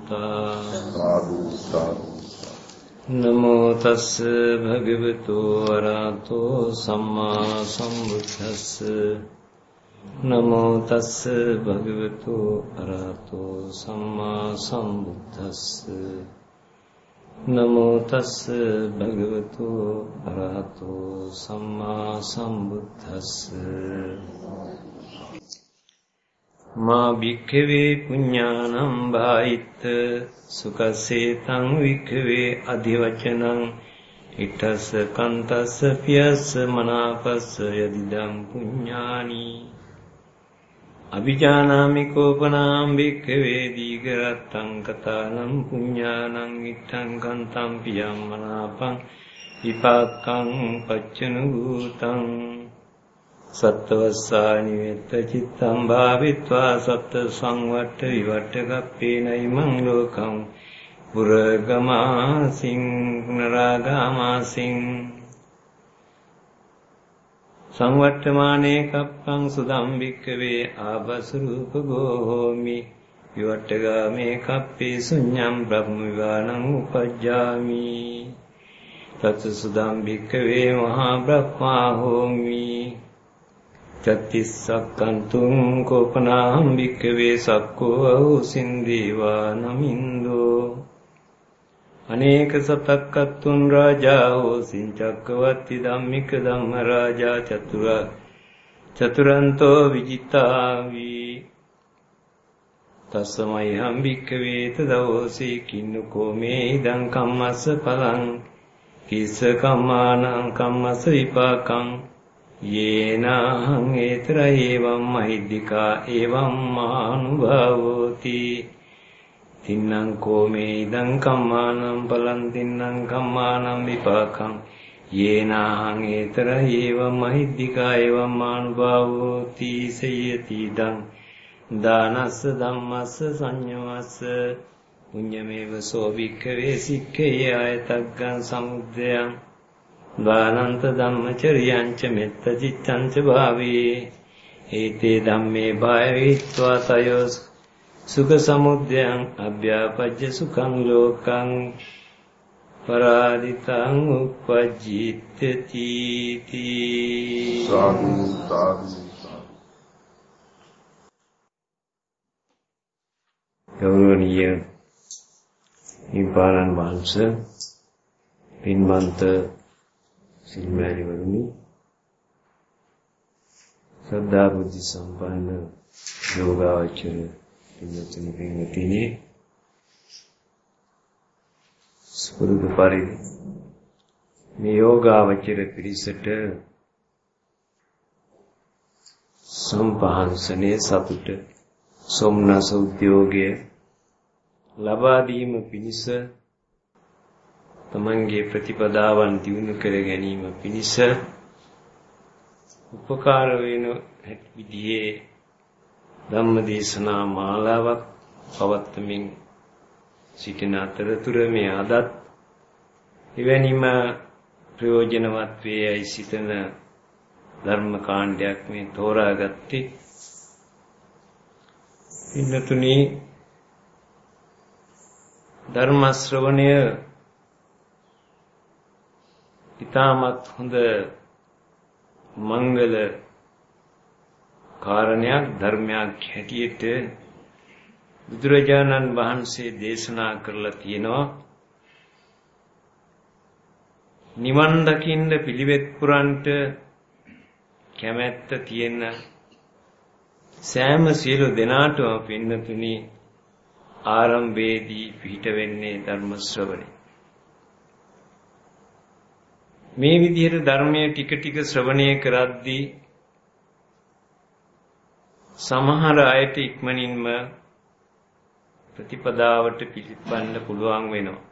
වදන්තා නමෝ තස් භගවතු වරහතෝ සම්මා සම්බුද්දස්ස නමෝ තස් භගවතු අරහතෝ සම්මා සම්බුද්දස්ස නමෝ තස් භගවතු අරහතෝ සම්මා සම්බුද්දස්ස මා භික්ඛවේ පුඤ්ඤානම් භායිත්ත සුකසේතං වික්ඛවේ අධිවචනං ඊටස කන්තස්ස පියස්ස මනාපස්ස යදිදම් පුඤ්ඤානි අභිජානාමි කෝපනාම් භික්ඛවේ දීඝරත්තං කතානම් පුඤ්ඤානං ඊටං කන්තම් පියම් මනාපං විපාකං පච්චනු භූතං සත්තවස්සානි වෙත්ත චිත්තම් භාවිත්වා සත්ත සංවට්ට විවට්ටකප්පේනයිමං ලෝකං. පුරගමාසින් නරාගාමාසින් සංවට්ටමානේ කප්පං සුදම් භික්කවේ ආබසරූප ගෝහෝමි. විවට්ටගාමේ කප්පේ සුඤ්ඤම් බ්‍රහ්ම විවාණං උපජ්ජාමි. තත් සුදම් භික්කවේ මහා බ්‍රහ්මා හෝමි. චත්තිස්සක්කන්තුං කෝපනාහම් භික්කවේ සක්කෝ අහුසින් දේවා නමින්දෝ අනේක සතක්කත්තුන් රාජා හෝසින් චක්කවත්ති ධම්මික ධම්ම රාජා චතුරා චතුරන්තෝ විජිතාවි තස්සමයි හම් භික්කවේ තදවෝසී කින්නකෝ මේ ඉදං කම්මස්ස පලං කිස්ස කම්මානං කම්මස්ස විපාකං යේනහං ඒතර එවම් මහිද්దికා එවම් මානුභවෝති. තින්නම් කෝමේ ඉදං කම්මානම් බලං තින්නම් කම්මානම් විපාකං. යේනහං ඒතර එවම් මහිද්దికා එවම් මානුභවෝති. සයති දං දානස්ස ධම්මස්ස සංයමස්ස. පුඤ්ඤමේව සෝ වික්ඛවේ සික්ඛේ ආයතග්ගං සමුද්දයං. වානන්ත ධම්මචරියංච මෙත්ත චිත්තංච භාවේ ඒතේ ධම්මේ භාවිත්වා තයෝ සුඛ සමුද්දයං අභ්‍යාපජ්ජ සුඛං ලෝකං පරාදිතං උපජ්ජිත්‍ති සාදු සාදු ගෞරවනීය නිපාලන් වහන්සේ පින්වන්ත සිල්මෑණිවරුනි ශ්‍රද්ධා බුද්ධ සම්පන්න යෝගාවචර පින්වත්නි පින්වත්නි. සුරුදු පරිදි මේ යෝගාවචර පිරිසට සම්පහන්සනේ සතුට සොම්නස උද්‍යෝගය ලබා දීම පිණිස තමන්ගේ ප්‍රතිපදාවන් දියුණු කර ගැනීම පිණිස උපකාර වෙන විදිහේ ධම්මදේශනා මාලාවක් පවත්වමින් සිටින අතරතුර මේ අදත් එවැනිම ප්‍රයෝජනවත් වේයයි සිතන ධර්ම කාණ්ඩයක් මේ තෝරාගත්තේ. පින්නතුනි ධර්ම ශ්‍රවණය ඊටමත් හොඳ මංගල කාරණයක් ධර්මයක් හැටියට බුදුරජාණන් වහන්සේ දේශනා කරලා තියෙනවා. නිවන් දකින්න පිළිවෙත් පුරන්ට කැමැත්ත තියෙන සෑම සියලු දෙනාටම පින්නතුනි ආරම්භයේදී පිහිට වෙන්නේ ධර්ම ශ්‍රවණය. මේ විදිහට ධර්මයේ ටික ටික ශ්‍රවණය කරද්දී සමහර අයට ඉක්මනින්ම ප්‍රතිපදාවට පිළිපන්න පුළුවන් වෙනවා.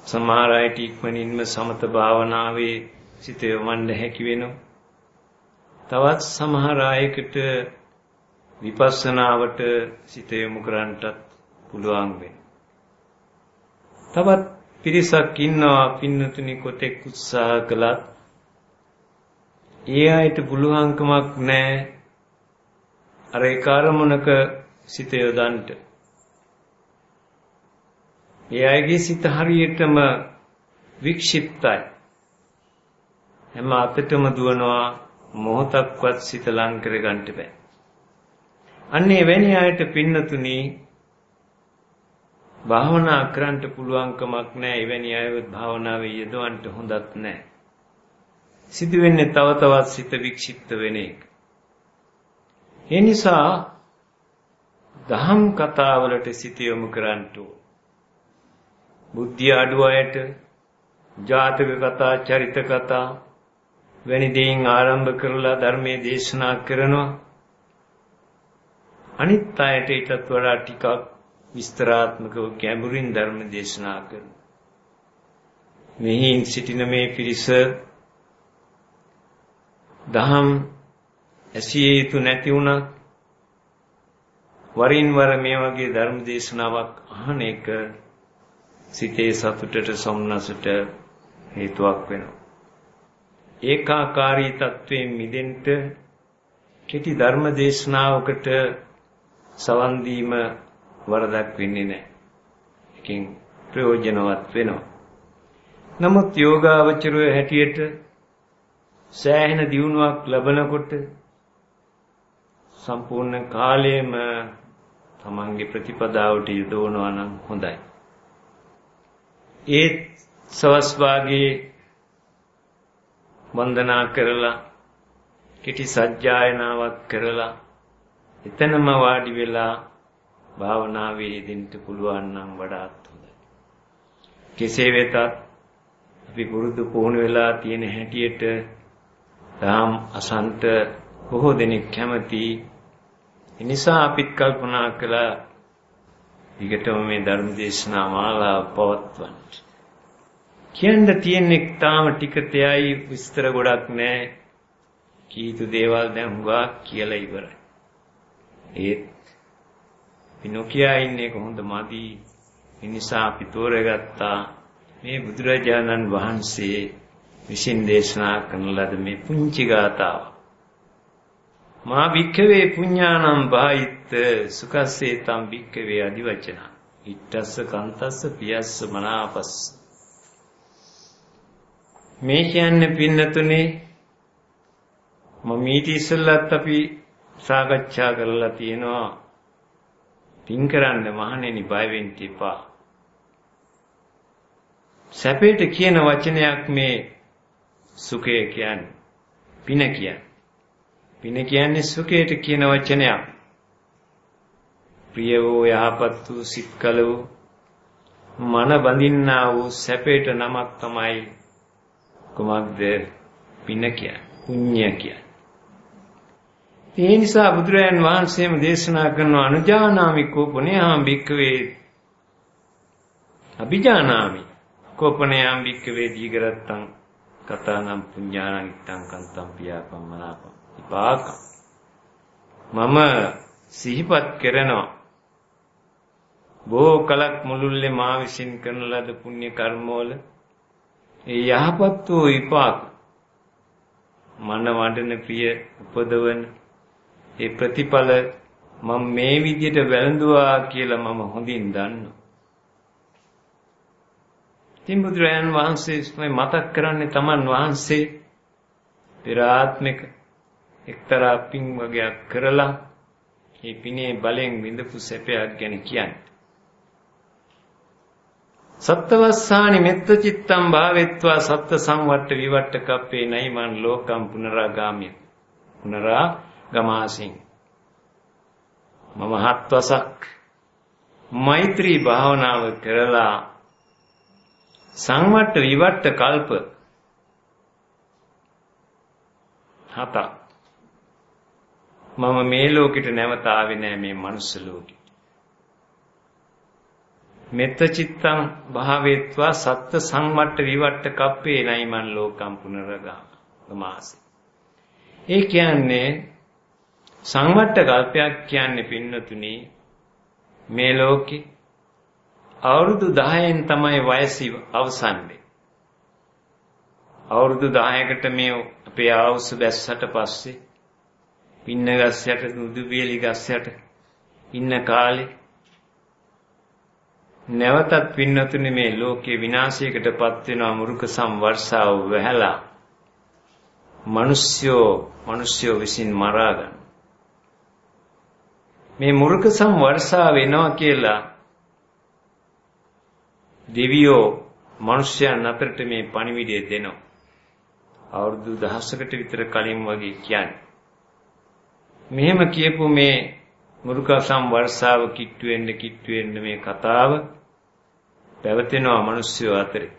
සමහර අයට ඉක්මනින්ම සමත භාවනාවේ සිත යොමන්න හැකි වෙනවා. තවත් සමහර අයකට විපස්සනාවට සිත යොමු කරන්නටත් පුළුවන් වෙනවා. තවත් පිරිසක් ඉන්නවා පින්නතුනි කොතෙක් උත්සාහ කළත් ඒ අයට පුළුවන්කමක් නැහැ අර ඒ කාර්මුණක සිත යොදන්නට. ඒ අයගේ සිත හරියටම වික්ෂිප්තයි. හැම අතටම දුවනවා මොහොතක්වත් සිත ලං කරගන්න බෑ. අන්නේ වැනි අයට පින්නතුනි භාවනා කරන්න පුළුවන්කමක් නැහැ. එවැනි අයව භාවනාවේ යෙදවන්න හොඳත් නැහැ. සිදු වෙන්නේ තව තවත් සිත වික්ෂිප්ත වෙන එක. ඒ නිසා දහම් කතාවලට සිත යොමු කරන්න ඕන. බුද්ධිය අඩු අයට ජාතක කතා, චරිත කතා වැනි දේන් ආරම්භ කරලා ධර්මයේ දේශනා කරනවා. අනිත් අයට ඊටත් වඩා ටිකක් විස්තරාත්මකව ගැඹුරින් ධර්ම දේශනා කරනවා. මෙහි සිටින මේ පිරිස දහම් ඇසිය යුතු නැති වුණත් වරින් වර මේ වගේ ධර්ම දේශනාවක් අහන එක සිතේ සතුටට සොම්නසට හේතුවක් වෙනවා. ඒකාකාරී තත්වයෙන් මිදෙන්න කෙටි ධර්ම දේශනාවකට සවන් දීම වරදක් වෙන්නේ නැහැ. එකකින් ප්‍රයෝජනවත් වෙනවා. නමුත් යෝගාවචරය හැටියට සෑහෙන දියුණුවක් ලැබනකොට සම්පූර්ණ කාලයම තමන්ගේ ප්‍රතිපදාවට යොදවනවා නම් හොඳයි. ඒත් සවස් වාගේ වන්දනා කරලා කෙටි සජ්ජායනාවක් කරලා එතනම වාඩි වෙලා භාවනාවේ යෙදෙන්න පුළුවන් නම් වඩාත් හොඳයි. කෙසේ වෙතත් අපි පුරුදු පුහුණු වෙලා තියෙන හැටියට තාම් අසන්ත බොහෝ දෙනෙක් කැමති. ඒ නිසා අපිත් කල්පනා කළා ඊකටම මේ ධර්ම දේශනා මාලාව පවත්වන්න. කියන්න තියෙන්නේ තාම ටික තෙයයි විස්තර ගොඩක් නැහැ. කීතු දේවල් දැන් හුඟා කියලා ඉවරයි. ඒත් පිනොකියා ඉන්නේ කොහොමද මදි? ඒ නිසා අපි තෝරගත්තා මේ බුදුරජාණන් වහන්සේ විසින් දේශනා කරන ලද මේ පුංචි ගාතාව. මා භික්ඛවේ පුඤ්ඤානම් බාහිත්ත සුඛස්සේ තම් භික්ඛවේ අදිවචන. ඉත්තස්ස කන්තස්ස පියස්ස මනාපස්ස. මේ කියන්නේ පින්නතුනේ මම ඊට ඉස්සෙල්ලත් අපි සාකච්ඡා කරලා තියෙනවා පින් කරන්න මහණෙනි බය වෙන්න එපා. සැපේට කියන වචනයක් මේ සුඛය කියන්නේ පින කියන්නේ. පින කියන්නේ සුඛයට කියන වචනයක්. ප්‍රිය වූ යහපත් වූ සිත්කල වූ මන බඳින්නා වූ සැපේට නමක් තමයි කුමක්ද පින කියන්නේ. පුණ්‍ය කියන්නේ. ඒ නිසා බුදුරයන් වහන්සේම දේශනා කරන අනුජානාමි කෝපනේහම් භික්කවේ අභිජානාමි. කෝපනේහම් භික්කවේ දීගරත්තං කතානම් පුඤ්ඤානං ඉත්තං කන්තං පියාපම්මනාපම් විපාක මම සිහිපත් කරනවා. බොහෝ කලක් මුළුල්ලේ මා විසින් කරන ලද පුණ්‍ය කර්මවල ඒ යහපත් වූ විපාක මන වඩන ප්‍රිය උපදවන ඒ ප්‍රතිඵල මම මේ විදිහට වැළඳුවා කියලා මම හොඳින් දන්නවා. ඉතින් බුදුරයන් වහන්සේ මතක් කරන්නේ තමන් වහන්සේ පෙර ආත්මික එක්තරා පින් වගේක් කරලා මේ පිනේ බලෙන් විඳපු සැපයක් ගැන කියන්නේ. සත්තවස්සානි මෙත්ත චිත්තම් භාවෙත්වා සත්ත සංවට්ට විවට්ට කප්පේ නයිමන් ලෝකම් පුනරාගාමිය. පුනරා ගමාසින්. මම හත්වසක් මෛත්‍රී භාවනාව කරලා සංවට්ට විවට්ට කල්ප හතක්. මම මේ ලෝකෙට නැවත ආවේ නෑ මේ මනුස්ස ලෝකෙට මෙත්ත චිත්තං භාවේත්වා සත්ත සංවට්ට විවට්ට කප්පේ නයිමන් ලෝකම් පුනරගාමාසි. ඒ කියන්නේ සංවට්ට කල්පයක් කියන්නේ පින්නතුනි මේ ලෝකේ අවුරුදු 10න් තමයි වයස අවසන්නේ. අවුරුදු 10කට මේ අපේ ආවුස බැස්සට පස්සේ පින්න ගස් යට නුදු බියලි ගස් යට ඉන්න කාලේ නැවතත් පින්නතුනි මේ ලෝකේ විනාශයකටපත් වෙනවා මුරුක සම්වර්ෂාව වැහැලා මිනිස්යෝ මිනිස්යෝ විසින් මරා ගන්න මේ මුරුක සම්වර්ෂාව වෙනවා කියලා දෙවියෝ මිනිස්යන් අතරට මේ පණිවිඩය දෙනවා අවුරුදු දහසකට විතර කලින් වගේ කියන්නේ. මෙහෙම කියපු මේ මුරුකසම් වර්ෂාව කිට්ටු වෙන්න කිට්ටු වෙන්න මේ කතාව පැවතෙනවා මිනිස්සු අතරේ.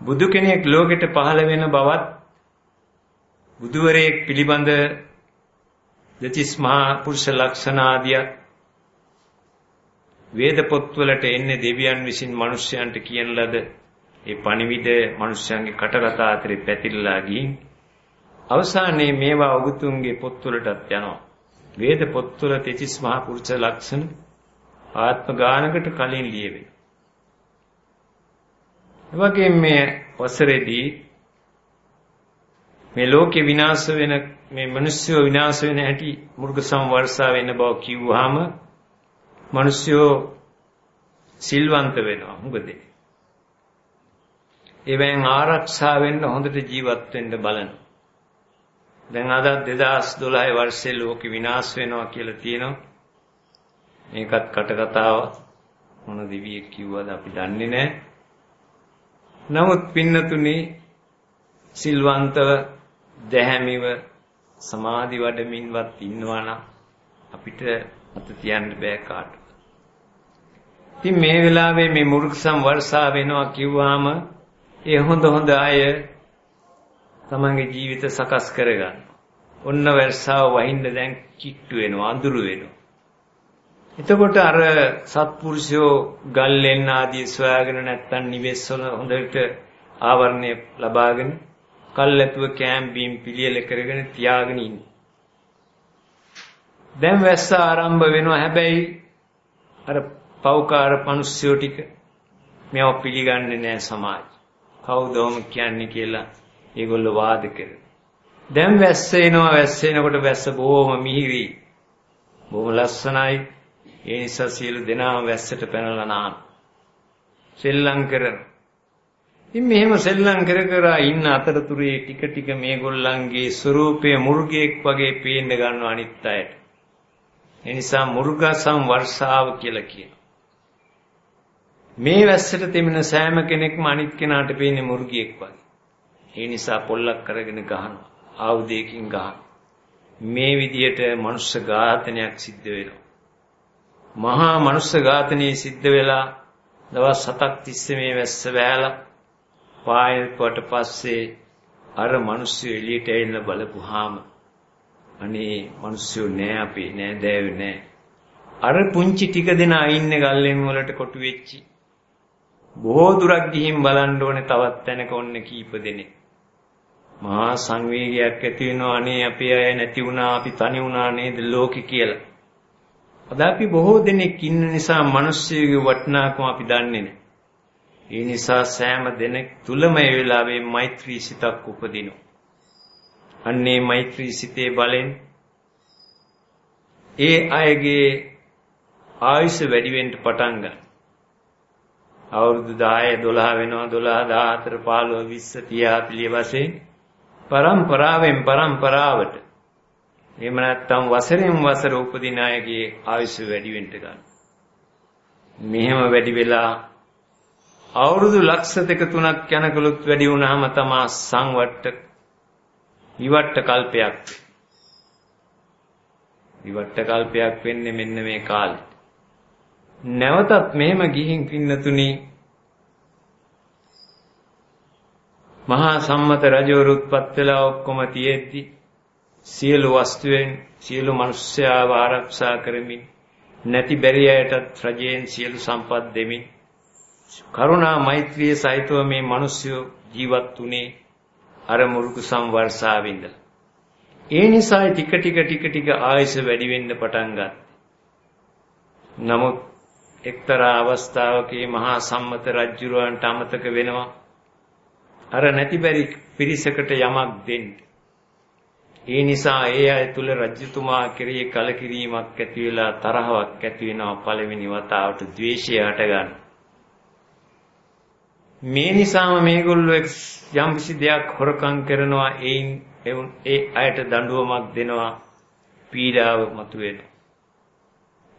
බුදු කෙනෙක් ලෝකෙට පහළ වෙන බවත් බුදුවරයෙක් පිළිබඳ දතිස් මහා පුරුෂ ලක්ෂණ ආදිය වේද පොත්වලට එන්නේ දෙවියන් විසින් මිනිස්යන්ට කියන ලද ඒ පණිවිඩ මිනිස්යන්ගේ කටකතා අතරේ පැතිරලා ගින් අවසානයේ මේවා ඔබතුන්ගේ පොත්වලටත් යනවා. වේද පොත්වල තෙතිස් මහා පුරුෂ ලක්ෂණ ආත්ම ගානකට කලින් ලියවෙන. එවගේ මේ වසරේදී මේ ලෝකේ විනාශ වෙන මේ මිනිස්සු විනාශ වෙන හැටි මුර්ග සංවර්ෂා වෙන බව කිව්වහම මිනිස්සු සිල්වන්ත වෙනවා. මොකද එවෙන් ආරක්ෂා වෙන්න හොඳට ජීවත් වෙන්න බලන. දැන් අද 2012 වර්ෂයේ ලෝක විනාශ වෙනවා කියලා තියෙනවා. මේකත් කටකතාව මොන දිවියෙක් කිව්වද අපි දන්නේ නැහැ. නමුත් පින්නතුනි සිල්වන්තව දැහැමිව සමාධි වඩමින්වත් ඉන්නවා නම් අපිට අත තියන්න බෑ කාටවත්. ඉතින් මේ වෙලාවේ මේ මුරුක්සම් වර්ෂා වෙනවා කිව්වහම ඒ හොඳ හොඳ අය තමන්ගේ ජීවිත සකස් කරගන්න. ඔන්න වර්ෂාව වහින්න දැන් කිට්ටු වෙනවා අඳුරු වෙනවා. එතකොට අර සත්පුරුෂයෝ ගල්ලෙන් ආදී සොයාගෙන නැත්තම් නිවෙස් වල හොඳට ආවරණය ලබාගෙන කල්ැතුව කෑම් බීම් පිළියෙල කරගෙන තියාගෙන ඉන්නේ. දැන් වැස්ස ආරම්භ වෙනවා හැබැයි අර පෞකාර මිනිස්සුયો ටික මේව පිළිගන්නේ නැහැ සමාජය. කවුදෝම කියන්නේ කියලා ඒගොල්ලෝ වාද කරනවා. දැන් වැස්ස එනවා වැස්ස එනකොට වැස්ස බොහොම මිහිරි. බොහොම ලස්සනයි. ඒ නිසා සියලු දෙනාම වැස්සට පැනලා නාන. සෙල්ලම් කරන. ඉතින් මෙහෙම සෙල්ලම් කර කර ඉන්න අතරතුරේ ටික ටික මේගොල්ලන්ගේ ස්වરૂපය මුර්ගයෙක් වගේ පේන්න ගන්නවා අනිත් අයට. ඒ නිසා මුර්ගසම් වර්ෂාව කියලා කියනවා. මේ වැස්සට තෙමෙන සෑම කෙනෙක්ම අනිත් කෙනාට පේන්නේ මුර්ගියෙක් වගේ. ඒ නිසා පොල්ලක් කරගෙන ගහනවා. ආයුධයකින් ගහනවා. මේ විදියට මනුෂ්‍ය ඝාතනයක් සිද්ධ වෙනවා. මහා මනුෂ්‍ය ඝාතනයේ සිද්ධ වෙලා දවස් 7ක් තිස්සේ මේ වැස්ස වැහැලා පායකට පස්සේ අර මිනිස්සු එළියට ඇවිල්ලා බලපුවාම අනේ මිනිස්සු නෑ අපේ නෑ දෑවේ නෑ අර පුංචි ටික දෙනා ඉන්නේ ගල්ලෙන් වලට කොටු වෙච්චි බොහෝ දුරක් ගිහින් බලන්න ඕනේ තවත් තැනක ඔන්න කීප දෙනෙක්. මහා සංවේගයක් ඇති වෙනවා අනේ අපේ අය නැති වුණා අපි තනි වුණා නේද ලෝකේ කියලා. අද අපි බොහෝ දෙනෙක් ඉන්න නිසා මිනිස්සුගේ වටිනාකම අපි දන්නේ නැහැ. ඒ නිසා සෑම දෙනෙක් තුලම ඒ වෙලාවේ මෛත්‍රී සිතක් උපදිනවා. අන්නේ මෛත්‍රී සිතේ බලෙන් ඒ අයගේ ආයුෂ වැඩි වෙන්න පටන් ගන්නවා. අවුරුදු 10 12 වෙනවා 12 14 15 20 30 පිළිය වශයෙන් පරම්පරාවෙන් පරම්පරාවට එහෙම නැත්නම් වසරෙන් වසර උපදින අයගේ ආයුෂ වැඩි වෙන්න ගන්න. මෙහෙම වැඩි වෙලා අවුරුදු ලක්ෂ දෙක තුනක් යනකලුත් වැඩි වුණාම තමා සංවට්ට විවට්ට කල්පයක් විවට්ට කල්පයක් වෙන්නේ මෙන්න මේ කාලේ. නැවතත් මෙහෙම ගිහින් පින්නතුනි මහා සම්මත රජවරුත්පත් වෙලා ඔක්කොම තියෙද්දි සියලු වස්තුවෙන් සියලු මිනිස්යාව ආරක්ෂා කරමින් නැති බැරි අයටත් රජයෙන් සියලු සම්පත් දෙමින් කරුණා මෛත්‍රිය සහිතව මේ මිනිස්සු ජීවත් වුණේ අර මුරුක සංවර්ෂාවෙන්ද. ඒ නිසා ටික ටික ටික ටික ආයස වැඩි වෙන්න පටන් ගත්තා. නමුත් එක්තරා අවස්ථාවකේ මහා සම්මත රජුරවන්ට අමතක වෙනවා. අර නැතිබරි පිරිසකට යමක් දෙන්න. ඒ නිසා ඒ අය තුල රජතුමා කෙරෙහි කලකිරීමක් ඇති වෙලා තරහවක් ඇති වෙනවා පළවෙනි වතාවට ද්වේෂය හටගන්න. මේ නිසාම මේගොල්ලෝ යම් කිසි දෙයක් හොරකම් කරනවා ඒයින් ඒ අයට දඬුවමක් දෙනවා පීඩාව මතුවෙන.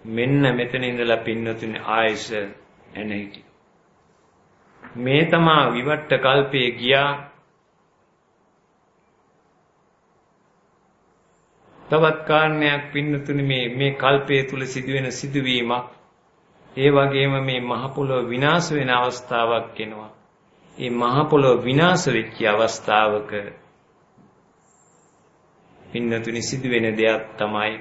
මෙන්න මෙතන ඉඳලා පින්නතුනේ ආයස එන හිටි. මේ තමා විවට්ට කල්පයේ ගියා තවත් කාරණයක් පින්නතුනේ මේ මේ කල්පයේ තුල සිදුවෙන සිදුවීමක් ඒ වගේම මේ මහ පොළොව විනාශ වෙන අවස්ථාවක් එනවා. මේ මහ පොළොව විනාශ වෙච්ච අවස්ථාවක පින්නතුනි සිදුවෙන දෙයක් තමයි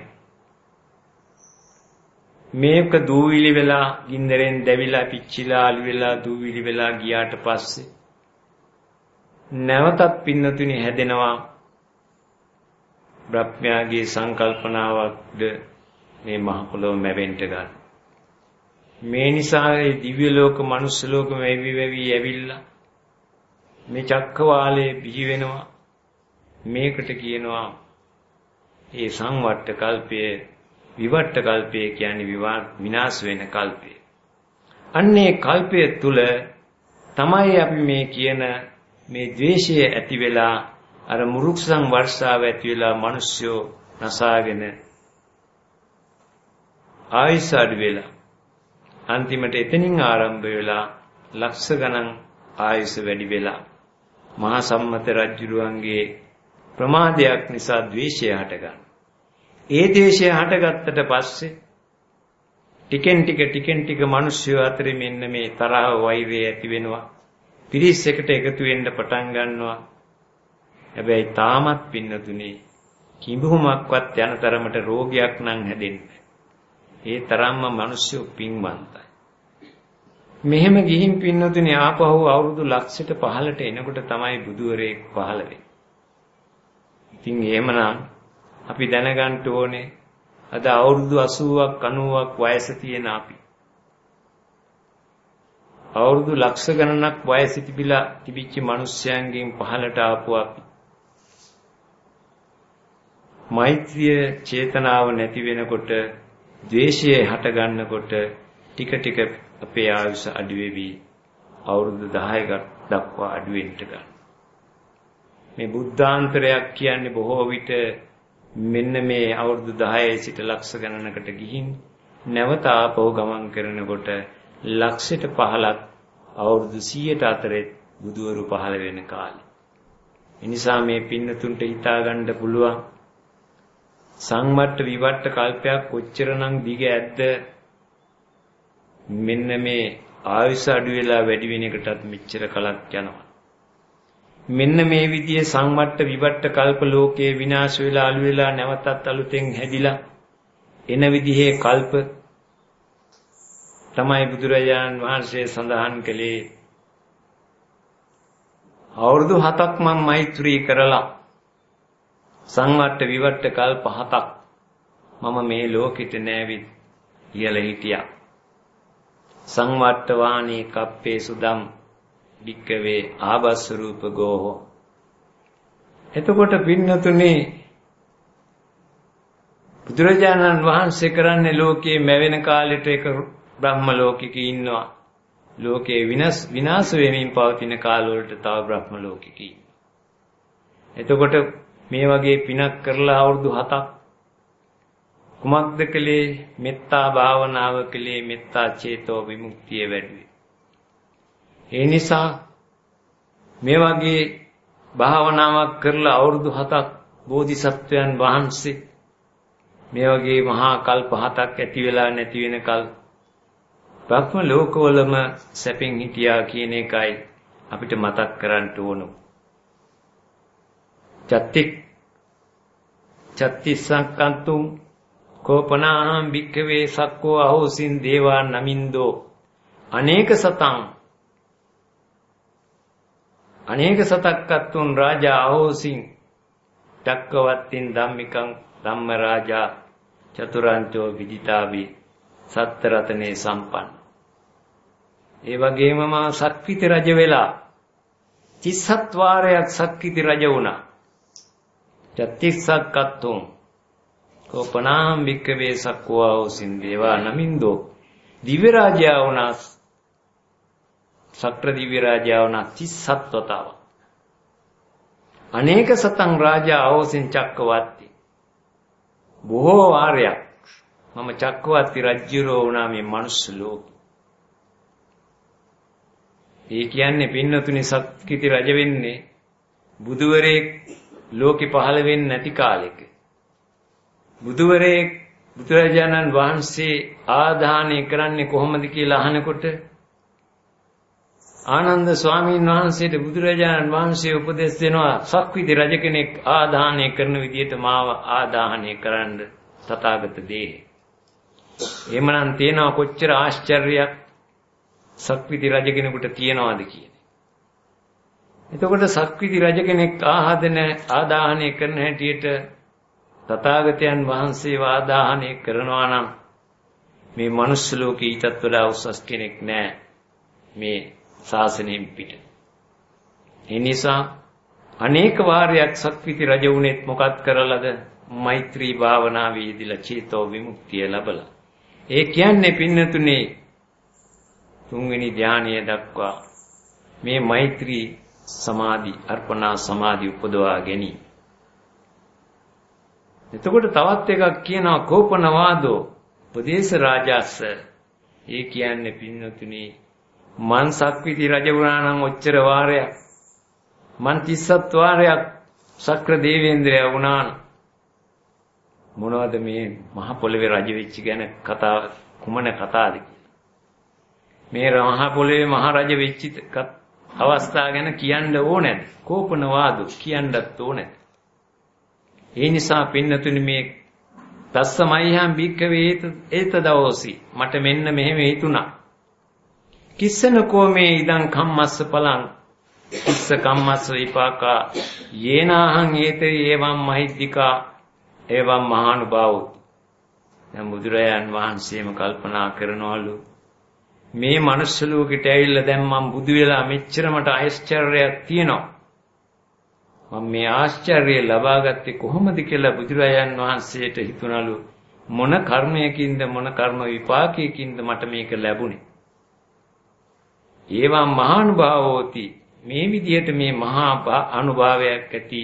මේක දූවිලි වෙලා ගින්දරෙන් දැවිලා පිච්චිලා අලු වෙලා දූවිලි වෙලා ගියාට පස්සේ නැවතත් පින්නතුනි හැදෙනවා බ්‍රහ්මයාගේ සංකල්පනාවක්ද මේ මහ පොළොව මැවෙන්න ගන්න. මේ නිසා ඒ දිව්‍ය ලෝක මනුස්ස ලෝක මෙවි වෙවි ඇවිල්ලා මේ චක්කවාලේ බිහි වෙනවා. මේකට කියනවා ඒ සංවට්ට කල්පය විවට්ට කල්පය කියන්නේ විනාශ වෙන කල්පය. අන්නේ කල්පය තුල තමයි අපි මේ කියන මේ ද්වේෂය ඇති වෙලා අර මුරුක්සං වර්ෂාව ඇති වෙලා මිනිස්සු නසාගෙන ආයිස අඩු වෙලා අන්තිමට එතනින් ආරම්භ වෙලා ලක්ෂ ගණන් ආයුෂ වැඩි වෙලා මහා සම්මත රජුරුවන්ගේ ප්‍රමාදයක් නිසා ද්වේෂය හටගන්න. ඒ ද්වේෂය හටගත්තට පස්සේ ටිකෙන් ටික ටිකෙන් ටික මිනිස්සු අතරේ මෙන්න මේ තරහ වෛරය ඇති වෙනවා. පිරිස් එකට එකතු වෙන්න පටන් ගන්නවා. හැබැයි තාමත් පින්නතුනේ කිඹුමක්වත් යන තරමට රෝගයක් නම් හැදෙන්නේ. ඒ තරම්ම මිනිස්සු පින්වන්තයි. මෙහෙම ගිහින් පින්නතුනේ ආපහු අවුරුදු ලක්ෂයට පහලට එනකොට තමයි බුදුවරයෙක් පහළ වෙන්නේ. ඉතින් එහෙමනම් අපි දැනගන්න ඕනේ අද අවුරුදු 80ක් 90ක් වයස තියෙන අපි. අවුරුදු ලක්ෂ ගණනක් වයස තිබිලා තිබිච්ච මිනිස්යන්ගෙන් පහලට ආපු අපි. මෛත්‍රිය චේතනාව නැති වෙනකොට ද්වේෂය හට ගන්නකොට ටික ටික අපේ ආයුෂ අඩු වෙවි අවුරුදු 10ක දක්වා අඩු වෙන්න ගන්න. මේ බුද්ධාන්තරයක් කියන්නේ බොහෝ විට මෙන්න මේ අවුරුදු 10 සිට ලක්ෂ ගණනකට ගිහින් නැවත ආපහු ගමන් කරනකොට ලක්ෂයට පහලක් අවුරුදු 100ට අතරේ බුදුවරු පහළ වෙන කාලේ. එනිසා මේ පින්නතුන්ට හිතා ගන්න පුළුවන් සංවට්ට විවට්ට කල්පයක් කොච්චරනම් දිග ඇද්ද මෙන්න මේ ආයුෂ අඩු වෙලා වැඩි වෙන එකටත් මෙච්චර කලක් යනවා. මෙන්න මේ විදිහේ සංවට්ට විවට්ට කල්ප ලෝකයේ විනාශ වෙලා අලු වෙලා නැවතත් අලුතෙන් හැදිලා එන විදිහේ කල්ප තමයි බුදුරජාණන් වහන්සේ සඳහන් කළේ අවුරුදු 7ක් මම මෛත්‍රී කරලා සංවට්ට විවට්ට කල්ප 7ක් මම මේ ලෝකෙට නෑවිත් කියලා හිටියා සංවට්ටවාණී කප්පේ සුදම් වික්කවේ ආබස් රූප ගෝහෝ. එතකොට පින්නතුනේ බුදුරජාණන් වහන්සේ කරන්නේ ලෝකයේ මැවෙන කාලෙට එක බ්‍රහ්ම ලෝකික ඉන්නවා. ලෝකේ විනාශ විනාශ වෙමින් පවතින කාලවලට තව බ්‍රහ්ම ලෝකික එතකොට මේ වගේ පිනක් කරලා අවුරුදු 7ක් කුමක්ද කලේ මෙත්තා භාවනාව කලේ මෙත්තා චේතෝ විමුක්තිය වැඩුවේ. ඒ නිසා මේ වගේ භාවනාවක් කරලා අවුරුදු 7ක් බෝධිසත්වයන් වහන්සේ මේ වගේ මහා කල්ප හතක් ඇති වෙලා නැති වෙන කල් බ්‍රහ්ම ලෝකවලම සැපෙන් හිටියා කියන එකයි අපිට මතක් කරන්න ඕන. චත්තික් චත්තිසංකන්තුම් කෝපනාහම් භික්කවේ සක්කෝ අහෝසින් දේවා නමින්දෝ අනේක සතං අනේක සතක්කත් උන් රාජා අහෝසින් චක්කවත්තින් ධම්මිකං ධම්ම රාජා චතුරාන්තෝ විදිතාවි සත්ත රතනේ සම්පන්න. ඒ වගේම මා සක්විති රජ වෙලා 37 වාරයක් සක්විති රජ වුණා. චත්තිස්සක්කත්තුම් කෝපනාම් වික්කවේ සක්කවාෝ සින්දේවා නමින්දෝ දිව්‍ය රාජයා වුණා සක්‍ර දිව්‍ය රාජයා වුණා 37 වතාවක්. අනේක සතං රාජා අවසින් චක්කවර්ති බොහෝ වාරයක් මම චක්කවර්ති රජුරෝ වුණා මේ මනුස්ස ලෝකේ. ඒ කියන්නේ පින්නතුනි සත්කිති රජ වෙන්නේ බුදුවරේ ලෝකෙ පහළ වෙන්නේ නැති කාලෙක. බුදුවරේ බුදුරජාණන් වහන්සේ ආදාහනය කරන්නේ කොහොමද කියලා අහනකොට ආනන්ද ස්වාමීන් වහන්සේට බුදුරජාණන් වහන්සේ උපදෙස් දෙනවා සක්විති රජ කෙනෙක් ආදාහනය කරන විදිහට මාව ආදාහනය කරන්න තථාගත දේ. එහෙමනම් තේනවා කොච්චර ආශ්චර්යයක් සක්විති රජ කෙනෙකුට තියනවාද කියන්නේ. එතකොට සක්විති රජ කෙනෙක් ආහදන ආදාහනය කරන හැටියට තථාගතයන් වහන්සේ ආදාහනය කරනවා නම් මේ මනුස්ස ලෝකේ ඊටත් වඩා උසස් කෙනෙක් නෑ මේ ශාසනයෙන් පිට. ඒ නිසා අනේක වාරයක් සක්විති රජ වුණෙත් මොකක් කරලාද? මෛත්‍රී භාවනාවේ යෙදিলা චේතෝ විමුක්තිය ලැබලා. ඒ කියන්නේ පින්නතුනේ තුන්වෙනි ධානය දක්වා මේ මෛත්‍රී සමාධි අර්පණා සමාධි උපදවා ගැනීම. එතකොට තවත් එකක් කියනවා කෝපනවාදෝ? උපදේශ රාජාස්ස. ඒ කියන්නේ පින්නතුනේ මන් සක්විති රජ වුණා නම් ඔච්චර වාරයක්. මන් 37 වාරයක් සක්‍ර දේවේන්ද්‍රයා වුණා මොනවද මේ මහ පොළවේ රජ වෙච්ච ගැන කතා කුමන කතාවද මේ මහ පොළවේ මහ රජ වෙච්ච අවස්ථා ගැන කියන්න ඕනේද? කෝපන වාදු කියන්නත් ඕනේද? ඒ නිසා පින්නතුනි මේ තස්සමයිහම් භික්කවේ ඒත දවෝසි මට මෙන්න මෙහෙම හිතුණා. කිස්සන කෝමේ ඉදං කම්මස්ස පලං. කිස්ස කම්මස්ස විපාකා. යේනාහං ඒතේ එවම් මහිද්దికා. එවම් මහානුභාවෝ. දැන් බුදුරයන් වහන්සේම කල්පනා කරනවලු. මේ මනුස්ස ලෝකෙට ඇවිල්ලා දැන් මම බුදු වෙලා මෙච්චර මට ආශ්චර්යයක් තියෙනවා. මම මේ ආශ්චර්යය ලබාගත්තේ කොහොමද කියලා බුදුරජාන් වහන්සේට හිතුණලු මොන කර්මයකින්ද මොන කර්ම විපාකයකින්ද මට මේක ලැබුණේ? ඒවා මහානුභාවෝති. මේ විදිහට මේ මහා අනුභවයක් ඇති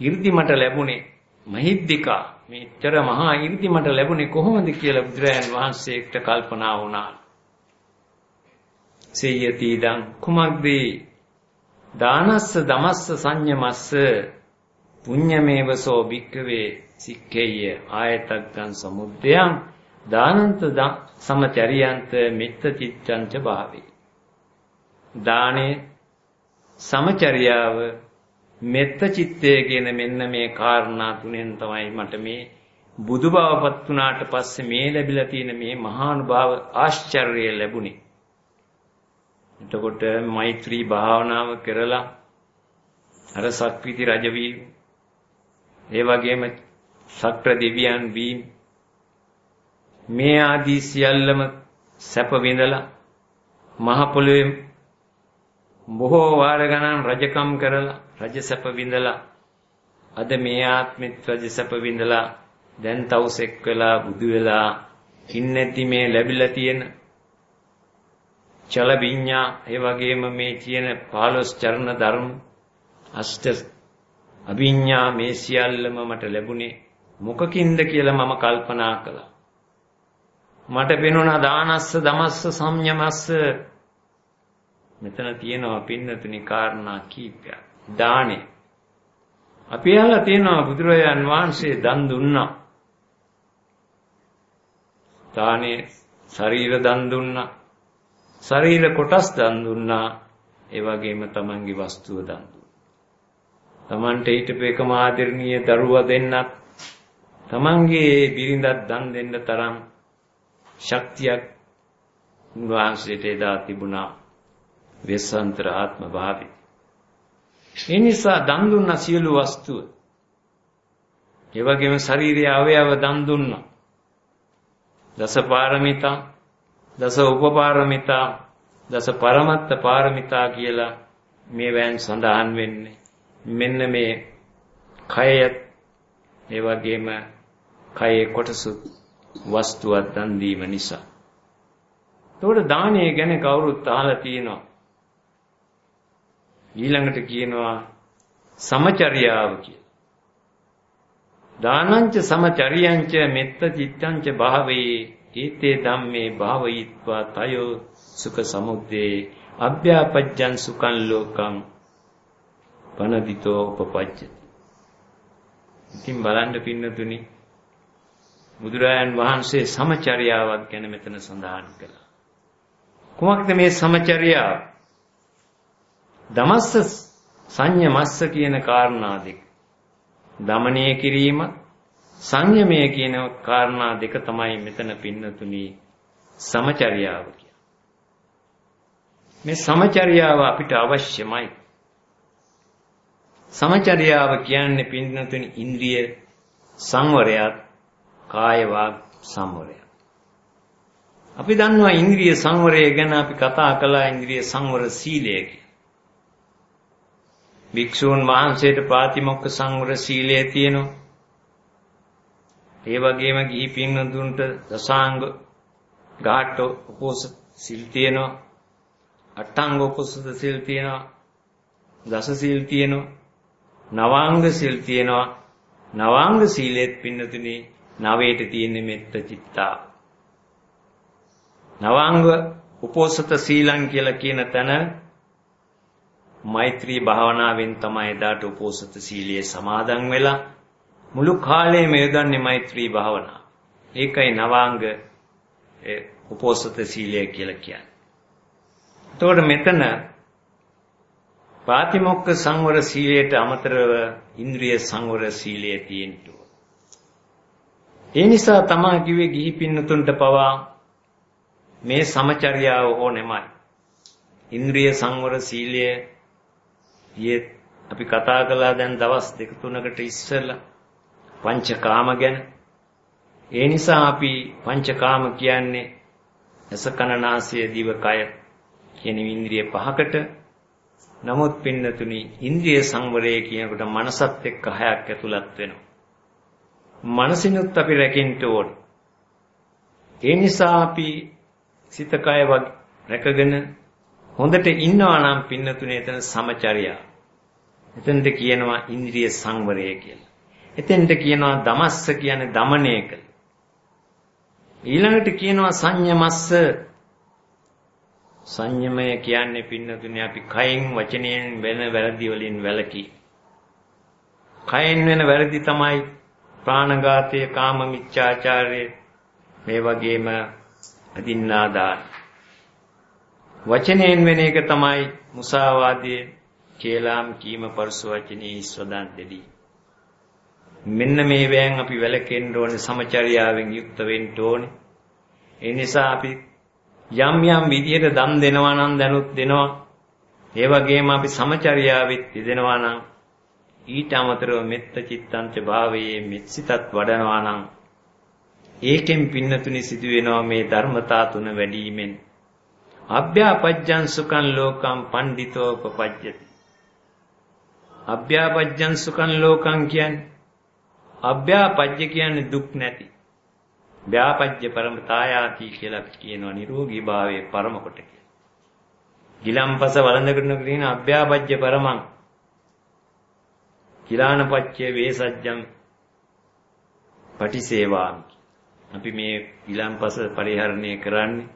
이르දි මට ලැබුණේ මහිද්దికා. මෙච්චර මහා 이르දි මට ලැබුණේ කොහොමද කියලා බුදුරජාන් වහන්සේට කල්පනා වුණා. සේයති දං කුමක්දී? දානස්ස දමස්ස සංයමස්ස පුඤ්ඤමේවසෝ භික්ඛවේ සික්ඛේය ආයතග්ගං සමුද්දයං දානන්ත සමචරියන්ත මෙත්ත චිත්තං ච භාවේ දාණය සමචර්යාව මෙත්ත චිත්තය කියන මෙන්න මේ කාරණා තුනෙන් තමයි මට මේ බුදු බවපත් වුණාට පස්සේ මේ ලැබිලා තියෙන මේ මහානුභාව ආශ්චර්යය ලැබුණේ. එතකොට මෛත්‍රී භාවනාව කරලා අර සක්විති රජ වීම ඒ වගේම සක්‍ර දෙවියන් වීම මේ ආදී සියල්ලම සැප විඳලා මහ පොළොවේ බොහෝ වාර ගණන් රජකම් කරලා රජසැප විඳලා අද මේ ආත්මෙත් රජසැප විඳලා දැන් තවුසෙක් වෙලා බුදු වෙලා ඉන්නේති මේ ලැබිලා තියෙන චල විඤ්ඤා ඒ වගේම මේ තියෙන 15 චරණ ධර්ම අෂ්ට අභිඤ්ඤා මේ සියල්ලම මට ලැබුණේ මොකකින්ද කියලා මම කල්පනා කළා මට පෙනුණා දානස්ස දමස්ස සම්යමස්ස මෙතන තියෙනවා පින්නතුනි කාරණා කීපයක්. දානේ. අපි අහලා තියෙනවා බුදුරජාන් වහන්සේ දන් දුන්නා. දානේ ශරීර දන් දුන්නා. ශරීර කොටස් දන් දුන්නා. ඒ වගේම තමන්ගේ වස්තුව දන් දුන්නා. තමන්ට හිටපු එකම ආදරණීය දරුවා දෙන්නත් තමන්ගේ බිරිඳක් දන් දෙන්න තරම් ශක්තියක් උන්වහන්සේට එදා තිබුණා. වෙස්සන්තර ආත්ම භාවය. ඒ නිසා දන් දුන්න සියලු වස්තුව ඒ වගේම ශාරීරික අවයව දන් දුන්නා. දස පාරමිතා, දස උපපාරමිතා, දස පරමත්ත පාරමිතා කියලා මේ වෑන් සඳහන් වෙන්නේ. මෙන්න මේ කයයත් ඒ වගේම කයේ කොටසු වස්තුවක් දන් දීම නිසා. එතකොට දානය ගැන කවුරුත් අහලා තියෙනවා. ඊළඟට කියනවා සමචර්යාව කියලා. දානංච සමචරියංච මෙත්ත චිත්තංච භාවේ ඒතේ ධම්මේ භාවයිත්වා තයෝ සුඛ සමුද්දේ අභ්‍යාපජ්ජං සුඛං ලෝකං පනදිතෝ උපපජ්ජති. ඉතින් බලන්න පින්නතුනි බුදුරජාන් වහන්සේ සමචර්යාවක් ගැන මෙතන සඳහන් කළා. කුමක්ද මේ සමචර්යාව? දමස්ස සංයමස්ස කියන කාරණා දෙක. දමණය කිරීම සංයමය කියන කාරණා දෙක තමයි මෙතන පින්නතුනි සමචර්යාව මේ සමචර්යාව අපිට අවශ්‍යමයි. සමචර්යාව කියන්නේ පින්නතුනි ඉන්ද්‍රිය සංවරයත් කාය වාග් සංවරය. අපි දන්නවා ඉන්ද්‍රිය සංවරය ගැන අපි කතා කළා ඉන්ද්‍රිය සංවර සීලය කියලා. භික්ෂූන් වහන්සේට ප්‍රාතිමොක්ඛ සංවර සීලය තියෙනවා. ඒ වගේම ගිහි පින්වතුන්ට දසාංග ගාඨ උපෝස සිල් තියෙනවා. අට්ඨාංග උපෝසත සිල් තියෙනවා. දස සිල් තියෙනවා. නවාංග සිල් තියෙනවා. නවාංග සීලෙත් පින්නතුනේ නවයට තියෙන මෙත්ත චිත්තා. නවාංග උපෝසත සීලං කියලා කියන තැන මෛත්‍රී භාවනාවෙන් තමයි එදාට උපෝසත සීලයේ සමාදන් වෙලා මුළු කාලයම යෙදන්නේ මෛත්‍රී භාවනාව. ඒකයි නවාංග උපෝසත සීලය කියලා කියන්නේ. එතකොට මෙතන පාතිමොක්ක සංවර සීලයට අමතරව ඉන්ද්‍රිය සංවර සීලය තියෙනවා. ඒ නිසා තමා කිව්වේ ගිහි පින්නතුන්ට පවා මේ සමචර්යාව ඕනෙමයි. ඉන්ද්‍රිය සංවර සීලය ඊයේ අපි කතා කළා දැන් දවස් දෙක තුනකට ඉස්සෙල්ලා පංචකාම ගැන. ඒ නිසා අපි පංචකාම කියන්නේ ඇස කන නාසය දිව කය කියන ඉන්ද්‍රිය පහකට නමුත් පින්නතුනි ඉන්ද්‍රිය සංවරය කියනකොට මනසත් එක්ක හයක් ඇතුළත් වෙනවා. මනසිනුත් අපි රැකෙන්න ඕන. ඒ නිසා අපි සිත කය රැකගෙන හොඳට ඉන්නවා නම් පින්නතුනේ එතන සමචර්යා. එතනද කියනවා ඉන්ද්‍රිය සංවරය කියලා. එතෙන්ට කියනවා දමස්ස කියන්නේ দমনය කළ. ඊළඟට කියනවා සංයමස්ස සංයමය කියන්නේ පින්නතුනේ අපි කයෙන් වචනයෙන් වෙන වැරදි වලින් වැළකී. කයෙන් වෙන වැරදි තමයි ප්‍රාණඝාතය, කාම මිච්ඡාචාරය මේ වගේම අදින්නාදාන. වචනයෙන් වෙන එක තමයි මුසාවාදය, කේලාම් කීම පරිසවචනී ස්වදන් දෙදී. මෙන්න මේ වෑන් අපි වැළකෙන්න ඕනේ සමචර්යාවෙන් යුක්ත වෙන්න ඕනේ. ඒ නිසා අපි යම් යම් විදියට දන් දෙනවා නම් දැනුත් දෙනවා. ඒ වගේම අපි සමචර්යාවෙත් යෙදෙනවා නම් ඊට අමතරව මෙත්ත චිත්තංච භාවයේ මෙත්සිතත් වඩනවා නම් ඒකෙන් පින්නතුනි සිදු වෙනවා මේ ධර්මතා තුන වැඩිවීමෙන් අභ්‍යාපජ්ජං සුඛං ලෝකං පණ්ඩිතෝ උපපජ්ජති අභ්‍යාපජ්ජං සුඛං ලෝකං කියන්නේ අභ්‍යාපජ්ජ කියන්නේ දුක් නැති. ව්‍යාපජ්ජ පරමතායාති කියලා කියනවා නිරෝගී භාවයේ පරම කොට කියලා. ගිලම්පස වළඳගෙන කියන අභ්‍යාපජ්ජ පරමං. කිලානපච්චේ වේසජ්ජං පටිසේවාමි. අපි මේ ගිලම්පස පරිහරණය කරන්නේ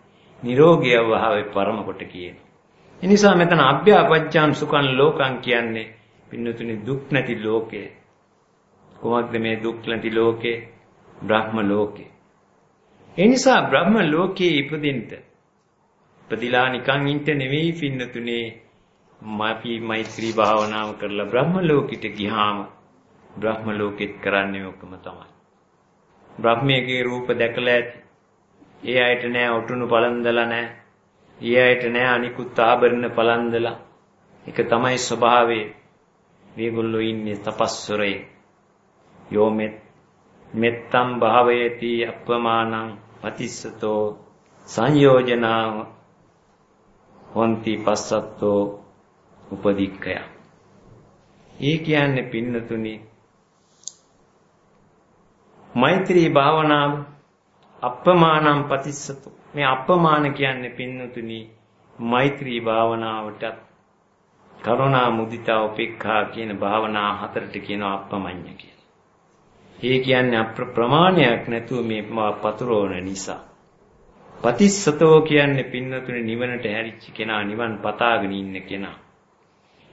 නිරෝගී භාවයේ පරම කොට කියන. ඒ නිසා මෙතන අභ්‍යාපජ්ජං සුඛං ලෝකං කියන්නේ පින්නතුනි දුක් නැති ලෝකේ කොහොමද මේ දුක් නැති ලෝකේ? බ්‍රහ්ම ලෝකේ. ඒ නිසා බ්‍රහ්ම ලෝකේ ඉපදින්න ඉපදිලා නිකන් ඉන්න නෙවෙයි පින්නතුනේ මාපි මෛත්‍රී භාවනාව කරලා බ්‍රහ්ම ලෝකෙට ගියාම බ්‍රහ්ම ලෝකෙත් කරන්නේ ඔකම තමයි. බ්‍රහ්මයේ රූප දැකලා ඇති. ඒ අයට නෑ ඔටුනු පළඳලා නෑ. ඒ අයට නෑ අනිකුත් ආභරණ පළඳලා. ඒක තමයි ස්වභාවය. මේගොල්ලෝ ඉන්නේ තපස්වරේ. යෝ මෙත් මෙත්තම් භාවයති අප්‍රමාණං පතිස්සතෝ සංයෝජනා හොಂತಿ පස්සත්තෝ උපදික්කය. ඒ කියන්නේ පින්නතුනි මෛත්‍රී භාවනාව අප්‍රමාණම් පතිස්සතු මේ අප්‍රමාණ කියන්නේ පින්නතුනි මෛත්‍රී භාවනාවට කරුණා මුදිතා උපේක්ඛා කියන භාවනා හතරට කියනවා අප්‍රමඤ්ඤ කියලා. ඒ කියන්නේ අප්‍රමාණයක් නැතුව මේ පතුරවන නිසා. පතිස්සතෝ කියන්නේ පින්නතුනේ නිවනට හැරිච්ච කෙනා නිවන් පතාගෙන ඉන්න කෙනා.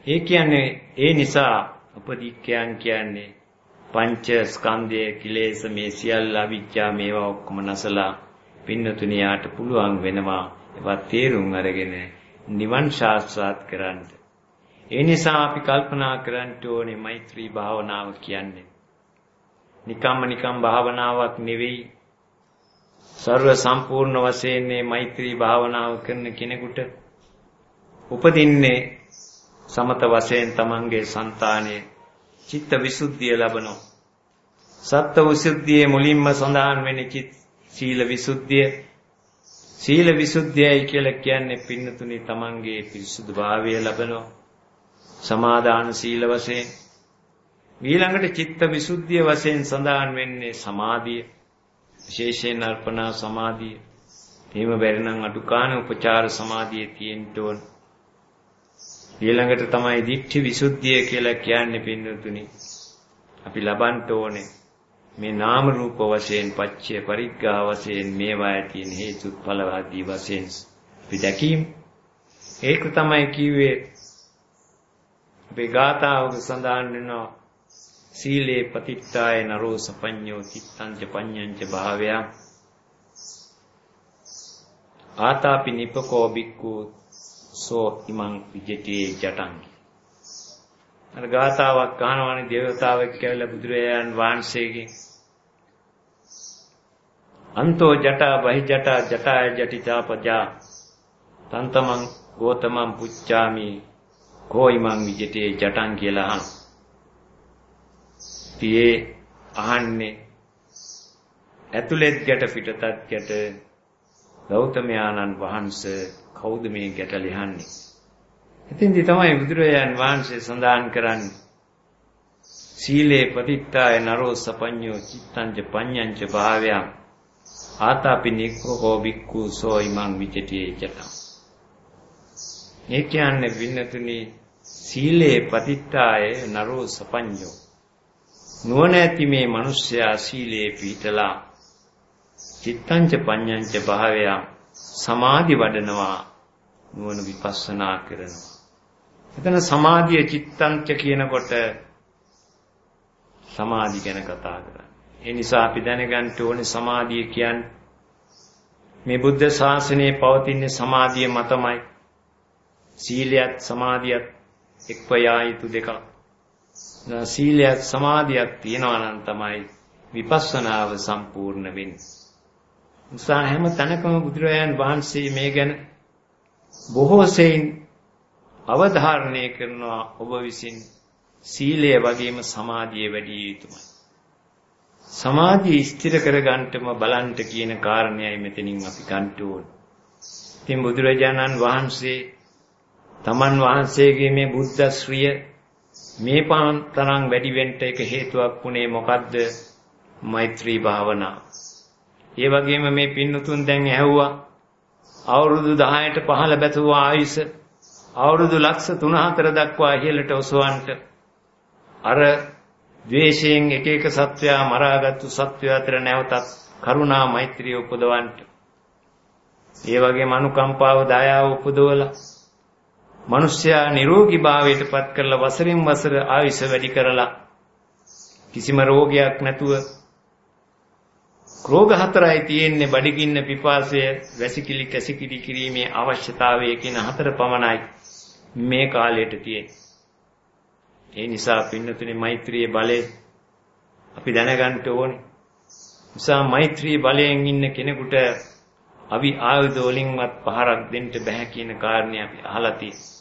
ඒ කියන්නේ ඒ නිසා උපදීක්ඛයන් කියන්නේ පංච ස්කන්ධය කිලේශ මේ සියල්ල අවිජ්ජා මේවා ඔක්කොම නැසලා පින්නතුණියාට පුළුවන් වෙනවා ඒවා තේරුම් අරගෙන නිවන් සාක්ෂාත් කරන්න. ඒ නිසා අපි කල්පනා කරන්න ඕනේ මෛත්‍රී භාවනාව කියන්නේ. නිකම්ම නිකම් භාවනාවක් නෙවෙයි. ਸਰව සම්පූර්ණ වශයෙන් මේ මෛත්‍රී භාවනාව කරන කෙනෙකුට උපදින්නේ සමත වශයෙන් තමන්ගේ సంతානයේ චිත්ත විසුද්ධිය ලබනවා. සත්ත්ව විසුද්ධියේ මුලින්ම සඳහන් වෙන චිත් සීල විසුද්ධිය. සීල විසුද්ධියයි කියලා කියන්නේ පින්නතුනි තමන්ගේ පිරිසුදුභාවය ලබනවා. සමාදාන සීල වශයෙන් ඊළඟට චිත්ත විසුද්ධිය වශයෙන් සඳහන් වෙන්නේ සමාධිය. විශේෂයෙන් අර්පණා සමාධිය. එහෙම බැරි නම් අඩුකාන උපචාර සමාධිය තියෙන්න ඕන. ඊළඟට තමයි දික්ඨි විසුද්ධිය කියලා කියන්නේ පින්නතුනි. අපි ලබන්න ඕනේ මේ නාම රූප වශයෙන් පච්චය පරිග්ගා වශයෙන් මේවා ඇතින් හේතු ඵල ආදී වශයෙන් අපි දැකීම ඒක තමයි කිව්වේ අපේ ගාථාවක සඳහන් වෙනවා සීලේ පතිත්තාය නරෝ සපඤ්ඤෝ චිත්තංච පඤ්ඤංච භාවය. ආතාපි නිපකෝ බික්කු සෝ ඉමං විජිතේ ජටං අර ගාතාවක් අහනවානේ දේවතාවෙක් කියලා බුදුරජාණන් වහන්සේගෙන්. අන්තෝ ජටා බහි ජටා ජටාය ජටිතා පජා තන්තමං ගෝතමං පුච්චාමි කෝයිමං විජිතේ ජටං කියලා අහන. තියේ අහන්නේ. ඇතුළෙත් ගැට පිටතත් ගැට ගෞතමයාණන් වහන්සේ කවුද මේ ගැට ලියන්නේ? ඉතින්දි තමයි බුදුරජාන් වහන්සේ සඳහන් කරන්නේ. සීලේ පතිත්තාය නරෝ සපඤ්ඤෝ චිත්තංච පඤ්ඤංච භාවයං ආතාපි නික්ඛෝ බික්ඛු සෝ ඉමං විචිතේ චතං ඒ කියන්නේ වින්නතුනි සීලේ පතිත්තාය නරෝ සපඤ්ඤෝ. නුවණ ඇති මේ මිනිස්සයා සීලේ පිහිටලා චිත්තංච පඤ්ඤංච භාවයං සමාධි වඩනවා නුවණ විපස්සනා කරනවා. එතන සමාධිය චිත්තංච කියනකොට සමාධි ගැන කතා කරන්නේ. ඒ නිසා අපි දැනගන්න ඕනේ සමාධිය කියන්නේ මේ බුද්ධ ශාසනයේ පවතින සමාධිය මතමයි. සීලයත් සමාධියත් එක්ව යා යුතු දෙකක්. සීලයත් සමාධියක් තියෙනවා නම් තමයි විපස්සනාව සම්පූර්ණ වෙන්නේ. නිසා හැම තැනකම බුදුරජාණන් වහන්සේ මේ ගැන බොහෝ සෙයින් අවධාරණය කරනවා ඔබ විසින් සීලය වගේම සමාධිය වැඩි යුතුමයි. සමාධිය ස්ථිර කරගන්නටම බලන්ට කියන කාරණයයි මෙතනින් අපි ගන්න ඕන. ඉතින් බුදුරජාණන් වහන්සේ තමන් වහන්සේගේ මේ බුද්ධ ශ්‍රිය මේ පාන් තරම් වැඩි වෙන්න එක හේතුවක් වුණේ මොකද්ද? මෛත්‍රී භාවනාව. ඒ වගේම මේ පින්නතුන් දැන් ඇහුවා අවුරුදු 10ට පහළ බැසුව ආයුෂ අවුරුදු ලක්ෂ 3-4 දක්වා ඉහළට ඔසවන්නට අර ද්වේෂයෙන් එක එක සත්වයා මරාගත්තු සත්වයා අතර නැවතත් කරුණා මෛත්‍රිය උපදවන්නට ඒ වගේම අනුකම්පාව දයාව උපදවලා මිනිස්යා නිරෝගී භාවයට පත් කරලා වසරින් වසර ආයුෂ වැඩි කරලා කිසිම රෝගයක් නැතුව රෝග හතරයි තියෙන්නේ බඩගින්න පිපාසය වැසිකිලි කැසිකිලි කිරීමේ අවශ්‍යතාවය කියන හතර පමණයි මේ කාලයට තියෙන්නේ. ඒ නිසා පින්නතුනේ මෛත්‍රියේ බලය අපි දැනගන්න ඕනේ. නිසා මෛත්‍රී බලයෙන් ඉන්න කෙනෙකුට අවි ආයුධ වලින්වත් පහරක් දෙන්න බෑ කියන කාරණේ අපි අහලා තියෙනවා.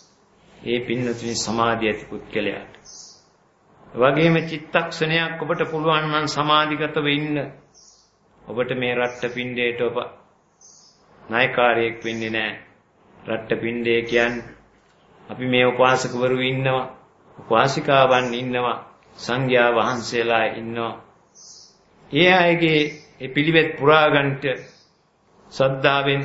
ඒ පින්නතුනේ සමාධිය ඇති පුද්ගලයාට. වගේම චිත්තක්ෂණයක් ඔබට පුළුවන් නම් සමාධිගතව ඉන්න. ඔබට මේ රට්ට පින්ඩේට ඔබ නායකාරයෙක් වෙන්නේ නැහැ. රට්ට පින්ඩේ කියන්නේ අපි මේ උපාසකවරු ඉන්නවා. උපාසිකාවන් ඉන්නවා. සංඝයා වහන්සේලා ඉන්නවා. ඒ අයගේ ඒ පිළිවෙත් පුරාගන්ට සද්ධාවෙන්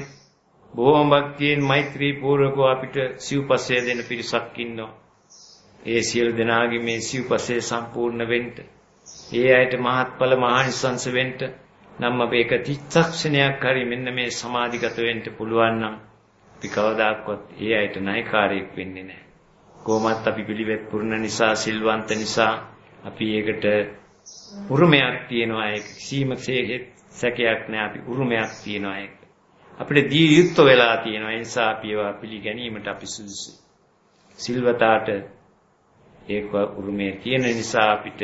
බොහොම භක්තියෙන් මෛත්‍රී පූර්වකව අපිට සිව්පසය දෙන පිරිසක් ඉන්නවා. ඒ සියලු දෙනාගේ මේ සිව්පසය සම්පූර්ණ වෙන්න. ඒ අයට මහත්ඵල මහානිසංස වෙන්න නම් අපේ එක තිත්සක්ෂණයක් හරි මෙන්න මේ සමාධිගත වෙන්න පුළුවන් නම් අපි කවදාක්වත් ඒ අයට ණයකාරයෙක් වෙන්නේ නැහැ. කොහොමත් අපි පිළිවෙත් පුරන නිසා සිල්වන්ත නිසා අපි ඒකට උරුමයක් තියනවා ඒක කිසිම සැකයක් නැහැ අපි උරුමයක් තියනවා ඒක. අපිට දී යුක්ත වෙලා තියෙනවා. ඒ නිසා අපි ඒවා පිළිගැනීමට අපි සුදුසුයි. සිල්වතාට ඒක උරුමේ තියෙන නිසා අපිට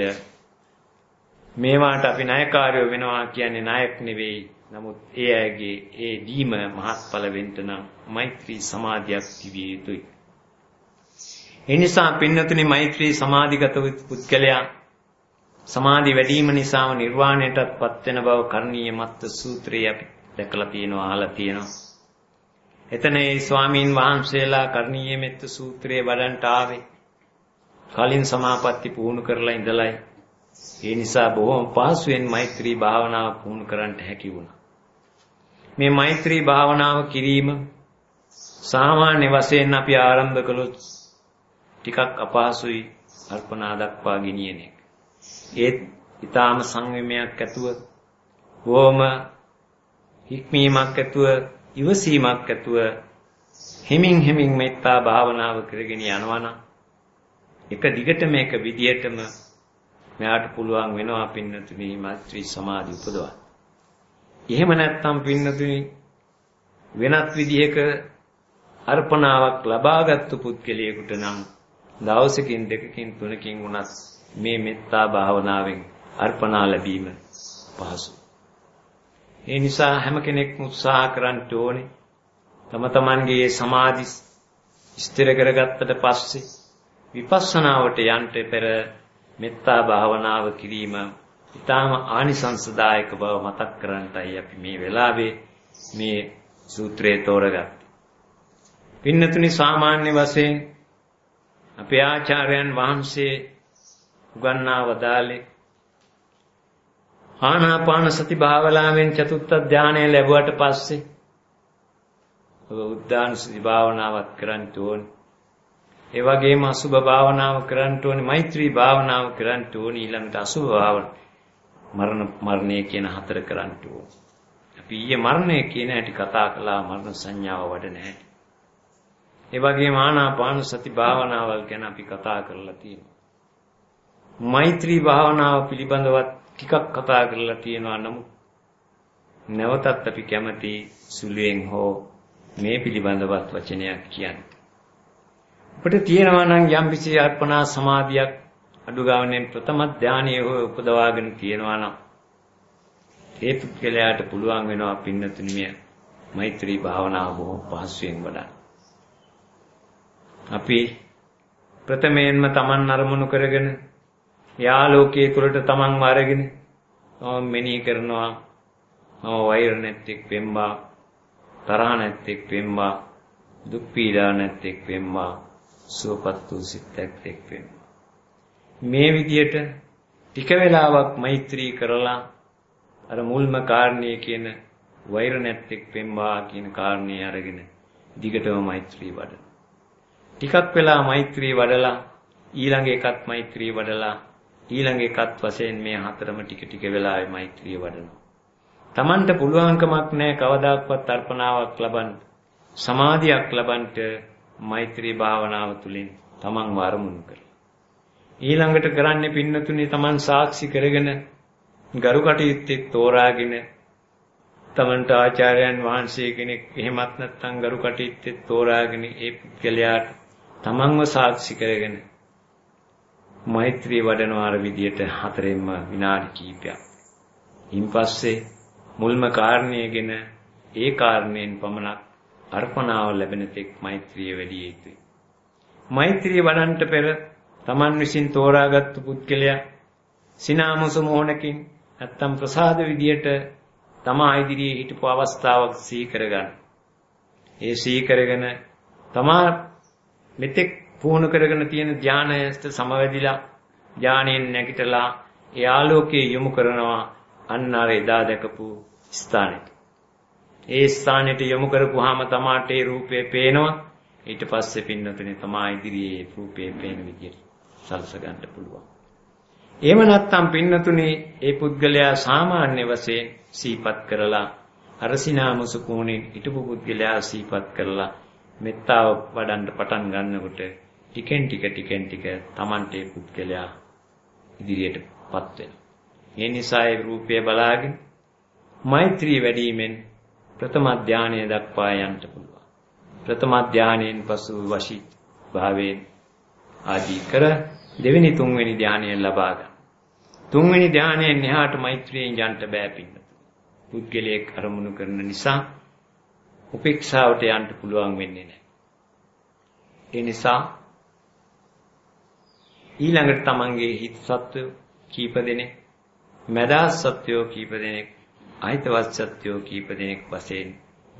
මේවාට අපි ණයකාරයෝ වෙනවා කියන්නේ ණයක් නෙවෙයි. නමුත් ඒ අයගේ ඒ දීම මහත්ඵල වෙන්න නම් මෛත්‍රී සමාධියක් තිබිය යුතුයි. ඒ නිසා පින්නතුනි මෛත්‍රී සමාධිගත පුද්ගලයා සමාධි වැඩිම නිසාම නිර්වාණයටත්පත් වෙන බව කර්ණීය මත්ත සූත්‍රයේ අපි දැකලා තියෙනවා අහලා තියෙනවා. එතන ඒ ස්වාමීන් වහන්සේලා කර්ණීය මෙත්ත සූත්‍රයේ වඩන්ට ආවේ. කලින් සමාපatti පුහුණු කරලා ඉඳලයි. ඒ නිසා බොහොම පහසුවෙන් මෛත්‍රී භාවනාව පුහුණු කරන්නට හැකි වුණා. මේ මෛත්‍රී භාවනාව කිරීම සාමාන්‍ය වශයෙන් අපි ආරම්භ කළොත් ටිකක් අපහසුයි අර්පණා දක්වා ගෙනියන එක. ඒත් ඊටාම සංයමයක් ඇතුව බොහොම හික්මීමක් ඇතුව ඉවසීමක් ඇතුව හිමින් හිමින් මෙත්තා භාවනාව කරගෙන යනවා නම් එක දිගට මේක විදියටම මෙයාට පුළුවන් වෙනවා පින්නතුනි මෛත්‍රී සමාධි උපදවන්න. එහෙම නැත්නම් පින්නතුනි වෙනත් විදිහක අර්පණාවක් ලබාගත්තු පුද්ගලයෙකුට නම් දවසකින් දෙකකින් තුනකින් වුණත් මේ මෙත්තා භාවනාවෙන් අර්පණා ලැබීම පහසුයි. ඒ නිසා හැම කෙනෙක්ම උත්සාහ කරන්න ඕනේ තම තමන්ගේ සමාධි ස්ථිර කරගත්තට පස්සේ විපස්සනාවට යන්න පෙර මෙත්තා භාවනාව කිරීම ඊටාම ආනිසංසදායක බව මතක් කරන්නටයි අපි මේ වෙලාවේ මේ සූත්‍රය තෝරගත්තේ. පින්නතුනි සාමාන්‍ය වශයෙන් අපේ ආචාර්යයන් වහන්සේ උගන්වා වදාළේ ආනාපාන සති භාවනාවෙන් චතුත්ථ ධානය ලැබුවට පස්සේ ඔබ උද්දානසති භාවනාවක් කරන්න ඕනේ. ඒ වගේම අසුභ භාවනාව කරන්න ඕනේ, මෛත්‍රී භාවනාව කරන්න ඕනේ, ඊළඟට අසුභ භාවන මරණ මරණය කියන හතර කරන්න ඕනේ. අපි ඊයේ මරණය කියන හැටි කතා කළා මරණ සංඥාව වඩන හැටි. ඒ වගේම ආනාපාන සති භාවනාවල් ගැන අපි කතා කරලා තියෙනවා. මෛත්‍රී භාවනාව පිළිබඳවත් ටිකක් කතා කරලා තියෙනවා නමුත් නැවතත් අපි කැමති සුළුයෙන් හෝ මේ පිළිබඳවත් වචනයක් කියන්න. අපිට තියෙනවා නම් යම්කිසි අර්පණා සමාධියක් අඩු ගානේ ප්‍රථම ධානයේ හෝ උපදවාගෙන තියෙනවා නම් ඒ පුද්ගලයාට පුළුවන් වෙනවා පින්නතුනි මේ මෛත්‍රී භාවනාව බොහොම පහසුවෙන් වඩන්න. අපි ප්‍රථමයෙන්ම Taman අරමුණු කරගෙන යාලෝකයේ තුලට තමන්ව අරගෙන මම මෙනෙහි කරනවා. මම වෛර නැත්තේක් වෙම්බා තරහ නැත්තේක් වෙම්බා දුක් පීඩා නැත්තේක් වෙම්බා සුවපත් වූ සිතක් එක් වෙම්බා. මේ විදියට ටික වෙලාවක් මෛත්‍රී කරලා අර මුල්ම කාරණේ කියන වෛර නැත්තේක් වෙම්බා කියන කාරණේ අරගෙන දිගටම මෛත්‍රී වඩන ටිකක් වෙලා මෛත්‍රී වඩලා ඊළඟ එකත් මෛත්‍රී වඩලා ඊළඟ එකත් වශයෙන් මේ හතරම ටික ටික වෙලාවේ මෛත්‍රිය වඩනවා. Tamanට පුළුවන්කමක් නැහැ කවදාක්වත් අර්පණාවක් ලබන්න. සමාධියක් ලබන්නට මෛත්‍රී භාවනාව තුළින් Taman වරමුණු කරලා. ඊළඟට කරන්නේ පින්නතුනි Taman සාක්ෂි කරගෙන ගරු කටයුත්තේ තෝරාගෙන තමන්ට ආචාර්යයන් වහන්සේ කෙනෙක් එහෙමත් නැත්නම් ගරු කටයුත්තේ තෝරාගෙන ඒ පුද්ගලයාට තමන්ව සාක්ෂි කරගෙන මෛත්‍රී වඩනවා අර විදියට හතරෙන්ම විනාඩි කිහිපයක්. ඉන්පස්සේ මුල්ම කාරණයගෙන ඒ කාරණයෙන් පමණක් අර්පණාව ලැබෙන තෙක් මෛත්‍රිය වැඩි යුතුයි. මෛත්‍රිය වඩන්නට පෙර Taman විසින් තෝරාගත්තු පුද්ගලයා සිනාමුසු මොහොනකින් නැත්තම් ප්‍රසාද විදියට තමා ඉදිරියේ හිටපු අවස්ථාවක් සිහි කරගන්න. ඒ සිහි කරගෙන තමා මෙතෙක් පුහුණු කරගෙන තියෙන ධානයට සමවැදිලා ධානයෙන් නැගිටලා ඒ ආලෝකයේ යොමු කරනවා අන්න අර එදා දැකපු ස්ථානෙට. ඒ ස්ථානෙට යොමු කරපුවාම තමාට ඒ රූපය පේනවා. ඊට පස්සේ පින්නතුනේ තමා ඉදිරියේ රූපේ පේන විදිහට සලස ගන්න පුළුවන්. එහෙම නැත්නම් පින්නතුනේ ඒ පුද්ගලයා සාමාන්‍ය වශයෙන් සීපත් කරලා අරසිනාමසු කෝණේ හිටපු පුද්ගලයා සීපත් කරලා මෙත්තාව වඩන්න පටන් ගන්නකොට ටිකෙන් ටික ටිකෙන් ටික Tamante පුද්ගලයා ඉදිරියටපත් වෙනවා. ඒ නිසා ඒ රූපය බලාගෙන මෛත්‍රී වැඩිමෙන් ප්‍රථම ධානය දක්වා යන්න පුළුවන්. ප්‍රථම ධානයෙන් පසු වශී භාවයෙන් ආදී කර දෙවෙනි තුන්වෙනි ධානය ලබා ගන්න. තුන්වෙනි ධානයෙන් එහාට මෛත්‍රියෙන් යන්න බෑ පින්න. පුද්ගලයෙක් අරමුණු කරන නිසා උපේක්ෂාවට යන්න පුළුවන් වෙන්නේ නැහැ. ඒ නිසා ඊළඟට තමන්ගේ හිත සත්ව කීප දෙනෙක් මදාස් සත්වෝ කීප දෙනෙක් අහිතවත් සත්වෝ කීප දෙනෙක් වශයෙන්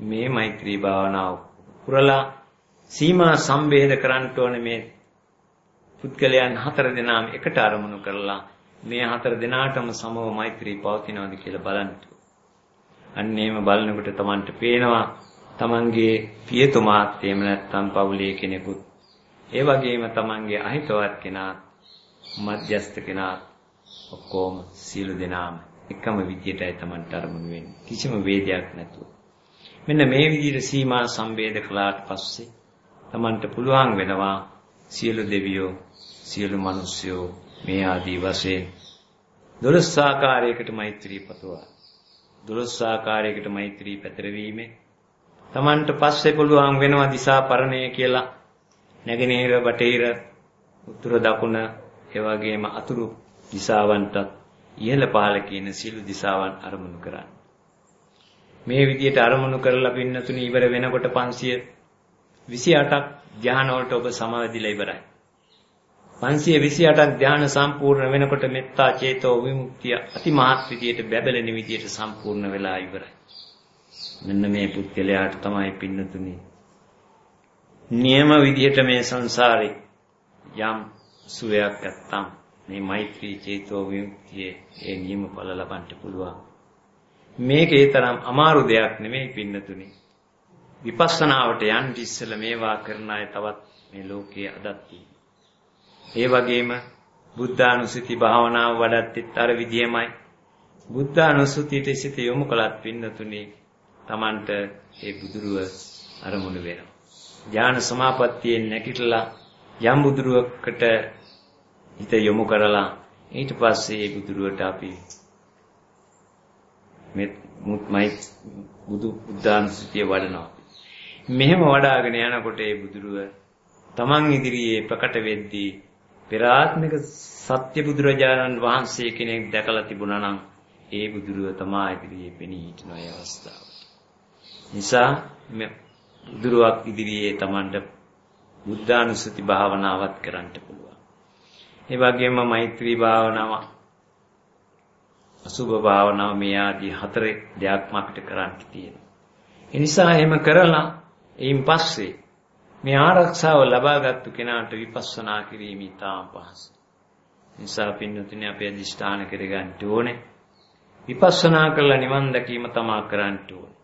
මේ මෛත්‍රී භාවනාව පුරලා සීමා සම්බේධ කරන්න ඕනේ මේ පුද්ගලයන් හතර දෙනාම එකට අරමුණු කරලා මේ හතර දෙනාටම සමව මෛත්‍රී පවතිනවාද කියලා බලන්න. අන්න එහෙම බලනකොට Tamanට පේනවා Tamanගේ පියතුමාත් එහෙම නැත්නම් පවුලේ කෙනෙකුත් ඒ වගේම Tamanගේ අහිතවත් කෙනා මධ්‍යස්ත කෙනා ඔක්කොම සියලු දෙනාම එකම විදියටයි Tamanට අරමුණු වෙන්නේ. කිසිම වේදයක් නැතුව. මෙන්න මේ විදිහට සීමා සම්බේධ කළාට පස්සේ Tamanට පුළුවන් වෙනවා සියලු දෙවියෝ සියලු මිනිස්යෝ මේ ආදී වශයෙන් දොළොස් ආකාරයකට මෛත්‍රී පතුවා. දොළොස් ආකාරයකට මෛත්‍රී පැතරවීමේ Tamanට පස්සේ පුළුවන් වෙනවා දිසා පරණය කියලා නැගෙනහිර බටහිර උතුර දකුණ ඒ වගේම අතුරු දිසාවන්ටත් ඉහළ පහළ කියන සියලු දිසාවන් අරමුණු කරන්න. මේ විදිහට අරමුණු කරලා පින්නතුනි ඉවර වෙනකොට 528ක් ධ්‍යාන වලට ඔබ සමවැදිලා ඉවරයි. 528ක් ධ්‍යාන සම්පූර්ණ වෙනකොට මෙත්තා චේතෝ විමුක්තිය අතිමහත් විදියට බැබලෙන විදියට සම්පූර්ණ වෙලා ඉවරයි. මෙන්න මේ පුත්කලයාට තමයි පින්නතුනි නියම විදියට මේ සංසාරේ යම් සුවයක් නැත්තම් මේ මෛත්‍රී චේතෝ විමුක්තියේ ඒ නියම ඵල ලබන්න පුළුවන්. මේකේ තරම් අමාරු දෙයක් නෙමෙයි පින්නතුනි. විපස්සනාවට යන්න ඉස්සෙල්ලා මේවා කරන අය තවත් මේ ලෝකයේ අදත් ඒ වගේම බුද්ධානුස්සති භාවනාව වඩත්තිත් අර විදියමයි. බුද්ධානුස්සතියට සිත යොමු කළත් පින්නතුනි Tamanට ඒ බුදුරුව අරමුණු වෙනවා. ඥාන සමාපත්තියෙන් නැගිටලා යම් බුදුරුවකට හිත යොමු කරලා ඊට පස්සේ ඒ බුදුරුවට අපි මෙත්මයි බුදු බුද්ධානුස්සතිය වඩනවා. මෙහෙම වඩාගෙන යනකොට ඒ බුදුරුව තමන් ඉදිරියේ ප්‍රකට වෙද්දී පෙර ආත්මික සත්‍ය බුදුරජාණන් වහන්සේ කෙනෙක් දැකලා තිබුණා නම් ඒ බුදුරුව තමා ඉදිරියේ පෙනී හිටින අය අවස්ථාව. නිසා බුදුරුවක් ඉදිරියේ තමන්ට බුද්ධානුස්සති භාවනාවත් කරන්න පුළුවන්. ඒ වගේම මෛත්‍රී භාවනාව අසුභ භාවනාව මේ ආදී හතර දෙයක්ම අපිට කරන්න තියෙනවා. ඒ නිසා එහෙම කරලා එයින් පස්සේ මේ ආරක්ෂාව ලබාගත්තු කෙනාට විපස්සනා කිරීම ඉතාම පහසුයි. නිසා පින්නතුනි අපි අදිෂ්ඨාන කරගන්න ඕනේ. විපස්සනා කරලා නිවන් දැකීම තමා කරන්න ඕනේ.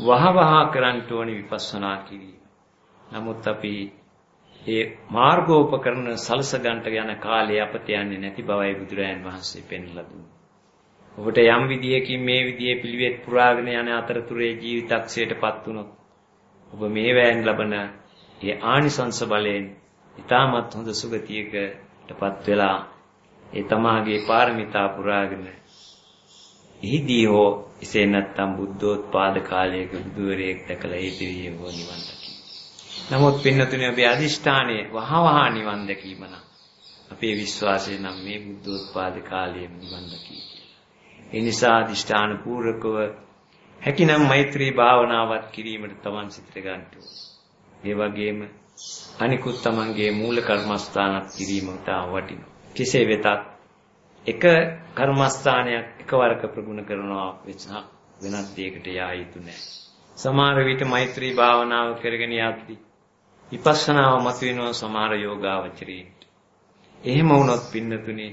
වහවහ කරන්න ඕනේ විපස්සනා කිරීම. නමුත් අපි ඒ මාර්ගෝපකරණ සලස ගන්නට යන කාලේ අපත යන්නේ නැති බවයි බුදුරයන් වහන්සේ පෙන්වලා දුන්නේ. ඔබට යම් විදියකින් මේ විදියේ පිළිවෙත් පුරාගෙන යන අතරතුරේ ජීවිතක්ෂයටපත් වුණොත් ඔබ මේ වෑන් ලබන ඒ ආනිසංස බලයෙන් ඊටමත් හොඳ සුගතියකටපත් වෙලා ඒ තමාගේ පාරමිතා පුරාගෙන එහිදී හෝ එසේ නැත්නම් බුද්ධෝත්පාද කාලයක බුදුවරයෙක් දැකලා ඒ දෙවියෝ නිවන් දකි. නමුත් පින්නතුනේ අපේ අදිෂ්ඨානය වහවහ නිවන් දැකීම නම් අපේ විශ්වාසය නම් මේ බුද්ධෝත්පාද කාලයේ නිවන් දකි. ඒ නිසා අදිෂ්ඨාන පූර්වකව හැකිනම් මෛත්‍රී භාවනාවත් කිරීමට තමන් සිතට ගන්න ඒ වගේම අනිකුත් තමන්ගේ මූල කර්මස්ථානත් කිරීම තාම වටිනවා. කෙසේ වෙතත් එක කර්මස්ථානයක් එකවරක ප්‍රගුණ කරනවා වෙනත් දෙයකට යා යුතු නැහැ. සමහර විට මෛත්‍රී භාවනාව කරගෙන යද්දී විපස්සනාව මතුවෙනවා සමහර යෝගාවචරීන්ට. එහෙම වුණොත් පින්නතුනේ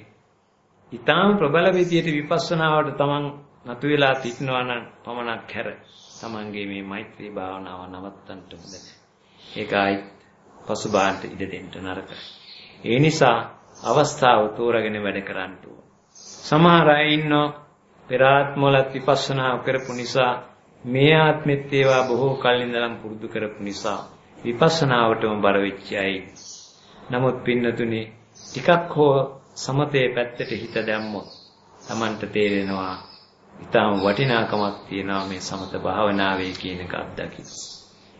ඊටාම ප්‍රබල විදියට විපස්සනාවට තමන් නතු වෙලා තිටනවා නම් පමණක් හැර තමන්ගේ මේ මෛත්‍රී භාවනාව නවත්තන්න හොඳ නැහැ. ඒකයි පසුබාහට ඉඩ දෙන්න නරකයි. ඒ නිසා අවස්ථාව තෝරාගෙන වැඩ කරන්න ඕන. සමහර අය ඉන්නෝ පෙර ආත්මවලත් විපස්සනා කරපු නිසා මේ ආත්මෙත් ඒවා බොහෝ කල් ඉඳලම පුරුදු කරපු නිසා විපස්සනාවටම බර වෙච්ච අය. නමුත් පින්නතුනේ ටිකක් හෝ සමතේ පැත්තට හිත දැම්මොත් Tamanට තේරෙනවා ඊටම වටිනාකමක් තියෙනවා මේ සමත භාවනාවේ කියන එක අත්දකින්න.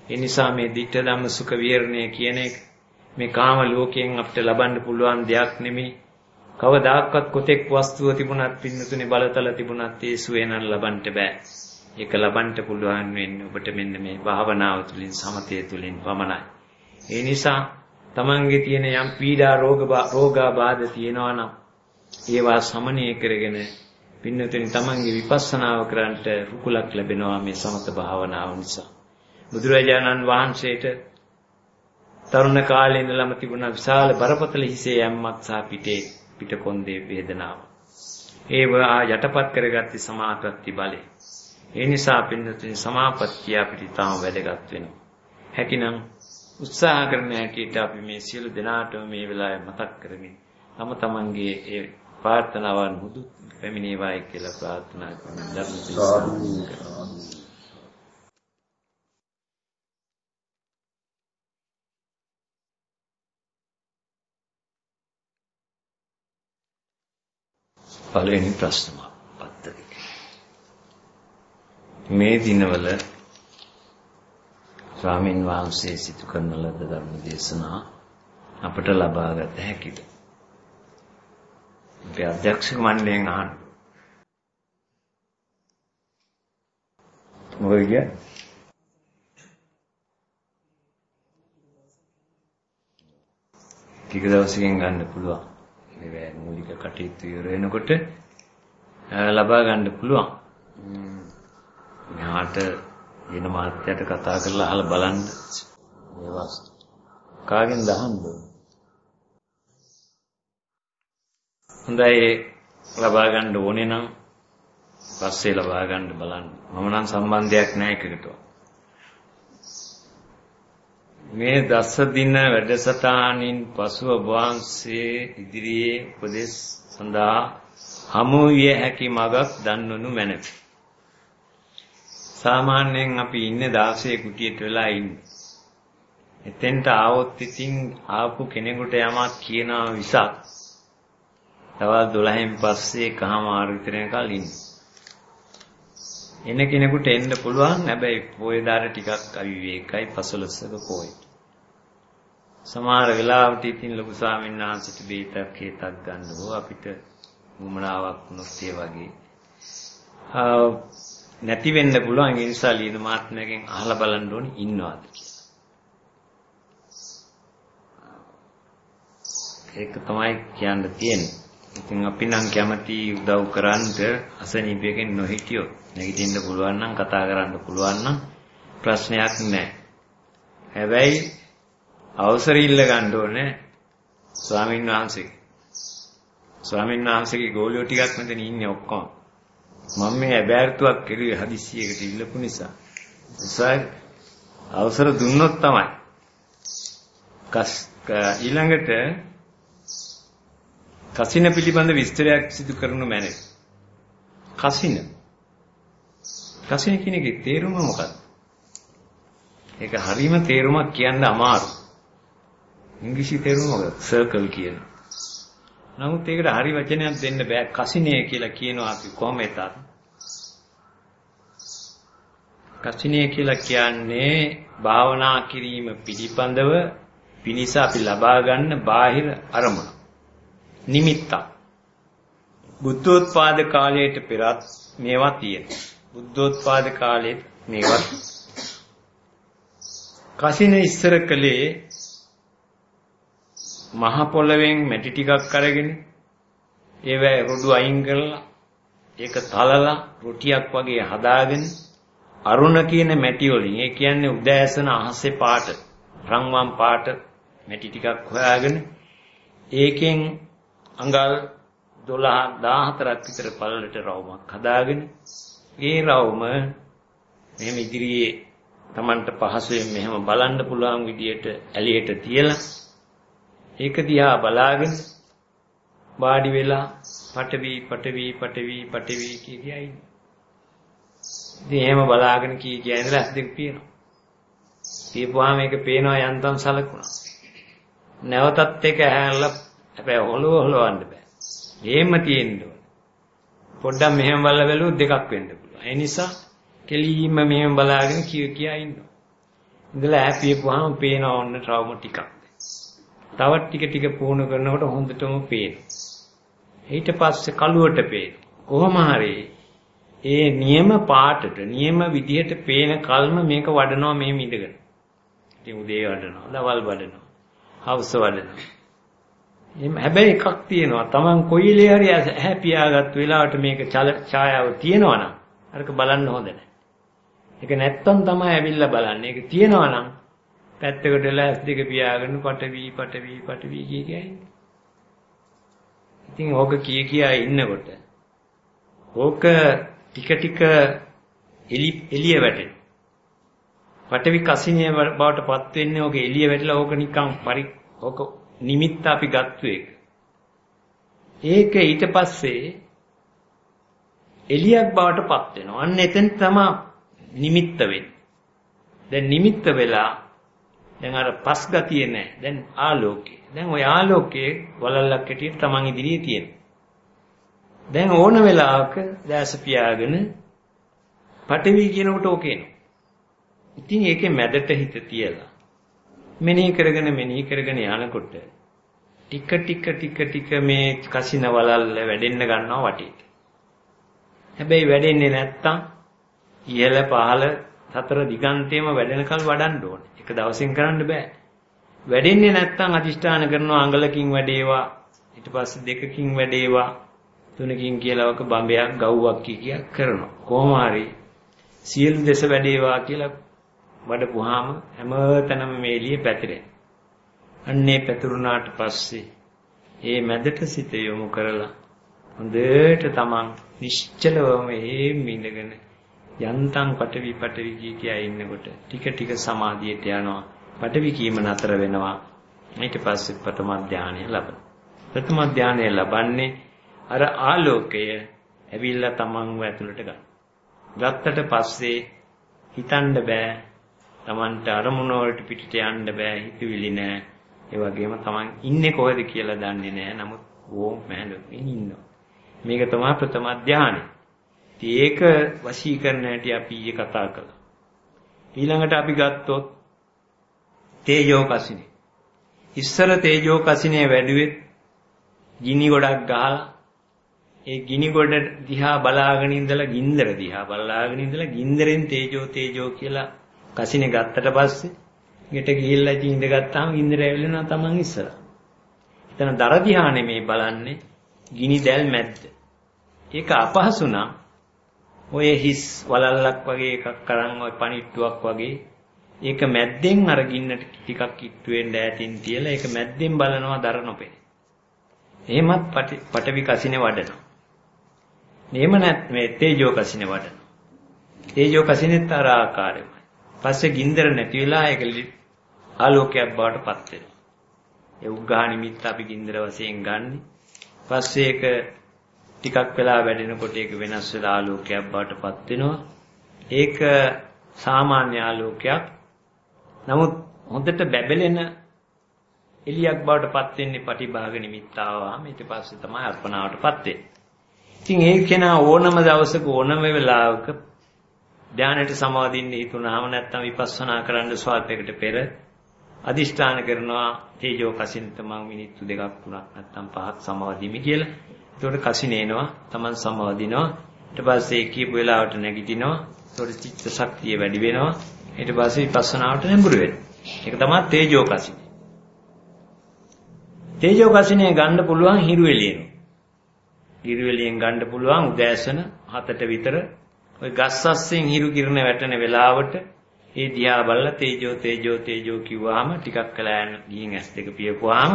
ඒ නිසා මේ ditta ධම්ම සුඛ විහරණය කියන එක මේ කාම ලෝකයෙන් අපිට ලබන්න පුළුවන් දෙයක් නෙමෙයි. කවදාක්වත් කොතෙක් වස්තුව තිබුණත් පින්නතුනේ බලතල තිබුණත් ඒ සුවේ නම් ලබන්න බෑ. ඒක ලබන්න පුළුවන් වෙන්නේ ඔබට මෙන්න මේ භාවනාව තුළින් සමතය තුළින් පමණයි. ඒ නිසා තමන්ගේ තියෙන යම් පීඩා රෝග රෝගාබාධ තියෙනවා නම් ඒවා සමනය කරගෙන පින්නතුනි තමන්ගේ විපස්සනාව කරන්නට රුකුලක් ලැබෙනවා මේ සමත භාවනාව නිසා. බුදුරජාණන් වහන්සේට තරුණ කාලේ ඉඳලම තිබුණ විශාල බරපතල හිසේ යම්මක් සහ පිටේ පිටකොන්දේ වේදනාව. ඒව යටපත් කරගatti සමාපatti බලය. ඒ නිසා පින්නතුනි සමාපත්තිය අපිට තාම වැදගත් වෙනවා. හැකිනම් උත්සාහ කරන හැටියට අපි මේ සියලු දෙනාටම මේ වෙලාවේ මතක් කරමින් තම තමන්ගේ ඒ ප්‍රාර්ථනාවන් මුදු පැමිණේවායි කියලා ප්‍රාර්ථනා කරන ධර්ම දේශනාව පළවෙනි ප්‍රශ්න මේ දිනවල ස්වාමින් වහන්සේ සිදු කරන ලද ධර්ම දේශනා අපට ලබාගත හැකිද? අපි අධ්‍යක්ෂක මණ්ඩලයෙන් අහන්න. මොකද කියන්නේ? ටික දවසකින් ගන්න පුළුවන්. මේ මූලික කටයුතු ඉවර වෙනකොට ලබා ගන්න පුළුවන්. මෙහාට වෙන මාත්‍යට කතා කරලා අහලා බලන්න මේ වස්තු. කාගෙන් දහන්නද? හොඳයි ලබා ගන්න ඕනේ නම් පස්සේ ලබා ගන්න බලන්න. මම නම් සම්බන්ධයක් නැහැ එකකට. මේ දස දින වැඩසටහනින් පසුව වහන්සේ ඉදිරියේ උපදෙස් සඳහා හමු විය හැකි මගක් දන්වනු මැනවි. සාමාන්‍යයෙන් අපි ඉන්නේ 16 කුටියට වෙලා ඉන්නේ. එතෙන්ට ආවොත් ඉතින් ආපු කෙනෙකුට යමක් කියනවා විසක්. තවත් 12න් පස්සේ කහමාර විතරේ කලින්. එන කෙනෙකුට එන්න පුළුවන් හැබැයි පොයදාර ටිකක් අවිවේකයි පසළොස්වක පොය. සමහර වෙලාවට ඉතින් ලොකු ස්වාමීන් වහන්සේට බේතක් හේතක් ගන්න ඕ අපිට උමනාවක් වුණොත් ඒ වගේ. නැති වෙන්න පුළුවන් ඒ නිසා ලියන මාත්මයෙන් අහලා බලන්න ඕනේ ඉන්නවාද කියලා. ඒක තමයි කියන්න තියෙන්නේ. ඉතින් අපි නම් කැමති උදව් කරන්නට අසනීපයකින් නොහිටියොත් නැගිටින්න පුළුවන් නම් කතා කරන්න පුළුවන් නම් ප්‍රශ්නයක් නැහැ. හැබැයි අවසර ඉල්ල ගන්න ඕනේ ස්වාමින් වහන්සේ. ස්වාමින් වහන්සේගේ ගෝලියෝ ටිකක් මෙතන ඉන්නේ ඔක්කොම. මම මේ ඇබෑර්තුවක් කෙරුවේ හදිස්සියකට ඉල්ලපු නිසා. නිසා අවසර දුන්නොත් තමයි. කස් ඊළඟට කසින පිළිබඳ විස්තරයක් සිදු කරනු මැනේ. කසින. කසින කියන එකේ තේරුම මොකක්ද? ඒක හරීම තේරුමක් කියන්න අමාරුයි. ඉංග්‍රීසි තේරුම මොකක්ද? සර්කල් කියන. නමුත් ඒකට හරි වචනයක් දෙන්න බෑ. කසිනේ කියලා කියනවා අපි කොහොමද? කසිනේ කියලා කියන්නේ භාවනා කිරීම පිළිපඳව පිනිස අපි ලබා ගන්න බාහිර අරමුණ. නිමිත්තක්. බුද්ධෝත්පාද කාලයට පෙරත් මේවා තියෙනවා. බුද්ධෝත්පාද කාලයේ මේවා කසින ඉස්සර කලේ මහ පොළවෙන් මැටි ටිකක් අරගෙන ඒවැ රොඩු අයින් කරලා ඒක තලලා රොටියක් වගේ හදාගෙන අරුණ කියන මැටි වලින් ඒ කියන්නේ උදෑසන අහසේ පාට රන්වන් පාට මැටි ටිකක් හොයාගෙන ඒකෙන් අඟල් 12 14ක් විතර පළලට රවුමක් හදාගෙන ඒ රවුම මෙහෙම ඉදිරියේ Tamanට පහසුවෙන් මෙහෙම බලන්න පුළුවන් විදියට ඇලියට තියලා ඒක දිහා බලාගෙන වාඩි වෙලා පටවි පටවි පටවි පටවි කිය කියයි. ඉතින් එහෙම බලාගෙන කී කිය ඉඳලා ඇස් දෙක පියනවා. පියපුවාම මේක පේනවා යන්තම් සලකුණා. නැවතත් ඒක ඇහැරලා හැබැයි හොලව හොලවන්න බෑ. එහෙම තියෙන්න ඕන. පොඩ්ඩක් මෙහෙම බලලා බැලුවොත් දෙකක් වෙන්න පුළුවන්. ඒ නිසා කෙලින්ම මෙහෙම බලාගෙන කිය කියා ඉන්නවා. ඉඳලා ඈපියපුවාම පේනවා ඔන්න ට්‍රවුම ටිකක්. තව ටික ටික පුහුණු කරනකොට හොඳටම පේනවා. ඊට පස්සේ කළුවට පේනවා. කොහොම හරි ඒ නියම පාටට නියම විදිහට පේන කල්ම මේක වඩනවා මේ මිදගෙන. ඉතින් උදේ වඩනවා, දවල් වඩනවා, හවස වඩනවා. එම් හැබැයි එකක් තියෙනවා. Taman කොයිලේ හරි ඇහැ පියාගත් වෙලාවට මේක ඡායාව තියෙනවා නම් අරක බලන්න හොඳ නැහැ. ඒක නැත්තම් තමයි ඇවිල්ලා බලන්නේ. ඒක තියෙනවා නම් පැත්තකට වෙලා S2 පියාගෙන පටවි පටවි පටවි කිය කියයි. ඉතින් ඕක කී කියා ඉන්නකොට ඕක ටික ටික එළිය වැටෙන. පටවි කසිනිය බවට පත් වෙන්නේ ඕක එළිය වැටලා ඕක නිකන් පරි ඕක නිමිත්ත අපි ගත්තු එක. ඒක ඊට පස්සේ එළියක් බවට පත් වෙනවා. අන්න එතෙන් තමයි නිමිත්ත වෙන්නේ. දැන් නිමිත්ත වෙලා දැන් අර පස් ගතිය නැහැ. දැන් ආලෝකය. දැන් ওই ආලෝකයේ වලල්ලක් හැටියට Taman ඉදිරියේ තියෙනවා. දැන් ඕන වෙලාවක දැස පියාගෙන පටවි කියනකොට ඕකේනවා. ඉතින් ඒකේ මැදට හිත තියලා මෙනෙහි කරගෙන මෙනෙහි කරගෙන යනකොට ටික ටික ටික ටික මේ කසින වලල්ල වැඩෙන්න ගන්නවා වටේට. හැබැයි වැඩෙන්නේ නැත්තම් ඉහළ පහළ සතර දිගන්තේම වැඩෙනකල් වඩන්න ඕනේ. එක දවසින් කරන්න බෑ. වැඩෙන්නේ නැත්තම් අදිෂ්ඨාන කරනවා අඟලකින් වැඩේවා ඊට පස්සේ දෙකකින් වැඩේවා තුනකින් කියලාවක බම්බයක් ගව්වක් කිය කරනවා. කොහොම හරි සියලු දස වැඩේවා කියලා වඩපුවාම හැමතැනම මේ එළිය පැතිරෙන. අන්නේ පැතුරුනාට පස්සේ ඒ මැදට සිත යොමු කරලා හොඳට තමන් නිශ්චලවම එහෙම ඉඳගෙන යන්තම් පටවි පටවි කිය කියා ඉන්නකොට ටික ටික සමාධියට යනවා. පටවි කීම නතර වෙනවා. ඊට පස්සේ ප්‍රථම ධානය ලබන. ප්‍රථම ධානය ලබන්නේ අර ආලෝකය ඇවිල්ලා තමන්ව ඇතුළට ගන්න. ගත්තට පස්සේ හිතන්න බෑ. Tamanට අරමුණ වලට පිටට යන්න බෑ. හිතවිලි නෑ. ඒ වගේම තමන් ඉන්නේ කොහෙද කියලා දන්නේ නෑ. නමුත් ඕම් මෑලොත් ඉන්නවා. මේක තමයි ප්‍රථම ධානය. ඒක වශීකරණ හැටි අපි ඊයේ කතා කළා. ඊළඟට අපි ගත්තොත් තේජෝ කසිනේ. ඉස්සර තේජෝ කසිනේ වැඩිවෙත් ගිනි ගොඩක් ගහලා ඒ ගිනි ගොඩ දිහා බලාගෙන ඉඳලා ගින්දර දිහා බලාගෙන ඉඳලා ගින්දරෙන් තේජෝ තේජෝ කියලා කසිනේ ගත්තට පස්සේ ගෙට ගිහිල්ලා ඉඳ ඉඳගත්තාම ගින්දර ඇවිල්ලා තමන් ඉස්සරහ. එතන දර දිහා නෙමේ බලන්නේ ගිනි දැල් මැද්ද. ඒක අපහසු නම් ඔය හිස් වලල්ලක් වගේ එකක් කරන් ඔය පණිට්ටුවක් වගේ ඒක මැද්දෙන් අර ගින්නට ටිකක් ඉට්ටු වෙන්න ඈතින් තියලා ඒක මැද්දෙන් බලනවා දර නොපෙනේ. එහෙමත් පටවි කසිනේ වඩනවා. එහෙම නැත් මේ තේජෝ කසිනේ වඩනවා. තේජෝ කසිනෙත් අර ආකාරයමයි. පස්සේ ගින්දර නැති වෙලා ඒක ආලෝකයක් බවට පත් වෙනවා. ඒ උග්ඝා නිමිත්ත අපි ගින්දර වශයෙන් ගන්න. පස්සේ ඒක ටිකක් වෙලා වැඩෙනකොට ඒක වෙනස් වෙලා ආලෝකයක් බවට පත් වෙනවා. ඒක සාමාන්‍ය ආලෝකයක්. නමුත් හොඳට බැබලෙන එලියක් බවට පත් වෙන්නේ පටිභාග නිමිත්තාවාම ඊට පස්සේ තමයි අර්පණාවටපත් වෙන්නේ. ඉතින් ඒ කෙනා ඕනම දවසක ඕනම වෙලාවක ධානයට සමාදින්න හිතුනහම නැත්නම් විපස්සනා කරන්න ස්වල්පයකට පෙර අදිෂ්ඨාන කරනවා තේජෝ කසින තමන් මිනිත්තු දෙකක් තුනක් නැත්නම් පහක් සමාදිමි කියලා. ඒකට කසිනේනවා තමන් සමාදිනවා. ඊට පස්සේ කියපු වෙලාවට නැගිටිනවා. ඒකට චිත්ත ශක්තිය වැඩි වෙනවා. ඊට පස්සේ විපස්සනාවට නැඹුරු වෙනවා. ඒක තමයි තේජෝ කසින. තේජෝ කසිනේ ගන්න පුළුවන් හිරු එළියෙන්. හිරු එළියෙන් ගන්න පුළුවන් උදෑසන 7ට විතර ওই ගස් අස්සෙන් හිරු කිරණ වැටෙන වෙලාවට ඒ දිහා බලලා තේජෝ තේජෝ තේජෝ කිව්වහම ටිකක් කළා යන ගිහින් ඇස් දෙක පියපුවාම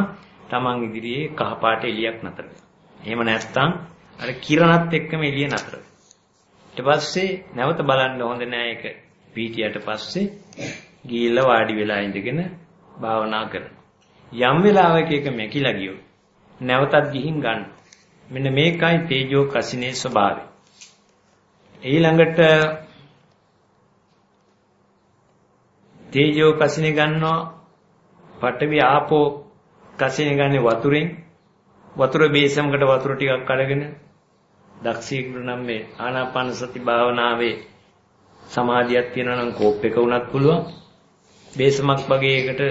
Taman ඉදිරියේ කහ පාට එළියක් නතර වෙනවා. එහෙම නැත්නම් අර කිරණත් එක්කම එළිය නතර වෙනවා. ඊට පස්සේ නැවත බලන්න හොඳ නෑ ඒක පීටියට පස්සේ ගිහිල්ලා වාඩි වෙලා ඉඳගෙන භාවනා කරනවා. යම් වෙලාවක ඒක මැකිලා ගියොත් නැවතත් ගිහින් ගන්න. මෙන්න මේකයි තේජෝ කසිනේ ස්වභාවය. ඊළඟට තේජෝ කසිනේ ගන්නවා පඨවි ආපෝ කසිනේ ගන්නේ වතුරෙන් වතුර බේසමකට වතුර ටිකක් අරගෙන දක්ෂයෙකුට නම් මේ ආනාපාන සති භාවනාවේ සමාධියක් තියෙනවා නම් කෝප් එක වුණත් පුළුවන්. බේසමක් වගේ එකට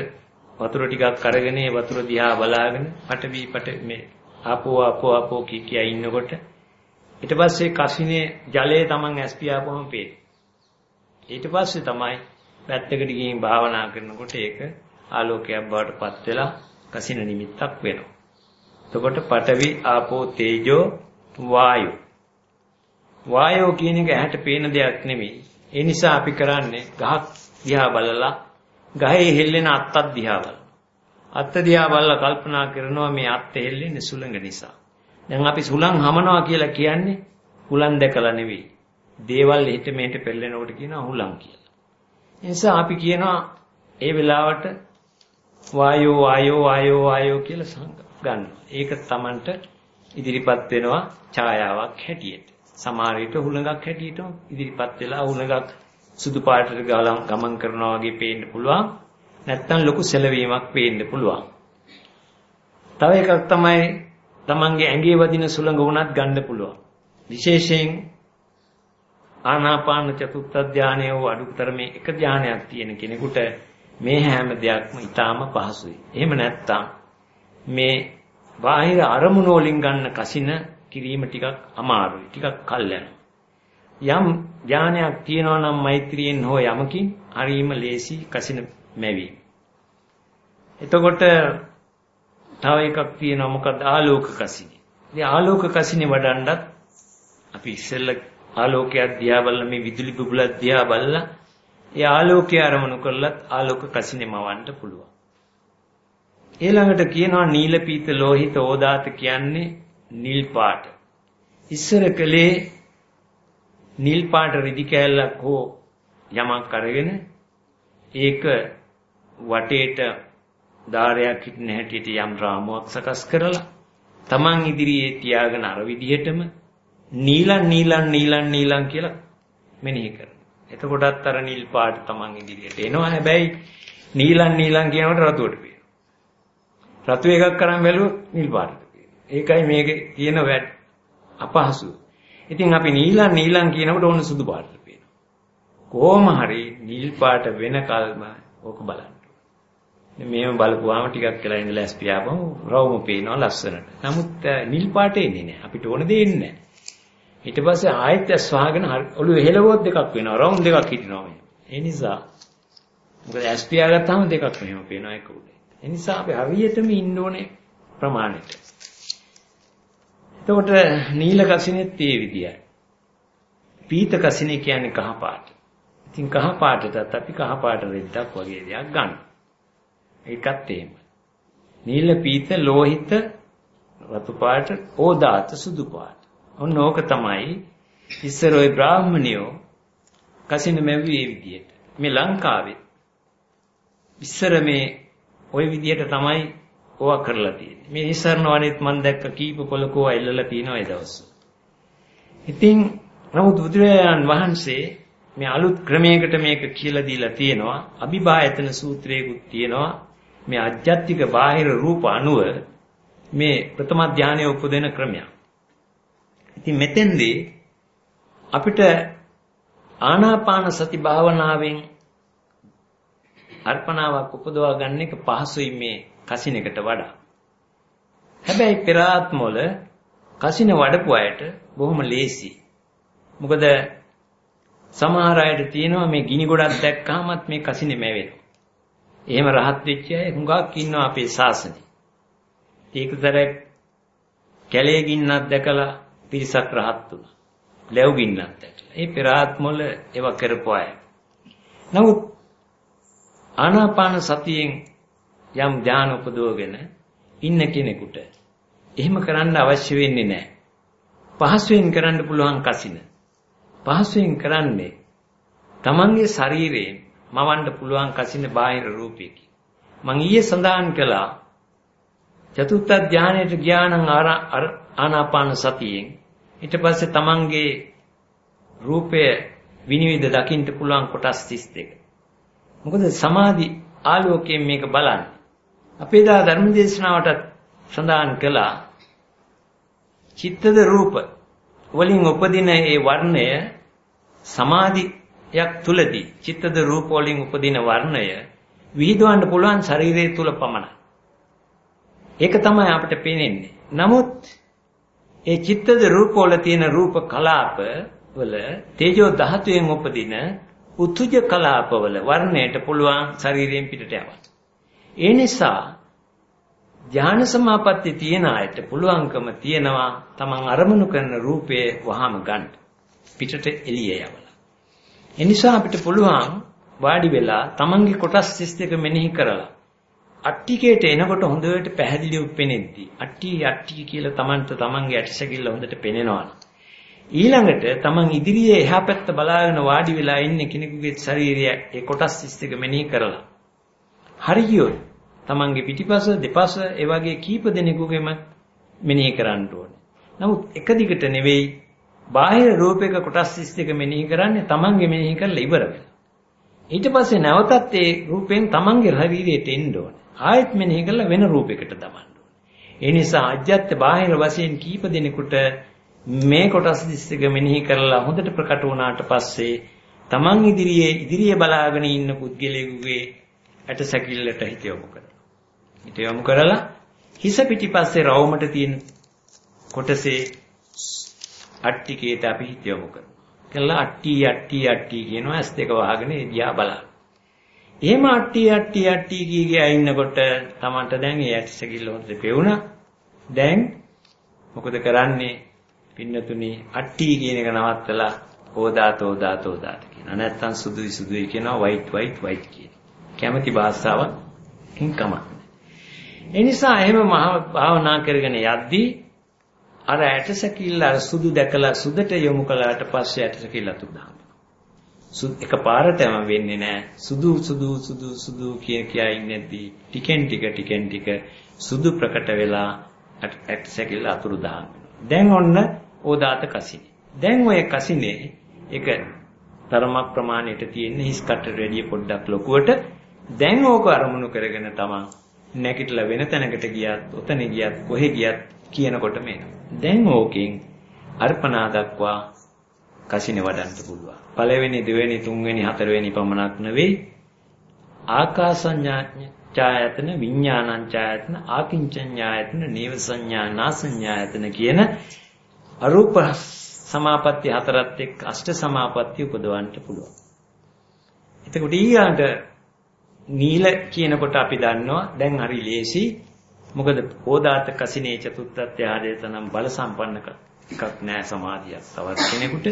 වතුර ටිකක් අරගෙන ඒ වතුර දිහා බලාගෙන පටවි පට මේ ආපෝ ආපෝ ආපෝ කී කියා ඉන්නකොට ඊට පස්සේ කසිනේ ජලය Taman ඇස් පියාපුවම පේනවා ඊට පස්සේ තමයි පැත්තකට ගිහින් භාවනා කරනකොට ඒක ආලෝකයක් බවට පත් වෙලා කසින නිමිත්තක් වෙනවා. එතකොට පඨවි ආපෝ තේජෝ වායෝ වායෝ කියන එක ඇහැට පේන දෙයක් නෙමෙයි ඒ නිසා අපි කරන්නේ ගහක් දිහා බලලා ගහේ හෙල්ලෙන අත්තක් දිහා බලනවා. අත්ත දිහා බලලා කල්පනා කරනවා මේ අත්ත හෙල්ලෙන්නේ සුළඟ නිසා. දැන් අපි සුළං හමනවා කියලා කියන්නේ හුලං දැකලා නෙවෙයි. දේවල් හිට මෙහෙට පෙරලෙනකොට කියනවා හුලං කියලා. ඒ නිසා අපි කියනවා ඒ වෙලාවට වායෝ වායෝ වායෝ වායෝ කියලා සංග ගන්නවා. ඒක Tamanට ඉදිරිපත් වෙනවා ඡායාවක් හැටියට. සමහර විට හුලඟක් හැටියට ඉදිරිපත් වෙලා හුලඟක් සුදු පාටට ගමන් කරනවා වගේ පේන්න පුළුවන්. නැත්තම් ලොකු සැලවීමක් පේන්න පුළුවන්. තව එකක් තමයි තමන්ගේ ඇඟේ වදින සුළඟ වුණත් ගන්න පුළුවන්. විශේෂයෙන් ආනාපාන චතුත්ථ ධානය වූ අඩුතරමේ එක ධානයක් තියෙන කෙනෙකුට මේ හැම දෙයක්ම ඊටාම පහසුයි. එහෙම නැත්තම් මේ බාහිර අරමුණු වලින් ගන්න කසින කිරීම ටිකක් අමාරුයි. ටිකක් කල් යම් ඥානයක් තියෙනවා නම් මෛත්‍රියෙන් හෝ යමකින් හරීම ලේසි කසින මැවි. එතකොට තව එකක් තියෙනවා මොකද ආලෝක කසිනේ. ඉතින් ආලෝක කසිනේ වඩන්නත් අපි ඉස්සෙල්ල ආලෝකයක් දිහා බලලා මේ විදුලි බුබුලක් දිහා බලලා ඒ ආලෝකය අරමුණු කරලත් ආලෝක කසිනේ මවන්න පුළුවන්. ඊළඟට කියනවා නීල පීත ලෝහිත ඕදාත කියන්නේ නිල් පාට. ඉස්සර කලේ නිල් පාට රිදි කෑල්ලක් හෝ යමක් අරගෙන ඒක වටේට ධාරයක් හිටින හැටියට යම් රාමුවක් සකස් කරලා Taman ඉදිරියේ තියාගෙන අර විදිහටම නීලන් නීලන් නීලන් නීලන් කියලා මෙනෙහි කරනවා. එතකොටත් අර නිල් පාට Taman ඉදිරියට එනවා. හැබැයි නීලන් නීලන් කියනකොට රතුවට පේනවා. රතු එකක් කරන් බැලුවොත් නිල් පාටට පේනවා. ඒකයි මේකේ තියෙන වැඩ අපහසු. ඉතින් අපි නීලන් නීලන් කියනකොට ඕන සුදු පාටට පේනවා. කොහොම හරි නිල් පාට වෙනකල්ම ඕක බලන්න. මේව බලපුවාම ටිකක් වෙලා ඉඳලා ඇස්පියාපම රවුම පේනවා ලස්සනට. නමුත් නිල් පාට එන්නේ නැහැ. අපිට ඕන දෙයක් නැහැ. ඊට පස්සේ ආයෙත් ඇස් වහගෙන ඔළුව හෙලවුවොත් දෙකක් වෙනවා. රවුම් දෙකක් හිටිනවා මේ. ඒ නිසා මොකද ඇස්පියා ගත්තාම දෙකක් මෙහෙම පේනවා එක උඩ. ඒ නිසා අපි හරියටම ඉන්න ඕනේ ප්‍රමාණයට. එතකොට නිල කසිනෙත් ඒ විදියයි. පීත කසිනේ කියන්නේ කහ පාට. ඉතින් කහ පාටටත් අපි කහ පාට රෙද්දක් වගේ දෙයක් ගන්න. ඒකත් එහෙම. නිල පීත ලෝහිත රතු පාට ඕදාත සුදු පාට. ඔන්න ඕක තමයි ඉස්සර ওই බ්‍රාහ්මණයෝ කසින මැව්වේ විදියට. මේ ලංකාවේ ඉස්සර මේ ওই විදියට තමයි ඕවා කරලා තියෙන්නේ. මේ ඉස්සරන වනේත් මම දැක්ක කීප පොලකෝ ඇල්ලලා තියෙනවා ඒ දවස්වල. ඉතින් නමුත් බුදුරජාණන් වහන්සේ මේ අලුත් ක්‍රමයකට මේක කියලා දීලා තියෙනවා. අභිභායතන සූත්‍රයකුත් තියෙනවා. මේ අධ්‍යාත්මික බාහිර රූප අනුව මේ ප්‍රථම ධානයේ උපදින ක්‍රමයක්. ඉතින් මෙතෙන්දී අපිට ආනාපාන සති භාවනාවෙන් අර්පණාවක් උපදවා ගන්න එක පහසුයි මේ කසිනකට වඩා. හැබැයි පෙර ආත්මවල කසින වඩපු අයට බොහොම ලේසි. මොකද සමහර අයට තියෙනවා මේ ගිනි ගොඩක් දැක්කහමත් මේ කසිනේ මැවෙනවා. එහෙම රහත් වෙච්ච අය හුඟක් ඉන්නවා අපේ ශාසනේ. ඒකතරක් කැලේ ගින්නක් දැකලා පිරිසක් රහත් වුණා. ලැබු ගින්නක් දැකලා. ඒ පෙර ආත්මවල ඒව කරපු අය. නමුත් ආනාපාන සතියෙන් යම් ඥාන උපදවගෙන ඉන්න කෙනෙකුට එහෙම කරන්න අවශ්‍ය වෙන්නේ නැහැ. පහසුවෙන් කරන්න පුළුවන් කසින. පහසුවෙන් කරන්නේ තමන්ගේ ශරීරයෙන් මවන්න පුළුවන් කසින බාහිර රූපයකින්. මං ඊයේ සඳහන් කළා චතුත්ථ ධානයට ඥානං ආනාපාන සතියෙන් ඊට පස්සේ තමන්ගේ රූපය විනිවිද දකින්න පුළුවන් කොටස් 32. මොකද සමාධි ආලෝකයෙන් මේක බලන්නේ. අපේ දා ධර්මදේශනාවට සඳහන් කළා චිත්තද රූප වලින් උපදින ඒ වර්ණය සමාධියක් තුලදී චිත්තද රූප වලින් උපදින වර්ණය විහිදවන්න පුළුවන් ශරීරය තුල පමණයි. ඒක තමයි අපිට පේන්නේ. නමුත් ඒ චිත්තද රූප වල තියෙන රූප කලාප වල තේජෝ ධාතුවෙන් උපදින උතුජ කලාපවල වර්ණයට පුළුවන් ශරීරයෙන් පිටට යවන්න. ඒ නිසා ධාන සමාපatti තියෙන අයට පුළුවන්කම තියෙනවා තමන් අරමුණු කරන රූපේ වහම ගන්න. පිටට එළිය යවලා. ඒ නිසා අපිට පුළුවන් වාඩි වෙලා තමන්ගේ කොටස් 32 මෙනෙහි කරලා අට්ටිකේට එනකොට හොඳට පැහැදිලිව පෙනෙද්දි අට්ටි අට්ටි කියලා තමන්ට තමන්ගේ ඇටසැකිල්ල හොඳට පෙනෙනවා. ඊළඟට තමන් ඉදිරියේ එහා පැත්ත බලාගෙන වාඩි වෙලා ඉන්න කෙනෙකුගේ ශරීරය ඒ කොටස් 32 මෙනෙහි කරලා හරියට තමන්ගේ පිටිපස දෙපස ඒ වගේ කීප දෙනෙකුගේම මෙනෙහි කරන්න ඕනේ. නමුත් එක දිගට නෙවෙයි බාහිර රූපයක කොටස් 32 මෙනෙහි කරන්නේ තමන්ගේ මෙනෙහි කරලා ඉවර වෙලා. ඊට පස්සේ නැවතත් ඒ රූපයෙන් තමන්ගේ ශරීරයට එන්න ඕනේ. ආයෙත් මෙනෙහි කරලා වෙන රූපයකට දමන්න ඕනේ. ඒ නිසා අජ්‍යත්ත බාහිර වශයෙන් කීප දෙනෙකුට මේ කොටස් 32 මෙනෙහි කරලා හොඳට ප්‍රකට වුණාට පස්සේ තමන් ඉදිරියේ ඉදිරියේ බලාගෙන ඉන්න පුද්ගලයෙකුගේ ඇට සැකිල්ලට හිත යොමු කරනවා. හිත යොමු කරලා හිස පිටිපස්සේ රවුමට තියෙන කොටසේ අට්ටිකේට අපි හිත යොමු කරනවා. කළා අට්ටි අට්ටි අට්ටි කියනවා ඇස් දෙක වහගෙන එදියා බලන්න. එහෙම අට්ටි අට්ටි අට්ටි කිය කිය ඉන්නකොට Tamanට දැන් ඒ ඇටසකිල්ල හොඳට පෙවුණා. දැන් මොකද කරන්නේ? පින්නතුනි අට්ටි කියන එක නවත්තලා ඕදාත ඕදාත ඕදාත කියනවා. නැත්තම් සුදුයි සුදුයි කියනවා වයිට් වයිට් වයිට් කියන. කැමැති භාෂාවකින් කමක් ඒ නිසා එහෙම භාවනා කරගෙන යද්දී අර ඇටසැකිල්ල අර සුදු දැකලා සුදට යොමු කළාට පස්සේ ඇටසැකිල්ල අතුරුදහන. සුදු එකපාරටම වෙන්නේ නැහැ. සුදු සුදු සුදු සුදු කිය කියා ඉන්නේදී ටිකෙන් ටික ටිකෙන් ටික සුදු ප්‍රකට වෙලා ඇටසැකිල්ල අතුරුදහන. දැන් ඔන්න ඕදාත කසිනේ. දැන් ඔය කසිනේ එක තරමක් ප්‍රමාණයට තියෙන හිස් කටට වැඩිය පොඩ්ඩක් ලොකුවට දැන් ඕක අරමුණු කරගෙන තමන් නැගිටලා වෙන තැනකට ගියත්, ඔතන ගියත්, කොහෙ ගියත් කියනකොට මේනවා. දැන් ඕකෙන් අර්පණා දක්වා කසින වඩන්න පුළුවන්. පළවෙනි, දෙවෙනි, තුන්වෙනි, හතරවෙනි පමණක් නෙවෙයි ආකාසඤ්ඤායතන, විඥානඤ්ඤායතන, ආකින්චඤ්ඤායතන, නේව සංඥා, නාසඤ්ඤායතන කියන අරූප සමාපatti හතරත් එක්ක අෂ්ට සමාපatti උපදවන්න පුළුවන්. එතකොට ඊළඟ නීල කියනකොට අපි දන්නවා දැන් හරි ලේසි. මොකද ඕදාත කසිනේ චතුත්ථ ධාරයතනම් බල සම්පන්න එකක් නෑ සමාධියක් තවත් කෙනෙකුට.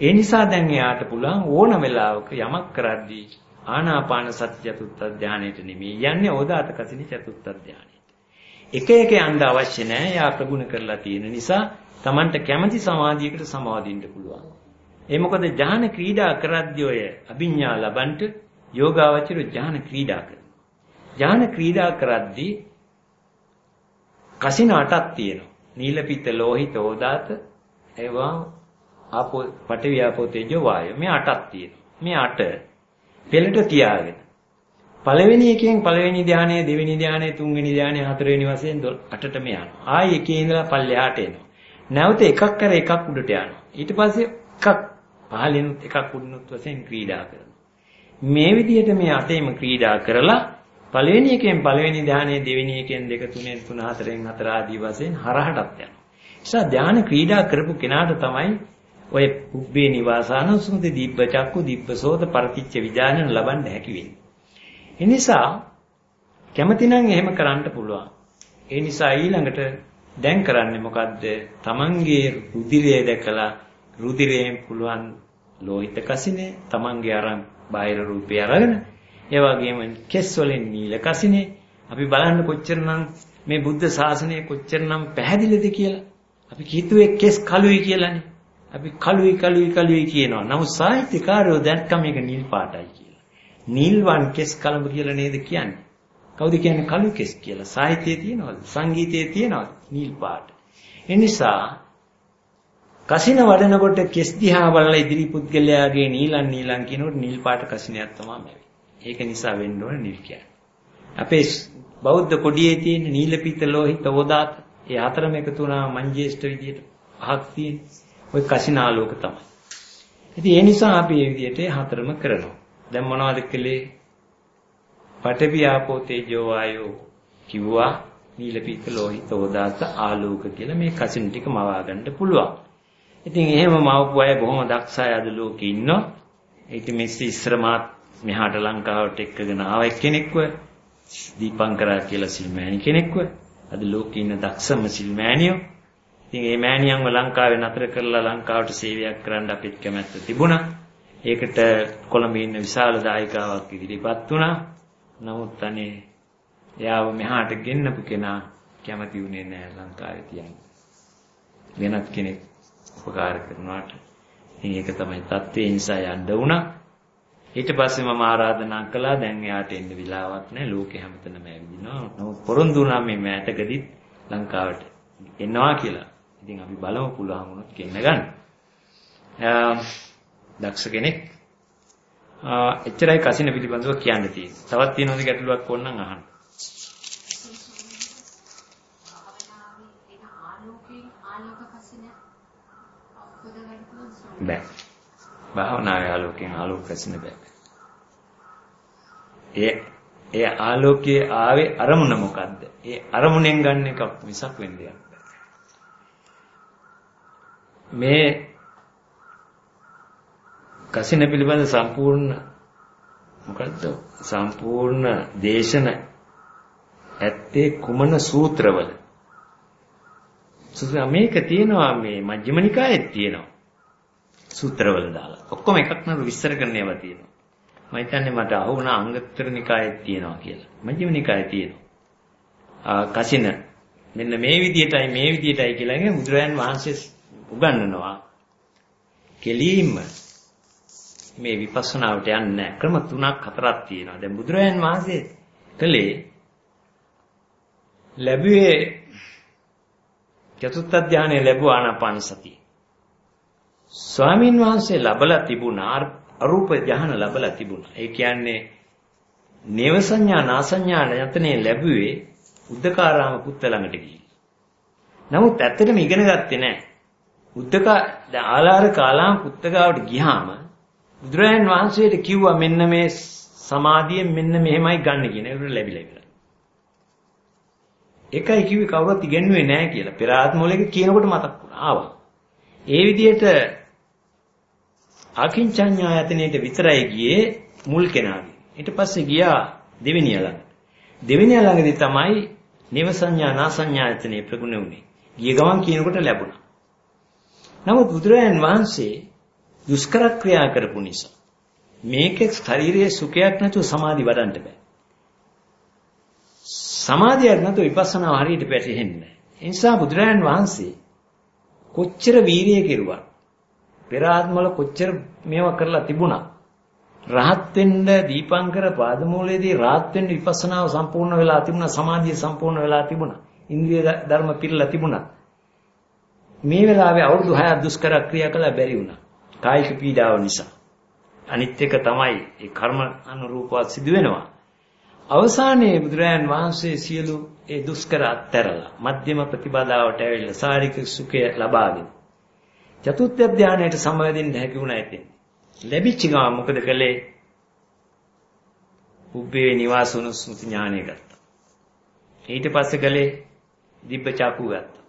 ඒ නිසා දැන් එයාට පුළුවන් ඕන වෙලාවක යමක් කරද්දී ආනාපාන සති චතුත්ථ ධානයට නෙමෙයි යන්නේ ඕදාත කසිනේ චතුත්ථ ධානයට. එක එක යන්න අවශ්‍ය නෑ එයා ප්‍රගුණ කරලා තියෙන නිසා Tamanට කැමැති සමාධියකට සමාදින්න පුළුවන් ඒ මොකද ඥාන ක්‍රීඩා කරද්දී ඔය අභිඥා ලබන්ට යෝගාවචර ඥාන ක්‍රීඩා කරනවා. ඥාන ක්‍රීඩා කරද්දී කසින අටක් තියෙනවා. නීලපිත ලෝහිත ඕදාත ඒවා ආපෝ පඨවි ආපෝ තේජෝ වායෝ මේ අටක් තියෙනවා. මේ අට පෙළට තියාගෙන පළවෙනි එකෙන් පළවෙනි ධානය දෙවෙනි ධානය තුන්වෙනි ධානය හතරවෙනි වශයෙන් අටටම යනවා. ආයි එකේ ඉඳලා පල්ලෙහාට එනවා. නැවත එකක් කර එකක් උඩට යනවා. ඊට පස්සේ එකක් පහළිනුත් එකක් උඩිනුත් වශයෙන් ක්‍රීඩා කරනවා. මේ විදිහට මේ අතේම ක්‍රීඩා කරලා පළවෙනි එකෙන් පළවෙනි ධානයේ දෙවෙනි එකෙන් දෙක තුනෙන් තුන හතරෙන් හතර ආදී වශයෙන් හරහටත් යනවා. නිසා ධාන ක්‍රීඩා කරපු කෙනාට තමයි ඔය උබ්බේ නිවාසානුසුති දීප්ප චක්කු දීප්ප සෝත පරතිච්ච විඥානන ලබන්න හැකි වෙන්නේ. ඒ නිසා කැමතිනම් එහෙම කරන්න පුළුවන්. ඒ නිසා ඊළඟට දැන් කරන්නේ මොකද්ද? තමන්ගේ රුධිරය දැකලා රුධිරයෙන් පුළුවන් ලෝහිත කසිනේ තමන්ගේ අරන් බාහිර රූපේ අරගෙන ඒ වගේම කෙස් වලින් නිල කසිනේ අපි බලන්න කොච්චරනම් මේ බුද්ධ ශාසනය කොච්චරනම් පැහැදිලිද කියලා. අපි කිතුවේ කෙස් කළුයි කියලානේ. අපි කළුයි කළුයි කළුයි කියනවා. නමුත් සාහිත්‍යකාරයෝ දැක්කම මේක නිල් පාටයි කියලා. නිල්වන් කෙස් කලඹ කියලා නේද කියන්නේ? කවුද කියන්නේ කළු කෙස් කියලා? සාහිත්‍යයේ තියෙනවද? සංගීතයේ තියෙනවද? නිල් පාට. ඒ නිසා කසින වඩනකොට කෙස් දිහා බලලා ඉදිරි පුද්ගලයාගේ නීලන් නීලන් කියනකොට නිල් පාට කසිනයක් තමයි ලැබෙන්නේ. ඒක නිසා වෙන්න ඕනේ නිල් කියන්නේ. අපේ බෞද්ධ කොඩියේ තියෙන නීල පීත ලෝහිත ඕදාත ඒ හතරම එකතු වුණාම මංජේෂ්ඨ විදියට පහක් තියෙන. ওই කසිනාලෝක තමයි. ඉතින් ඒ නිසා අපි මේ විදියට හතරම කරනවා. දැන් මොනවද කළේ? පඨවි ආපෝ තේජෝ වායෝ කිව්වා නීල පීත ලෝහිත ඕදාත ආලෝක කියලා මේ කසින ටික මවා ගන්න පුළුවන්. ඉතින් එහෙම මවපු අය බොහොම දක්ෂයි අද ලෝකේ ඉන්නවා. ඒක මෙස්ස ඉස්සර මාත් මෙහාට ලංකාවට එක්කගෙන ආව එක්කෙනෙක්ව දීපංකරා කියලා සිල්මෑණි කෙනෙක්ව අද ලෝකේ ඉන්න දක්ෂම සිල්මෑණියෝ. ඉතින් මේ මෑණියන්ව ලංකාවේ නතර කරලා ලංකාවට සේවයක් කරන්න අපිට කැමැත්ත තිබුණා. ඒකට කොළඹේ ඉන්න විශාල දායකාවක් ඉදිරිපත් වුණා. නමුත් අනේ එයාව මෙහාට ගෙන්නපු කෙනා කැමති වුණේ නැහැ ලංකාවේ තියන්න. වෙනත් කෙනෙක් උපකාර කරනවාට. ඉතින් ඒක තමයි தත්ත්වය නිසා යන්න වුණා. ඊට පස්සේ මම ආරාධනා කළා දැන් එයාට එන්න විලාවක් නැහැ ලෝකේ හැමතැනම ඇවිදිනවා. නමුත් පොරොන්දු වුණා මේ මෑතකදීත් ලංකාවට එන්නවා කියලා. ඉතින් අපි බලමු පුළුවන් වුණොත් ගෙන්න ගන්න. දක්ෂ කෙනෙක්. එච්චරයි කසින පිළිබඳව කියන්න තියෙන්නේ. තවත් තියෙනවද ගැටලුවක් ඕනනම් අහන්න. බෑ. භාවනාවේ ආලෝකයෙන් ආලෝක කසින බෑ. ඒ ඒ ආලෝකයේ ආවේ අරමුණ මොකද්ද? ඒ අරමුණෙන් ගන්න එකක් මිසක් වෙන්නේ මේ කසින පිළිබඳ සම්පූර්ණ මොකද්ද? සම්පූර්ණ දේශන ඇත්තේ කුමන සූත්‍රවල? සූත්‍ර මේක තියෙනවා මේ මජ්ක්‍ධිම නිකායේ තියෙනවා. සූත්‍රවල දාලා. ඔක්කොම එකක් නේද විස්තර කරන්න ඒවා තියෙනවා. මම හිතන්නේ මට අහුණා අංගත්තර නිකායේ තියෙනවා කියලා. මජ්ක්‍ධිම නිකායේ තියෙනවා. ආ කසින මෙන්න මේ විදියටයි මේ විදියටයි කියලා ඉතින් බුදුරයන් වහන්සේ උගන්වනවා. කෙලින්ම මේ විපස්සනාවට යන්නේ ක්‍රම තුනක් හතරක් තියෙනවා. දැන් බුදුරයන් වහන්සේ කළේ ලැබුවේ චතුත්ථ ධානය ලැබුවා ආනාපාන සතිය. ස්වාමින් වහන්සේ ලබලා තිබුණා අරූප ධානය ලබලා තිබුණා. ඒ කියන්නේ නේව සංඥා නාසඤ්ඤා යතනේ ලැබුවේ උද්දකාරාම පුත්ත ළඟට ගිහින්. නමුත් ඇත්තටම ඉගෙන ගත්තේ නැහැ. උද්දක ආලාර කාලාම පුත්තගාවට ගියාම බුදුරජාන් වහන්සේට කිව්වා මෙන්න මේ සමාධියෙන් මෙන්න මෙහෙමයි ගන්න කියන ඒක ලැබිලා ඉවරයි. එකයි කිව්වේ කවුරුත් ඉගෙනුවේ නැහැ කියලා. පෙර ආත්මවලක කියනකොට මතක් වුණා. ආවා. ඒ විදිහට අකින්චඤ්ඤායතනෙට විතරයි ගියේ මුල් කෙනාගේ. ඊට පස්සේ ගියා දෙවෙනිය ළඟ. දෙවෙනිය ළඟදී තමයි නිව සංඥා නාසඤ්ඤායතනෙ ප්‍රගුණ වුනේ. ගිය ගමන් කියනකොට ලැබුණා. නමුත් බුදුරජාන් වහන්සේ දුෂ්කර ක්‍රියා කරපු නිසා මේකේ ශාරීරික සුඛයක් නැතුව සමාධි වඩන්න බෑ. සමාධියක් නැතුව විපස්සනා හරියට පැටහෙන්නේ නැහැ. ඒ නිසා බුදුරජාන් වහන්සේ කොච්චර වීරිය කෙරුවා පෙර ආත්මවල කොච්චර මේවා කරලා තිබුණා. රහත් වෙන්න දීපංකර පාදමූලයේදී රහත් වෙන්න විපස්සනාව සම්පූර්ණ වෙලා තිබුණා සමාධිය සම්පූර්ණ වෙලා තිබුණා. ඉන්ද්‍රිය ධර්ම පිරලා තිබුණා. මේ වෙලාවේ අවුරුදු 6ක් දුෂ්කර ක්‍රියා කළා බැරි වුණා. කායික පීඩාව නිසා. අනිත් එක තමයි ඒ කර්ම අනුරූපව සිදු වෙනවා. අවසානයේ බුදුරයන් වහන්සේ සියලු ඒ දුෂ්කර අත්හැරලා මධ්‍යම ප්‍රතිපදාවට ඇවිල්ලා සාරික සුඛය ලබාගෙන චතුත්ථ ධානයට සමවැදෙන්න හැකි වුණා ඉතින්. ලැබිච්ච ගමන් මොකද කළේ? උබ්බේ නිවාසුණු ස්මෘති ඥානය ගත්තා. ඊට පස්සේ කළේ දිබ්බ චක්කු ගත්තා.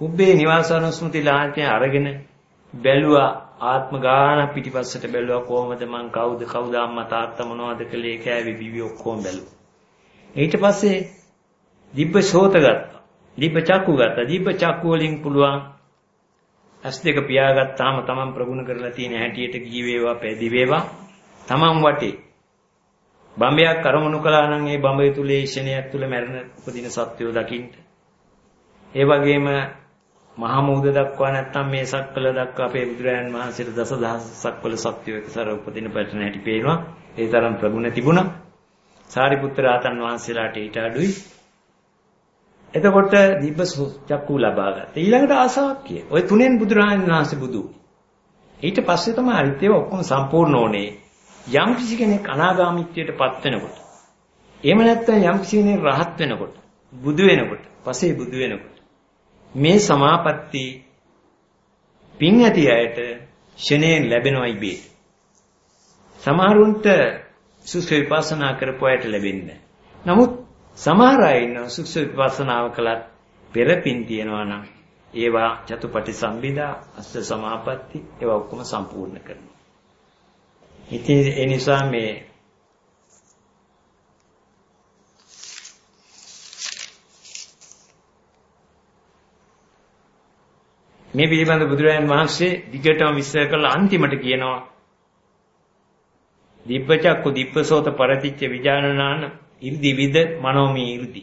උබ්බේ නිවාසුණු ස්මෘති ලාංකය අරගෙන බැලුවා ආත්ම ගාන පිටිපස්සට බැලුවා කොහොමද මං කවුද කවුද අම්මා තාත්තා මොනවද කළේ කෑවි බිවි ඔක්කොම බැලුවා. ඊට පස්සේ දිබ්බ ශෝත ගත්තා. දීප චක්කු ගත්තා. දීප චක්කු වලින් පුළුවන් ඇස් දෙක පියාගත්තාම තමන් ප්‍රගුණ කරලා තියෙන හැටියට ගිහි වේවා පැදි වේවා තමන් වටේ බඹයක් අරමුණු කළා නම් ඒ බඹය තුලේ ෂණයක් තුල මැරෙන උපදින සත්වයෝ දකින්න. ඒ වගේම මහා මූද දක්වා නැත්තම් මේ සක්වල දක්වා අපේ බුදුරජාණන් වහන්සේට දසදහස් සක්වල සත්වයෝ එකසර උපදින පැටන හැටි පේනවා. ඒ තරම් ප්‍රගුණ තිබුණා. සාරිපුත්‍ර ආතන් වහන්සේලාට ඊට අඩුයි. එතකොට දීප චක්කු ලබා ගත්තා. ඊළඟට ආසාක්‍ය. ওই තුනෙන් බුදුරජාණන් වහන්සේ බුදු. ඊට පස්සේ තමයි අනිත් ඒවා ඔක්කොම සම්පූර්ණ ඕනේ. යම් කිසි කෙනෙක් අනාගාමීත්වයට පත් වෙනකොට එහෙම නැත්නම් යම් කිසි කෙනෙක් රහත් වෙනකොට බුදු වෙනකොට පස්සේ බුදු වෙනකොට මේ සමාපatti පින් ඇති අයට ෂණයෙන් ලැබෙනවයි බේ. සමහරුන්ට සුසු විපස්සනා කරපු අයට ලැබෙන්නේ නමුත් සමහර අය ඉන්න සුසු විපස්සනාව කළත් පෙර පින් තියනවා නම් ඒවා චතුපටි සම්බිදා අස්ස සමාපatti ඒවා ඔක්කොම සම්පූර්ණ කරනවා. ඉතින් ඒ නිසා මේ මේ පිළිබඳ බුදුරජාණන් වහන්සේ දිගටම විස්තර කරලා අන්තිමට කියනවා දිබ්බචක්කු දිබ්බසෝත පරතිච්ච විජානනාන ඉර්ධි විද මනෝමී ඉර්ධි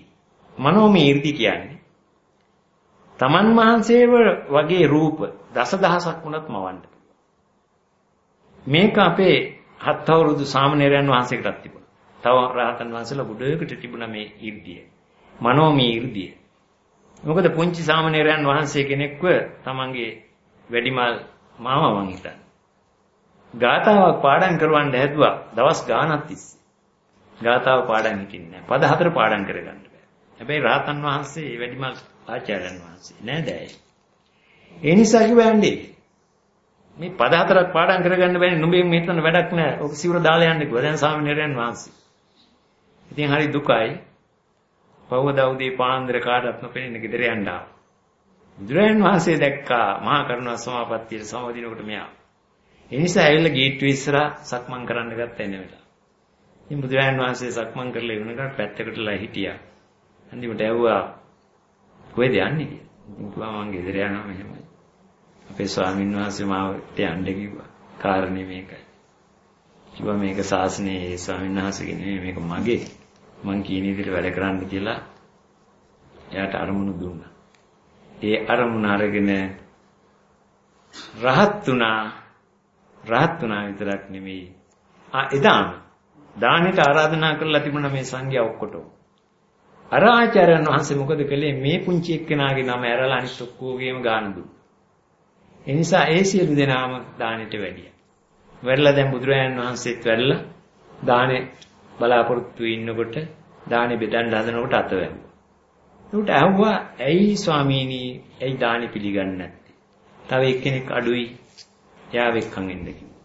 මනෝමී ඉර්ධි කියන්නේ තමන් වහන්සේව වගේ රූප දසදහසක් වුණත් මවන්න මේක අපේ හත් අවුරුදු සාමණේරයන් වහන්සේකටත් තිබුණා. තව රහතන් වහන්සේලා බුදුයකට තිබුණා මේ ඉර්ධිය. මනෝමී ඉර්ධිය. මොකද පුංචි සාමණේරයන් වහන්සේ කෙනෙක්ව තමන්ගේ වැඩිමල් මාමා මං හිතන්නේ. ගාතාවක් පාඩම් කරවන්න හැදුවා දවස් ගාණක් තිස්සේ. ගාතාව පාඩම් හිටින්නේ නැහැ. පද හතර පාඩම් කරගන්න බෑ. හැබැයි රහතන් වහන්සේ වැඩිමල් ආචාර්යයන් වහන්සේ නෑ දැයි. ඒ නිසා කිව්වන්නේ මේ පද හතරක් පාඩම් කරගන්න බැරි නුඹේ මෙතන වැඩක් නැහැ. ඔක සිවුර දාලා යන්න කිව්වා. දැන් ස්වාමීන් වහන්සේ. ඉතින් හරි දුකයි. පවදා උදේ පාන්දර කාටවත් නොපෙනෙන ගෙදර යන්න ආවා. බුදුරජාණන් වහන්සේ දැක්කා මහා කරුණා සමාපත්තියට සමවදිනකොට මෙයා. ඒ නිසා ඇවිල්ලා ගේට්ටුවේ ඉස්සරහා සක්මන් කරන්න ගත්ත එන වෙලාව. ඉතින් බුදුරජාණන් වහන්සේ සක්මන් කරලා ඉවරනකොට පැත්තකටලා හිටියා. අන්තිමට ඇහුවා කොහෙද යන්නේ කියලා. ඉතින් කිව්වා මං ගෙදර යනවා මෙහෙමයි. අපේ ස්වාමීන් වහන්සේ මාවට යන්න කිව්වා. කාරණේ මේකයි. කිව්වා මේක සාසනයේ ස්වාමීන් වහන්සේගේ නෙමෙයි මේක මගේ. මං කියන විදිහට වැඩ කරන්න කියලා එයාට අරමුණු දුන්නා. ඒ අරමුණ අරගෙන රහත් වුණා. රහත් වුණා විතරක් නෙමෙයි. ආ එදාම දානෙට ආරාධනා කරලා තිබුණා මේ සංඝයා ඔක්කොටම. අර ආචාර්යයන් වහන්සේ මොකද කළේ මේ පුංචි එක්කෙනාගේ නම ඇරලා අනිත් ඔක්කොගේම ගාන දුන්නා. ඒ නිසා ඒ සියලු දෙනාම දානෙට වැඩියා. වැඩලා දැන් බුදුරජාණන් වහන්සේත් වැඩලා දානේ බලාපොරොත්තු ඉන්නකොට දානේ බෙදන්න හදනකොට අත වැහුවා. උට ඇහුවා ඇයි ස්වාමීනි ඇයි දානේ පිළිගන්නේ නැත්තේ? තව එක්කෙනෙක් අඩුයි. එයාව එක්කන් එන්න කිව්වා.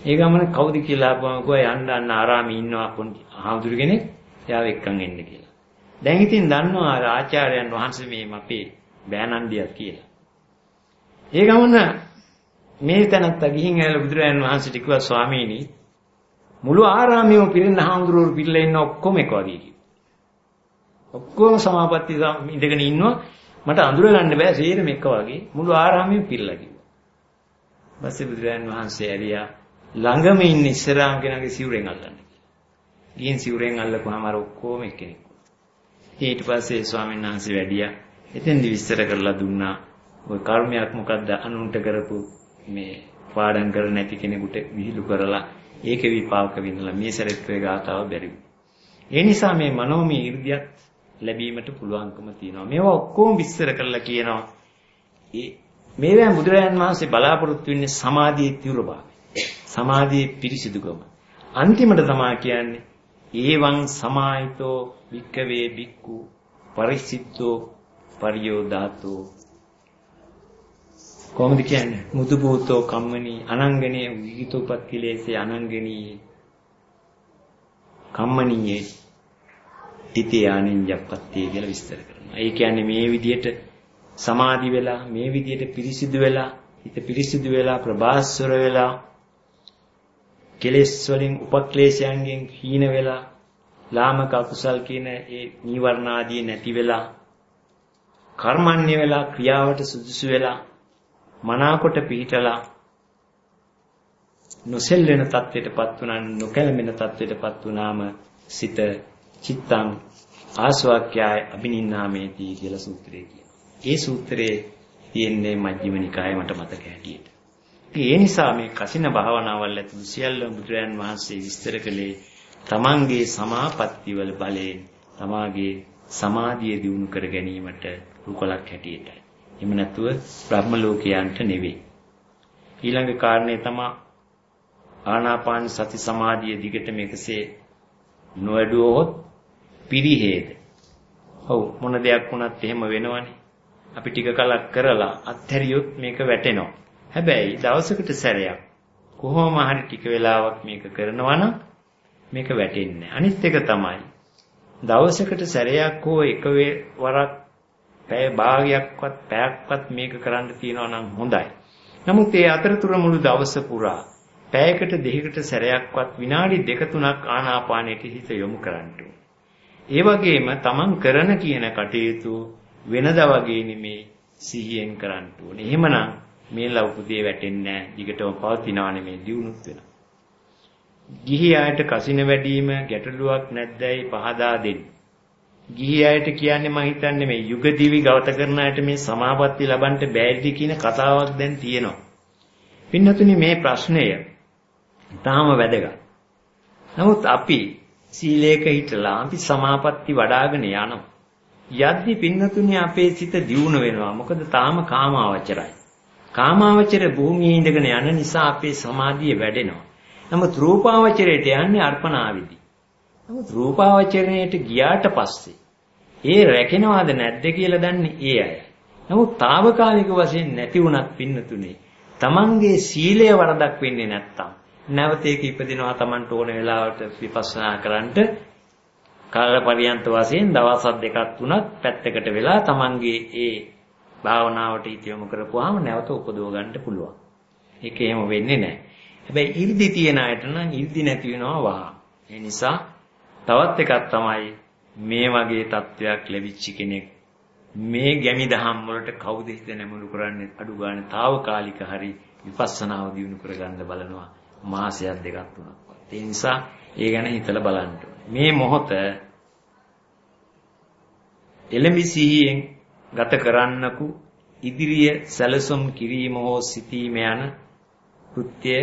ඒ ගමන කවුද කියලා අපුවම කිව්වා යන්න අන්න ආරාමේ ඉන්නවා පොඩි ආහුදුරු කෙනෙක්. එයාව එක්කන් එන්න කියලා. දැන් ඉතින් දන්නවා ආචාර්යයන් වහන්සේ මේ අපේ බෑනන්ඩියක් කියලා. ඒ ගමන මේ තැනත්තා ගිහින් ඇවිල්ලා බුදුරජාණන් වහන්සේට කිව්වා ස්වාමීනි මුළු ආරාමයේම පිරෙන හාමුදුරුවෝ පිළිලා ඉන්න ඔක්කොම එක වගේ කිව්වා. ඔක්කොම සමාපatti ඉඳගෙන ඉන්නවා මට අඳුර ගන්න බෑ සේරම එක වගේ මුළු ආරාමයේම පිරලා කිව්වා. ඊපස්සේ බුදුරජාණන් වහන්සේ ඇරියා ළඟම ඉන්න ඉස්සරහාම කෙනාගේ සිවුරෙන් අල්ලන්න කියලා. ගිහින් සිවුරෙන් අල්ලපුවාම අර ඔක්කොම එක්කෙනෙක්. ඊට පස්සේ ස්වාමීන් වහන්සේ වැඩියා. එතෙන්දි විස්තර කරලා දුන්නා ඔය කර්මයක් මොකද්ද අනුන්ට කරපු මේ පාඩම් කර නැති කෙනෙකුට විහිළු කරලා ඒකේ විපාක විඳලා මේ සැරෙත්වේ ගාතාව බැරි ඒ නිසා මේ මනෝමය 이르දියක් ලැබීමට පුළුවන්කම තියෙනවා. මේවා ඔක්කොම විස්තර කරලා කියනවා. ඒ මේවෙන් බුදුරජාන් වහන්සේ බලාපොරොත්තු වෙන්නේ සමාධියේ තිවුරභාවය. සමාධියේ පිරිසිදුකම. අන්තිමට තමයි කියන්නේ ඒවං සමාහිතෝ වික්කවේ බික්කු පරිසිද්ධෝ පරියෝදාතෝ කොහොමද කියන්නේ? මුදු භූතෝ කම්මනී අනංගනේ විගිතෝපත් කිලේසේ අනංගනී කම්මනීයේ තිතේ ආනින්ජප්පත්තිය කියලා විස්තර කරනවා. ඒ කියන්නේ මේ විදිහට සමාධි වෙලා මේ විදිහට පිරිසිදු වෙලා හිත පිරිසිදු වෙලා ප්‍රබාස්වර වෙලා කෙලෙස් වලින් උපක්ලේශයන්ගෙන් හීන වෙලා ලාමක අකුසල් කියන ඒ නීවරණ ආදී නැති වෙලා කර්මන්නේ වෙලා ක්‍රියාවට සුදුසු වෙලා මනාකොට පිහිටලා නොසෙල්වෙන තත්වයටපත් වුණා නොකැළඹෙන තත්වයටපත් වුණාම සිත චිත්තං ආස්වාක්‍යය අබිනින්නාමේති කියලා සූත්‍රයේ කියනවා. ඒ සූත්‍රයේ තියෙන්නේ මජ්ක්‍ධිම නිකායේ මට මතක හැටියට. ඒ නිසා මේ කසින භාවනාවල් ඇතුළු සියල්ල බුදුරයන් වහන්සේ විස්තර කළේ තමන්ගේ සමාපත්තිවල බලයෙන් තමාගේ සමාධිය දියුණු කර ගැනීමට රුකලක් හැටියටයි. එහෙම නැතුව බ්‍රහ්ම ලෝකයන්ට නෙවෙයි. ඊළඟ කාරණේ තමයි ආනාපාන සති සමාධිය දිගට මේකසේ නොවැඩුවොත් පිරිහේද. ඔව් මොන දෙයක් වුණත් එහෙම වෙනවනේ. අපි ටික කලක් කරලා අත්හැරියොත් මේක වැටෙනවා. හැබැයි දවසකට සැරයක් කොහොම හරි ටික වෙලාවක් මේක කරනවා නම් මේක වැටෙන්නේ අනිත් එක තමයි දවසකට සැරයක් හෝ එක වරක් පැය භාගයක්වත් පැයක්වත් මේක කරන්න තියනවා නම් හොඳයි. නමුත් ඒ අතරතුර මුළු දවස පුරා පැයකට දෙකකට සැරයක්වත් විනාඩි දෙක තුනක් ආනාපානයට හිත යොමු කරන්න ඒ වගේම තමන් කරන කියන කටයුතු වෙනදා වගේ නෙමේ සිහියෙන් කරන්න ඕනේ. එහෙමනම් මේ ලෞකිකයේ වැටෙන්නේ නැහැ. දිගටම පවතිනවා නෙමේ දියුණුත් වෙනවා. ගිහි ආයත කසින වැඩිම ගැටලුවක් නැද්දයි පහදා දෙන්න. ගිහි ආයත කියන්නේ මම හිතන්නේ මේ යුග දිවි ගවත කරන අයට මේ සමාපatti ලබන්න බැරිද කියන කතාවක් දැන් තියෙනවා. පින්නතුනි මේ ප්‍රශ්නය තාම වැදගත්. නමුත් අපි සීලේක හිටලා අපි සමාපatti වඩ아가න යනවා. යද්දි පින්නතුනි අපේ සිත දියුණු වෙනවා. මොකද තාම කාමාවචරයි. කාමාවචර භූමියේ ඉඳගෙන යන නිසා අපේ සමාධිය වැඩෙනවා. නමුත් රූපාවචරයට යන්නේ අර්පණාවිදි. නමුත් රූපාවචරණයට ගියාට පස්සේ ඒ රැකෙනවද නැද්ද කියලා දන්නේ ඒ අය. නමුත් తాවකාලික වශයෙන් නැති වුණත් පින්නතුනේ තමන්ගේ සීලය වරදක් වෙන්නේ නැත්තම් නැවත ඒක ඉපදිනවා තමන්ට ඕන වෙලාවට විපස්සනා කරන්නට කාල පරියන්ත වශයෙන් දවස් දෙකක් තුනක් පැත්තකට වෙලා තමන්ගේ ඒ භාවනාවට ඉතියොමු කරපුවාම නැවත උපදව ගන්න පුළුවන්. ඒක එහෙම වෙන්නේ නැහැ. හැබැයි 이르දි තියන අයට නම් 이르දි නැති වෙනවා වහා. ඒ නිසා තවත් එකක් තමයි මේ වගේ තත්වයක් ලැබිච්ච කෙනෙක් මේ ගැමි දහම් වලට කවුද හිත නැමුළු කරන්නේ? අඩු ගන්න తాවකාලික හරි විපස්සනාව දියුණු කරගන්න බලනවා. මාසයක් දෙකක් තුනක්වත්. ඒ නිසා ඒ ගැන හිතලා බලන්න මේ මොහොත එළඹි සිහියෙන් ගත කරන්නකු ඉදිරිය සැලසුම් කිරීම හෝ සිටීම යන කෘත්‍ය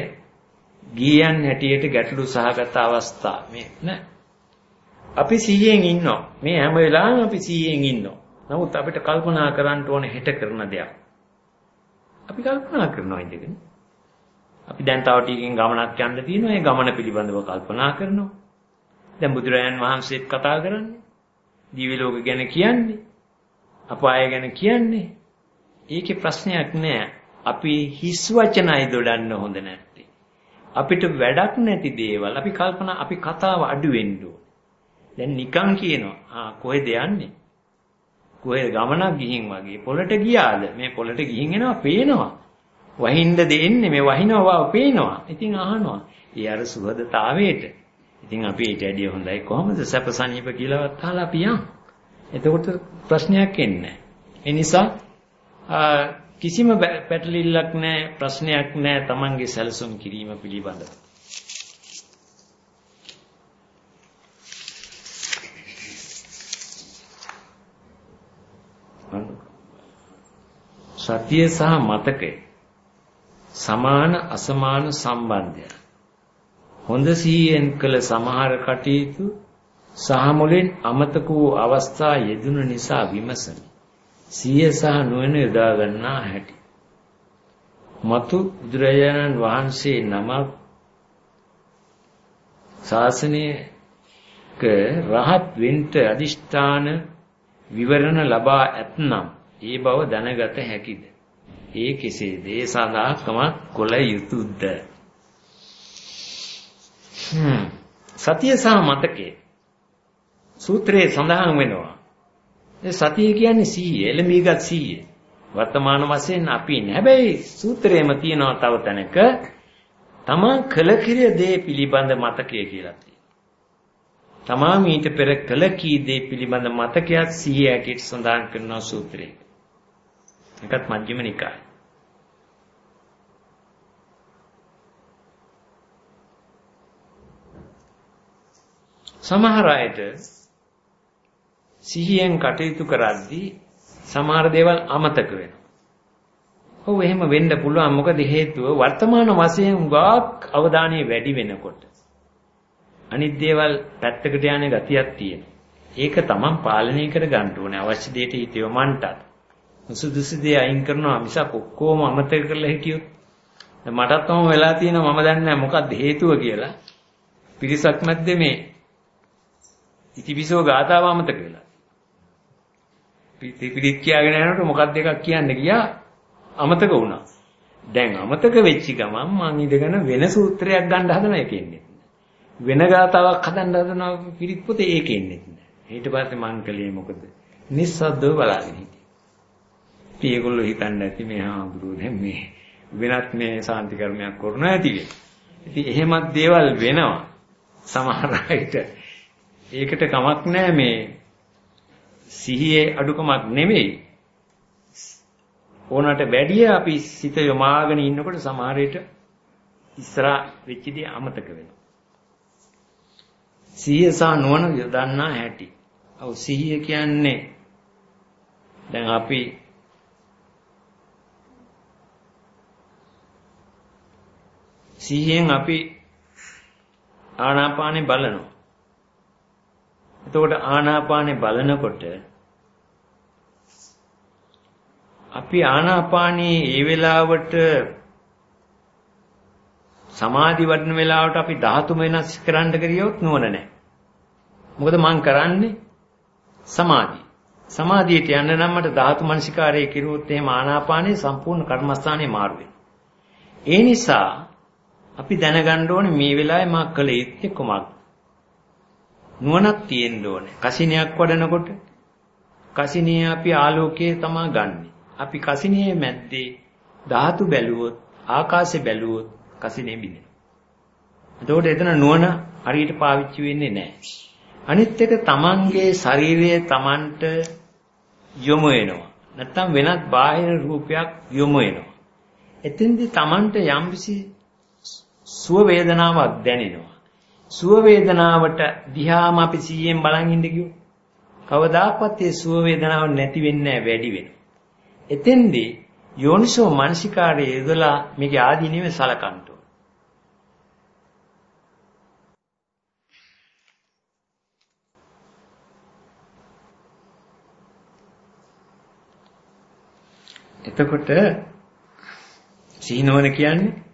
ගියන් හැටියට ගැටලු සහගත අවස්ථා. මේ නෑ? අපි සිහියෙන් ඉන්නවා. මේ හැම වෙලාවෙම අපි සිහියෙන් ඉන්නවා. නමුත් අපිට කල්පනා කරන්න ඕනේ හෙට කරන දෙයක්. අපි කල්පනා කරනවා ඉඳගෙන. අපි දැන් තව ටිකකින් ගමනක් යන්න තියෙනවා. ඒ ගමන පිළිබඳව කල්පනා කරනවා. දැන් බුදුරජාන් වහන්සේත් කතා කරන්නේ. දිව්‍ය ලෝක ගැන කියන්නේ. අපාය ගැන කියන්නේ. ඒකේ ප්‍රශ්නයක් නෑ. අපි හිස් වචනයි දොඩන්න හොඳ නැත්තේ. අපිට වැඩක් නැති දේවල් අපි කල්පනා අපි කතාව අඩු වෙන්න දැන් නිකන් කියනවා ආ කොහෙද යන්නේ? කොහෙද ගමනක් ගිහින් වගේ පොළට ගියාද? මේ පොළට ගිහින් එනවා පේනවා. වහින්ද දෙන්නේ මේ වහිනවා බව පේනවා. ඉතින් අහනවා. ඒ අර සුහදතාවයට. ඉතින් අපි ඊට ඇඩිය හොඳයි කොහොමද සැපසනීප කියලාවත් අහලා අපි යන්. එතකොට ප්‍රශ්නයක් එන්නේ නැහැ. ඒ නිසා කිසිම පැටලිල්ලක් නැහැ ප්‍රශ්නයක් නැහැ Tamange සැලසුම් කිරීම පිළිබඳව. සතිය සහ මතකය සමාන අසමාන සම්බන්ධය හොඳ සීයෙන් කළ සමහර කටයුතු සහ මුලින් අමතක වූ අවස්ථා යෙදුණු නිසා විමසමි. සිය සහ නුවණ යොදා ගන්නා හැටි. මතු බුදුරජාණන් වහන්සේ නමක් ශාසනයක රහත් වෙන්න අදිෂ්ඨාන විවරණ ලබා ඇතනම් ඒ බව දැනගත හැකිද? ඒ කෙසේද? ඒ සඳහා කමක් කොළ යුතුයද? සතිය සහ මතකේ සූත්‍රයේ සඳහන් වෙනවා. ඒ සතිය කියන්නේ සීය, එළඹීගත් සීය. වර්තමාන වශයෙන් අපි ඉන්නේ. හැබැයි සූත්‍රයේම තියෙනවා තව තැනක තමන් කළ කිරිය දේ පිළිබඳ මතකය කියලා තියෙනවා. තමා මීට පෙර කළ කී දේ පිළිබඳ මතකයක් සිහිය ඇටියට සඳහන් කරනවා සූත්‍රයේ. එකත් මජ්ක්‍ධිම නිකාය. සමහර අයට සිහියෙන් කටයුතු කරද්දී සමහර දේවල් අමතක වෙනවා. ඔව් එහෙම වෙන්න පුළුවන් මොකද හේතුව වර්තමාන වශයෙන් ගාක් අවධානය වැඩි වෙනකොට අනිත් දේවල් පැත්තකට යන ගතියක් තියෙනවා. ඒක තමන් පාලනය කර ගන්න ඕනේ අවශ්‍ය දෙයට හිතෙවමන්ටත්. සුදුසු දේ අයින් කරනවා මිසක් ඔක්කොම අමතක කරලා හිටියොත් මටත් තම වෙලා තියෙනවා මම දන්නේ නැහැ මොකක්ද හේතුව කියලා. පිරිසක් මැද්දේ මේ ඉතිපිසෝ ගාතාව අමතක වෙලා. පිටිපිටික් කියාගෙන යනකොට මොකක්ද එකක් කියන්න ගියා අමතක වුණා. දැන් අමතක වෙච්ච ගමන් මං ඉඳගෙන වෙන සූත්‍රයක් ගන්න හදන එකෙන්නේ. වෙන ගාතාවක් හදන්න හදන පිරිත් පොතේ ඒකෙන්නේ නැහැ. ඊට පස්සේ මං කළේ මොකද? නිස්සද්දව බලාගෙන හිටියේ. ඉතින් ඒගොල්ලෝ හිතන්නේ නැති මේ හාමුදුරුවෝ දැන් මේ වෙනත් මේ සාන්ති කර්මයක් කරනවා ඇති කියලා. ඉතින් එහෙමත් දේවල් වෙනවා. සමහර අයට ඒකට කමක් නැහැ මේ සිහියේ අඩුකමක් නෙමෙයි. ඕනට වැඩිය අපි සිත යොමාගෙන ඉන්නකොට සමහර විට ඉස්සරහ වෙච්ච දේ අමතක වෙනවා. සිහිය සහ නුවණ යොදන්නා හැටි. ඔව් සිහිය කියන්නේ දැන් අපි සිහියෙන් අපි ආනාපානේ බලනවා. එතකොට ආනාපානේ බලනකොට අපි ආනාපානේ ඒ වෙලාවට සමාධි වඩන වෙලාවට අපි ධාතු වෙනස් කරන්න කරියොත් නුවණ නැහැ. මොකද මං කරන්නේ සමාධි. සමාධියට යන්න නම් මට ධාතු මනසිකාරයේ කිරුවොත් එහෙම ආනාපානේ සම්පූර්ණ කර්මස්ථානේ මාරු ඒ නිසා අපි දැනගන්න ඕනේ මේ වෙලාවේ මා කළ යුත්තේ කුමක්ද? නුවණක් තියෙන්න ඕනේ. කසිනියක් වඩනකොට කසිනිය අපි ආලෝකයේ තමා ගන්නෙ. අපි කසිනියේ මැද්දේ ධාතු බැලුවොත් ආකාශය බැලුවොත් කසිනේ බිඳෙනවා. එතකොට එතන නුවණ හරියට පාවිච්චි වෙන්නේ නැහැ. අනිත් එක තමන්ගේ ශරීරයේ තමන්ට යොමු වෙනවා. නැත්තම් වෙනත් බාහිර රූපයක් යොමු වෙනවා. එතෙන්දී තමන්ට යම්කිසි සුව වේදනාවක් දැනෙනවා. සුව වේදනාවට දිහාම අපි 100ෙන් බලන් ඉන්න කිව්වොත් කවදාකවත් ඒ සුව වේදනාවක් නැති වෙන්නේ නැහැ වැඩි වෙනවා. එතෙන්දී යෝනිසෝ මානසිකාරයේ යොදලා මේකේ ආදීනෙම සලකන්න ඕන. එතකොට සීනවන කියන්නේ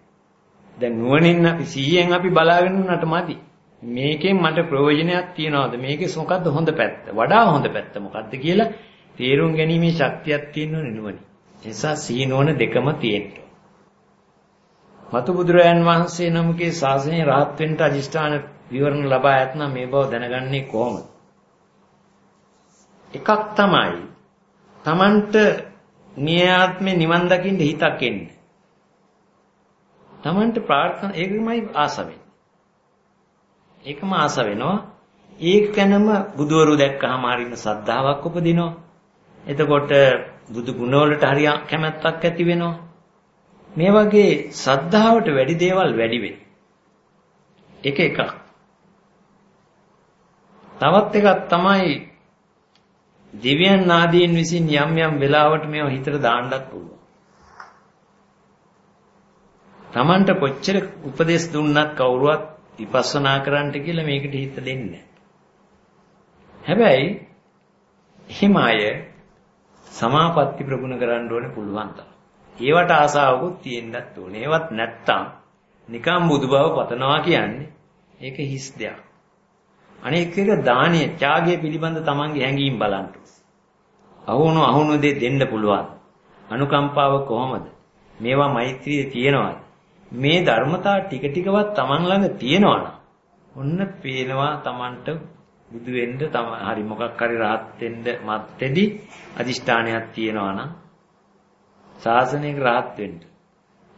දැන් නුවණින් අපි 100න් අපි බලාගෙන උන්නට මදි. මේකෙන් මට ප්‍රයෝජනයක් තියනවාද? මේකේ මොකද්ද හොඳ පැත්ත? වඩා හොඳ පැත්ත මොකද්ද කියලා තේරුම් ගැනීමේ ශක්තියක් තියෙනවනේ නුවණ. ඒ නිසා සීනෝන දෙකම තියෙන්න. මතු බුදුරයන් වහන්සේ නමකේ ශාසනය රහත් වෙන්න අදිෂ්ඨාන විවරණ ලබා ඇතනම් මේ බව දැනගන්නේ කොහොමද? එකක් තමයි Tamanට නියාත්මේ නිවන් දකින්න හිතක් එන්නේ. Tamanට ප්‍රාර්ථනා ඒකමයි ආස වෙන්නේ. ඒකම ආස වෙනවා. ඒක ගැනම බුදවරු දැක්කහම හරින සද්ධාාවක් උපදිනවා. එතකොට බුදු ගුණවලට හරිය කැමැත්තක් ඇති වෙනවා. මේ වගේ සද්ධාවට වැඩි දේවල් වැඩි වෙයි. එක එකක්. තවත් එකක් තමයි දිව්‍යයන් ආදීන් විසින් යම් යම් වෙලාවට මේව හිතට දාන්නත් පුළුවන්. Tamanට කොච්චර උපදෙස් දුන්නත් කවුරුවත් විපස්සනා කරන්නට කියලා මේකට හිත දෙන්නේ නැහැ. හැබැයි හිම අය සමාපatti ප්‍රගුණ කරන්න ඕනේ පුළුවන් තරම්. ඒවට ආසාවකුත් තියෙන්නත් ඕනේ. ඒවත් නැත්තම් නිකම් බුදුබව පතනවා කියන්නේ ඒක හිස් දෙයක්. අනෙක් එක දානීය ත්‍යාගය පිළිබඳ තමන්ගේ හැඟීම් බලන්න. අහුණු අහුණු දේ දෙන්න පුළුවන්. අනුකම්පාව කොහොමද? මේවා මෛත්‍රිය තියෙනවද? මේ ධර්මතා ටික ටිකවත් තමන් ළඟ තියෙනවනම් ඔන්න පේනවා තමන්ට බුදු වෙන්න තම හරි මොකක් හරි rahat වෙන්න මත්තේදි අදිෂ්ඨානයක් තියෙනවා නම් ශාසනයක rahat වෙන්න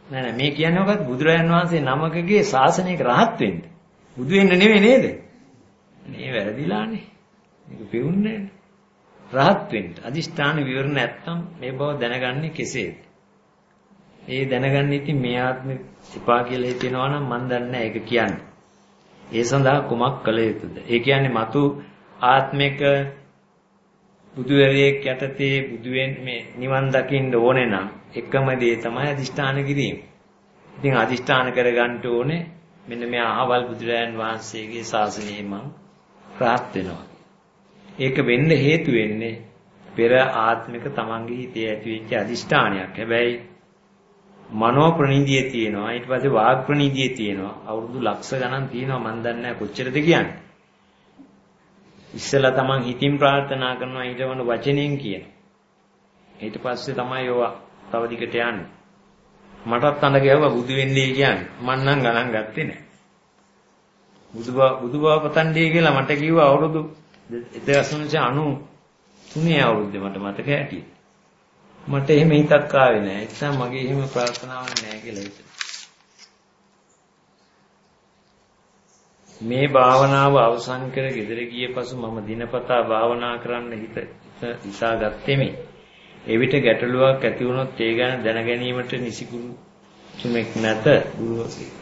නෑ නෑ මේ කියන්නේ මොකක්ද බුදුරජාන් වහන්සේ නමකගේ ශාසනයක rahat වෙන්න බුදු වෙන්න නෙවෙයි නේද මේ වැරදිලානේ. මේක පෙවුන්නේ රහත් වෙන්න. අදිෂ්ඨාන විවරණ නැත්තම් මේ බව දැනගන්නේ කෙසේද? ඒ දැනගන්න ඉතින් මේ ආත්මෙ එපා කියලා හිතෙනවා නම් මන් දන්නේ ඒක කියන්නේ. ඒ සඳහා කුමක් කළ යුතුද? ඒ කියන්නේ మతు ආත්මික බුදුවරයෙක් යටතේ බුදු මේ නිවන් දකින්න ඕනේ නම් එකම දේ තමයි අදිෂ්ඨාන කිරීම. ඉතින් අදිෂ්ඨාන කරගන්න ඕනේ මෙන්න මේ අහවල් බුදුරයන් වහන්සේගේ ශාසනයේ මං රාත් වෙනවා. ඒක වෙන්න හේතු වෙන්නේ පෙර ආත්මික තමන්ගේ හිතේ ඇතිවෙච්ච අදිෂ්ඨානයක්. හැබැයි මනෝ ප්‍රනිධිය තියෙනවා. ඊට පස්සේ වාග් ප්‍රනිධිය තියෙනවා. අවුරුදු ලක්ෂ ගණන් තියෙනවා මන් දන්නේ නැහැ කොච්චරද කියන්නේ. ඉස්සෙල්ලා තමන් හිතින් ප්‍රාර්ථනා කරනවා ඊට වන වචනෙන් කියන. ඊට පස්සේ තමයි ඒවා තව දිගට යන්නේ. මටත් අඬ ගැහුවා බුදු වෙන්නේ කියන්නේ. මං නම් ගණන් ගත්තේ නැහැ. බුදුබව බුදුබව පතන්නේ කියලා මට කිව්වා අවුරුදු 1993 අවුරුද්දේ මට මතක හැටියට මට එහෙම හිතක් ආවේ නෑ. ඒ නිසා මගේ එහෙම ප්‍රාර්ථනාවක් නෑ කියලා හිතුවා. මේ භාවනාව අවසන් කර ගෙදර ගිය පසු මම දිනපතා භාවනා කරන්න හිත හිතාගත්තෙමි. එවිට ගැටලුවක් ඇති වුණොත් ඒ ගැන දැන ගැනීමට නිසිකුරු තුමෙක් නැත.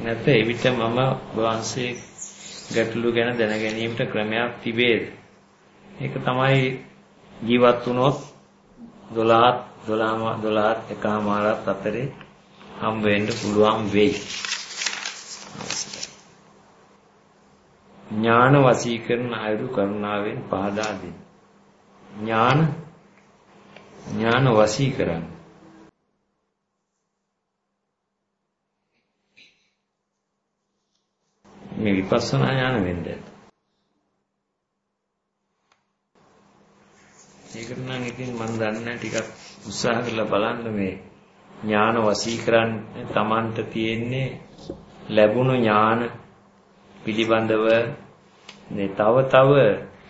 නැත. එවිට මම වංශයේ ගැටලු ගැන දැන ගැනීමට ක්‍රමයක් තිබේද? ඒක තමයි ජීවත් වුණොත් 12 12 12 එකමාරත් අතරේ හම් වෙන්න පුළුවන් වෙයි. ඥාන වසීකරණ අයුරු කරුණාවෙන් පහදා දෙන්න. ඥාන ඥාන වසීකරණ මේ විපස්සනා ඥාන වෙන්නේ. ඒකට නම් ඉතින් මම දන්නේ ටිකක් උත්සාහ කරලා බලන්න මේ ඥාන වසී කරන්න Tamanට තියෙන්නේ ලැබුණු ඥාන පිළිබඳව මේ තව තව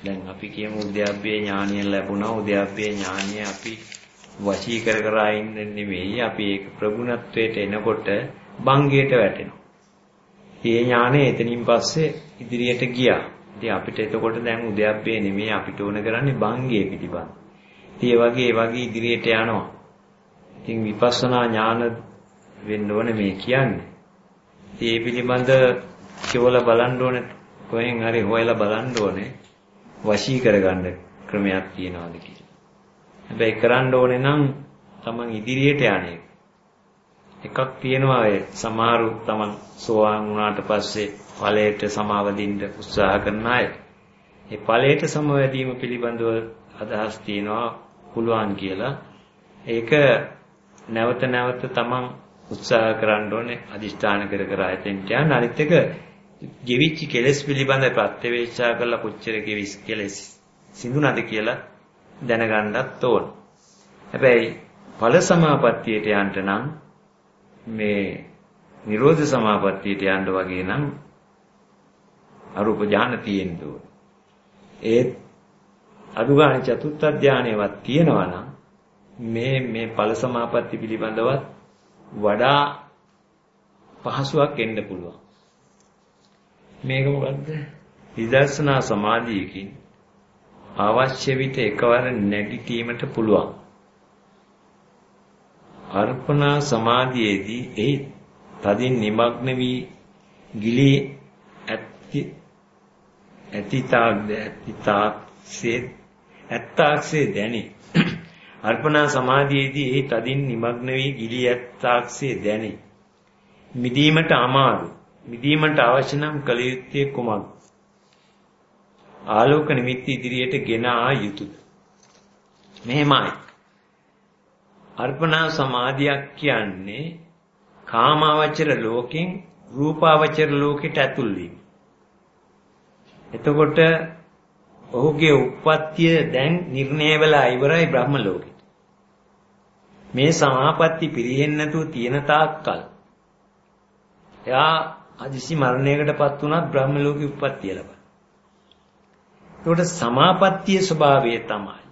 දැන් අපි කියමු උද්‍යාප්පේ ඥානිය ලැබුණා උද්‍යාප්පේ ඥානිය අපි වශී කර කර ඉන්න නෙමෙයි අපි ඒක ප්‍රගුණත්වයට එනකොට බංගයට වැටෙනවා. මේ ඥානෙ එතනින් පස්සේ ඉදිරියට ගියා. ඉතින් අපිට එතකොට දැන් උද්‍යාප්පේ නෙමෙයි අපිට ඕන කරන්නේ බංගයේ පිටිපස්ස. ඉතින් ඒ වගේ ඒ වගේ ඉදිරියට යනවා. ඉතින් විපස්සනා ඥාන වෙන්න ඕනේ මේ කියන්නේ. ඉතින් ඒ පිළිබඳ කියවලා බලන්න ඕනේ කොහෙන් හරි හොයලා බලන්න ඕනේ වශී කරගන්න ක්‍රමයක් තියනවාද කියලා. හැබැයි කරන්න ඕනේ නම් Taman ඉදිරියට යන්නේ. එකක් තියෙනවා ඒ සමහරු Taman සෝවාන් වුණාට පස්සේ ඵලයට සමාවදින්න උත්සාහ කරන අය. ඒ ඵලයට සමවැදීම පිළිබඳව අදහස් තියෙනවා පුළුවන් කියලා ඒක නැවත නැවත තමන් උත්සාහ කරන්න ඕනේ අදිෂ්ඨාන කර කර ආයතෙන්ට යන අනිත් එක ගෙවිච්ච කෙලෙස් පිළිබඳ ප්‍රත්‍යවේක්ෂා කරලා කොච්චර කෙවිස් කෙලෙස් සිඳුනද කියලා දැනගන්නත් ඕන. හැබැයි ඵල සමාපත්තියට යන්න නම් මේ නිරෝධ සමාපත්තියට යන්න වගේ නම් අරූප ඥාන තියෙන්න ඕන. ඒත් අනුගාණ චතුත්ථ ධානයවත් තියෙනවා නම් මේ මේ ඵල සමාපatti පිළිබඳවත් වඩා පහසුවක් එන්න පුළුවන්. මේක මොකද්ද? විදර්ශනා සමාධියකින් අවශ්‍ය විට එකවර නැගිටීමට පුළුවන්. අර්පණා සමාධියේදී එහි තදින් নিমগ্ন වී ගිලී ඇති ඇතිතාක් ඇත්ත ආක්ෂේ දැනේ. අර්පණා සමාධියේදී එහි තදින් নিমග්න වී ගිලී ඇත්ත ආක්ෂේ දැනේ. මිදීමට අමාරු. මිදීමට අවශ්‍ය නම් කල යුත්තේ කුමක්ද? ආලෝක නිමිති ඉදිරියට ගෙන ආ යුතුයද? මෙහෙමයි. අර්පණා සමාධියක් කියන්නේ කාමාවචර ලෝකෙන් රූපාවචර ලෝකෙට ඇතුල් වීම. එතකොට ඔහුගේ උප්පත්තිය දැන් නිර්ණය වෙලා ඉවරයි බ්‍රහ්ම ලෝකෙට. මේ සමාපatti පිරෙහෙන්නේ නැතුව තියෙන තාක්කල් එයා අදිසි මරණයකටපත් වුණත් බ්‍රහ්ම ලෝකෙ උප්පත්තිය ලබන. ඒකට සමාපත්තියේ ස්වභාවය තමයි.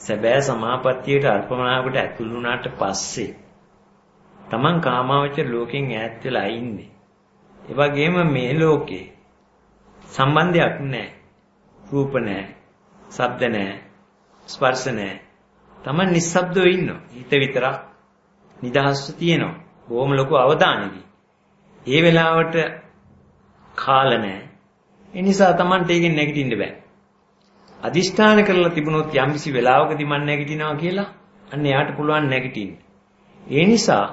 සැබෑ සමාපත්තියට අර්පණාවකට ඇතුළු වුණාට පස්සේ Taman කාමාවචර ලෝකෙන් ඈත් වෙලා ඉන්නේ. ඒ වගේම මේ ලෝකේ සම්බන්ධයක් නැහැ. රූප නැහැ, ශබ්ද නැහැ, ස්පර්ශ නැහැ. Taman නිස්සබ්දව ඉන්නවා. හිත විතරක් නිදහස්ව තියෙනවා. බොහොම ලොකු අවධානයකින්. ඒ වෙලාවට කාල නැහැ. ඒ නිසා Tamanට ඒකෙන් නැගිටින්න බෑ. අදිෂ්ඨාන කරලා තිබුණොත් යම්කිසි වෙලාවකදී මම නැගිටිනවා කියලා අන්න එයාට පුළුවන් නැගිටින්න. ඒ නිසා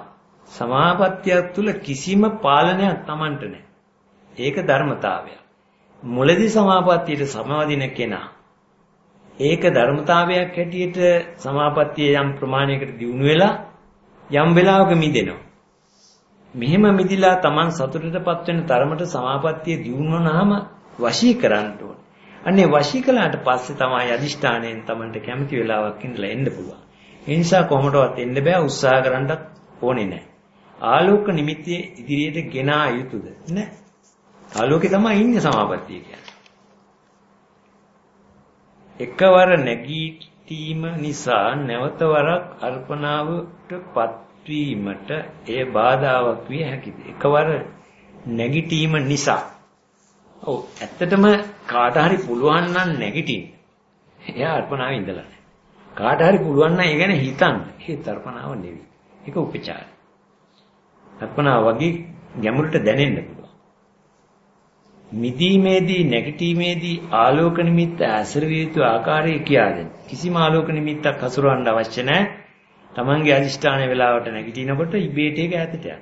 සමාපත්තියක් තුල කිසිම පාලනයක් Tamanට නැහැ. ඒක ධර්මතාවය. මුලදී සමාපත්තියට සමාදින කෙනා ඒක ධර්මතාවයක් හැටියට සමාපත්තිය යම් ප්‍රමාණයකට දියුණු වෙලා යම් වෙලාවක මිදෙනවා. මෙහෙම මිදිලා Taman සතුටටපත් වෙන තරමට සමාපත්තිය දියුණු වුණාම වශී කරන්න ඕනේ. අන්නේ වශී කළාට පස්සේ තමයි අදිෂ්ඨාණයෙන් Tamanට කැමති වෙලාවක් ඉඳලා එන්න පුළුවන්. ඒ නිසා කොහොමදවත් එන්න බෑ උත්සාහ කරන්නත් ඕනේ නැහැ. ආලෝක නිමිතිය ඉදිරියට ගෙනා යුතුයද? නෑ. ආලෝකේ තමයි ඉන්නේ සමාපත්තිය කියන්නේ. එකවර නැගීටීම නිසා නැවත වරක් අර්පණාවටපත් වීමට එය බාධාවක් විය හැකිද? එකවර නැගිටීම නිසා. ඔව් ඇත්තටම කාට හරි පුළුවන් නම් නැගිටින්න. එයා අර්පණාවේ ඉඳලා නැහැ. කාට හරි පුළුවන් නම් ඒ ගැන හිතන්න. ඒ තර්පණාව නෙවෙයි. ඒක උපචාරය. අර්පණාව වගේ ගැඹුරට දැනෙන්න පුළුවන්. මිදීමේදී නැගිටීමේදී ආලෝක නිමිත්ත ඇසුරිය යුතු ආකාරය කියා දෙන්න. කිසිම ආලෝක නිමිත්තක් හසුරවන්න අවශ්‍ය නැහැ. Tamange අදිෂ්ඨාන වේලාවට නැගිටිනකොට ඉබේට ඒක ඈතට යනවා.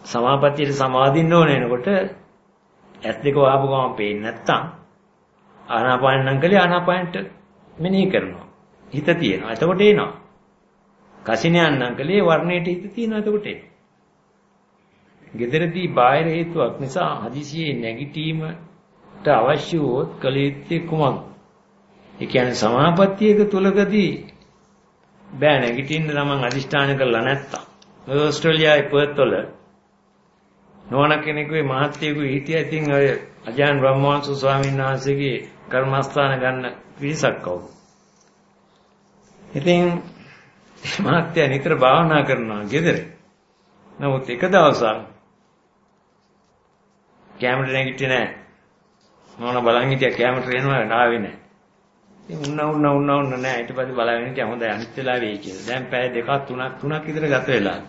සමාපත්තියට සමාදින්න ඕන එනකොට ඇස් දෙක වහපු ගමන් පේන්නේ නැත්තම් ආනාපාන නම් කලේ ආනාපානට මෙනෙහි කරනවා. හිත තියෙනවා. එතකොට එනවා. කසිනියන් නම් කලේ වර්ණයට හිත තියෙනවා. එතකොට එනවා. Gederදී බාහිර හේතුවක් නිසා හදිසියේ නැගිටීමට අවශ්‍ය වූත් කල යුත්තේ කුමක්ද? ඒ කියන්නේ සමාපත්තියක තුලකදී බෑ නැගිටින්න තමන් අදිෂ්ඨාන කරලා නැත්තම්. ඕස්ට්‍රේලියාවේ පර්ත් වල නෝන කෙනෙකුගේ මහත්යෙකුගේ හිටියා ඉතින් ඔය අජාන් බ්‍රහ්මවංශ ස්වාමීන් වහන්සේගේ කර්මස්ථාන ගන්න පිරිසක් කවුරු. ඉතින් මහත්ය නිතර භාවනා කරනවා ගෙදර. නමුත් එක දවසක් කැමරේ නැගිටින්නේ නැහැ. නෝන බලන් හිටියා කැමරේ එනවා ආවේ නැහැ. ඉතින් උන්න උන්න උන්න උන්න නැහැ. ඊට පස්සේ බලගෙන හිටියා හොඳයි අනිත් වෙලාව වෙයි කියලා. දැන් පැය දෙකක් තුනක් තුනක් විතර ගත වෙලා.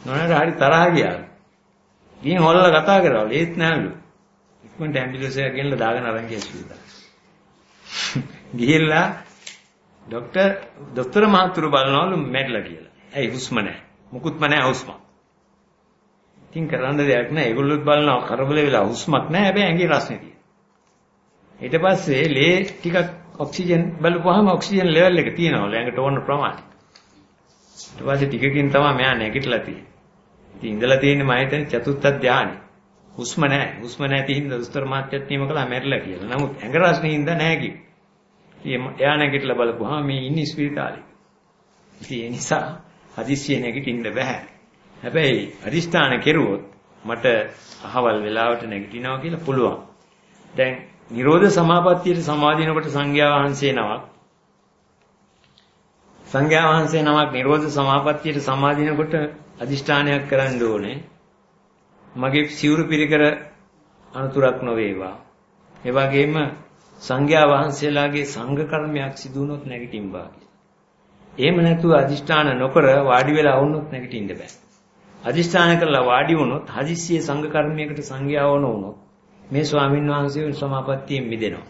නෝනට හරි තරහ ගියා. ගිහින් හොල්ලලා කතා කරවල ඒත් නැහැලු. ඉක්මනට ඇම්බියුලන්ස් එක ගෙනලා දාගෙන අරන් ගියා ස්පීඩ්. ගිහිල්ලා ડોක්ටර් දොස්තර මහතුරු බලනවලු මැරිලා කියලා. ඇයි හුස්ම නැහැ. මුකුත්ම නැහැ හුස්ම. ඉතින් කරන්න දෙයක් නැහැ. ඒගොල්ලොත් බලනවා කරබල වෙලා හුස්මක් නැහැ. හැබැයි ඇඟේ රස්නේ තියෙනවා. ඊට පස්සේ ලේ ටිකක් ඔක්සිජන් බලපුවාම ඔක්සිජන් ලෙවල් එක තියෙනවා ඇඟට ඕන ප්‍රමාණය. ඊට පස්සේ ටිකකින් තමයි මෙයා නැගිටලා තියෙන්නේ. ඉතින් ඉඳලා තියෙන්නේ මම හිතන්නේ චතුත්ථ ධානය. හුස්ම නැහැ. හුස්ම නැති හින්දා දුස්තර මාත්‍යත් නියම කළා මැරිලා කියලා. නමුත් ඇඟ රස්නේ හින්දා නැහැ කිව්වා. ඉතින් එයා නැගිටලා බලපුවාම මේ ඉන්නේ ස්පිරිතාලේ. ඉතින් ඒ නිසා හදිස්සිය නැගිටින්න බෑ. හැබැයි අදිෂ්ඨාන කෙරුවොත් මට අහවල් වෙලාවට නැගිටිනවා කියලා පුළුවන්. දැන් නිරෝධ සමාපත්තියට සමාදිනකොට සංඝයා වහන්සේ නමක් සංඝයා වහන්සේ නමක් නිරෝධ සමාපත්තියට සමාදිනකොට අදිෂ්ඨානයක් කරන්න ඕනේ. මගේ සිවුරු පිරිකර අනුතුරක් නොවේවා. ඒ වගේම සංඝයා වහන්සේලාගේ සංඝ කර්මයක් සිදු වුණොත් නැගිටින්න බෑ. එහෙම නැතුව අදිෂ්ඨාන නොකර වාඩි වෙලා වුණොත් නැගිටින්න බෑ. අදිෂ්ඨාන කරලා වාඩි වුණොත් හදිස්සියේ සංඝ කර්මයකට සංඝයා වුණ වුණොත් මේ ස්වාමින් වහන්සේ සමාපත්තියෙන් මිදෙනවා.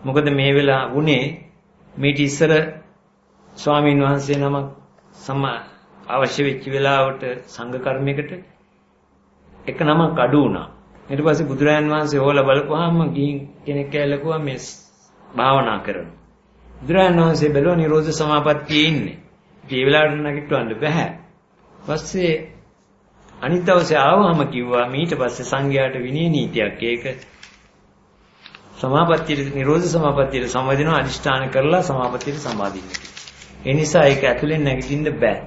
මොකද මේ වෙලා වුණේ මේටි ඉස්සර ස්වාමින් වහන්සේ නමක් සම අවශ්‍ය වෙච්ච වෙලාවට සංඝ කර්මයකට එක නමක් අඩු වුණා. ඊට පස්සේ බුදුරයන් වහන්සේ හොල බලපුවාම ගිහින් කෙනෙක් ඇවිල්ලා මේ භාවනා කරනවා. බුදුරයන් වහන්සේ බැලුවා නිරෝධ සමාපත්තියේ ඉන්නේ. ඒ වෙලාවට නැගිටවන්න බෑ. පස්සේ අනිත් දවසේ ආවම කිව්වා ඊට පස්සේ සංඝයාට විනය නීතියක් ඒක සමාපත්තියට නිරෝධ සමාපත්තියට සම්වදිනවා අදිෂ්ඨාන කරලා සමාපත්තියට සමාදින්න. ඒ නිසා ඒක ඇතුලෙන් නැගිටින්න බෑ.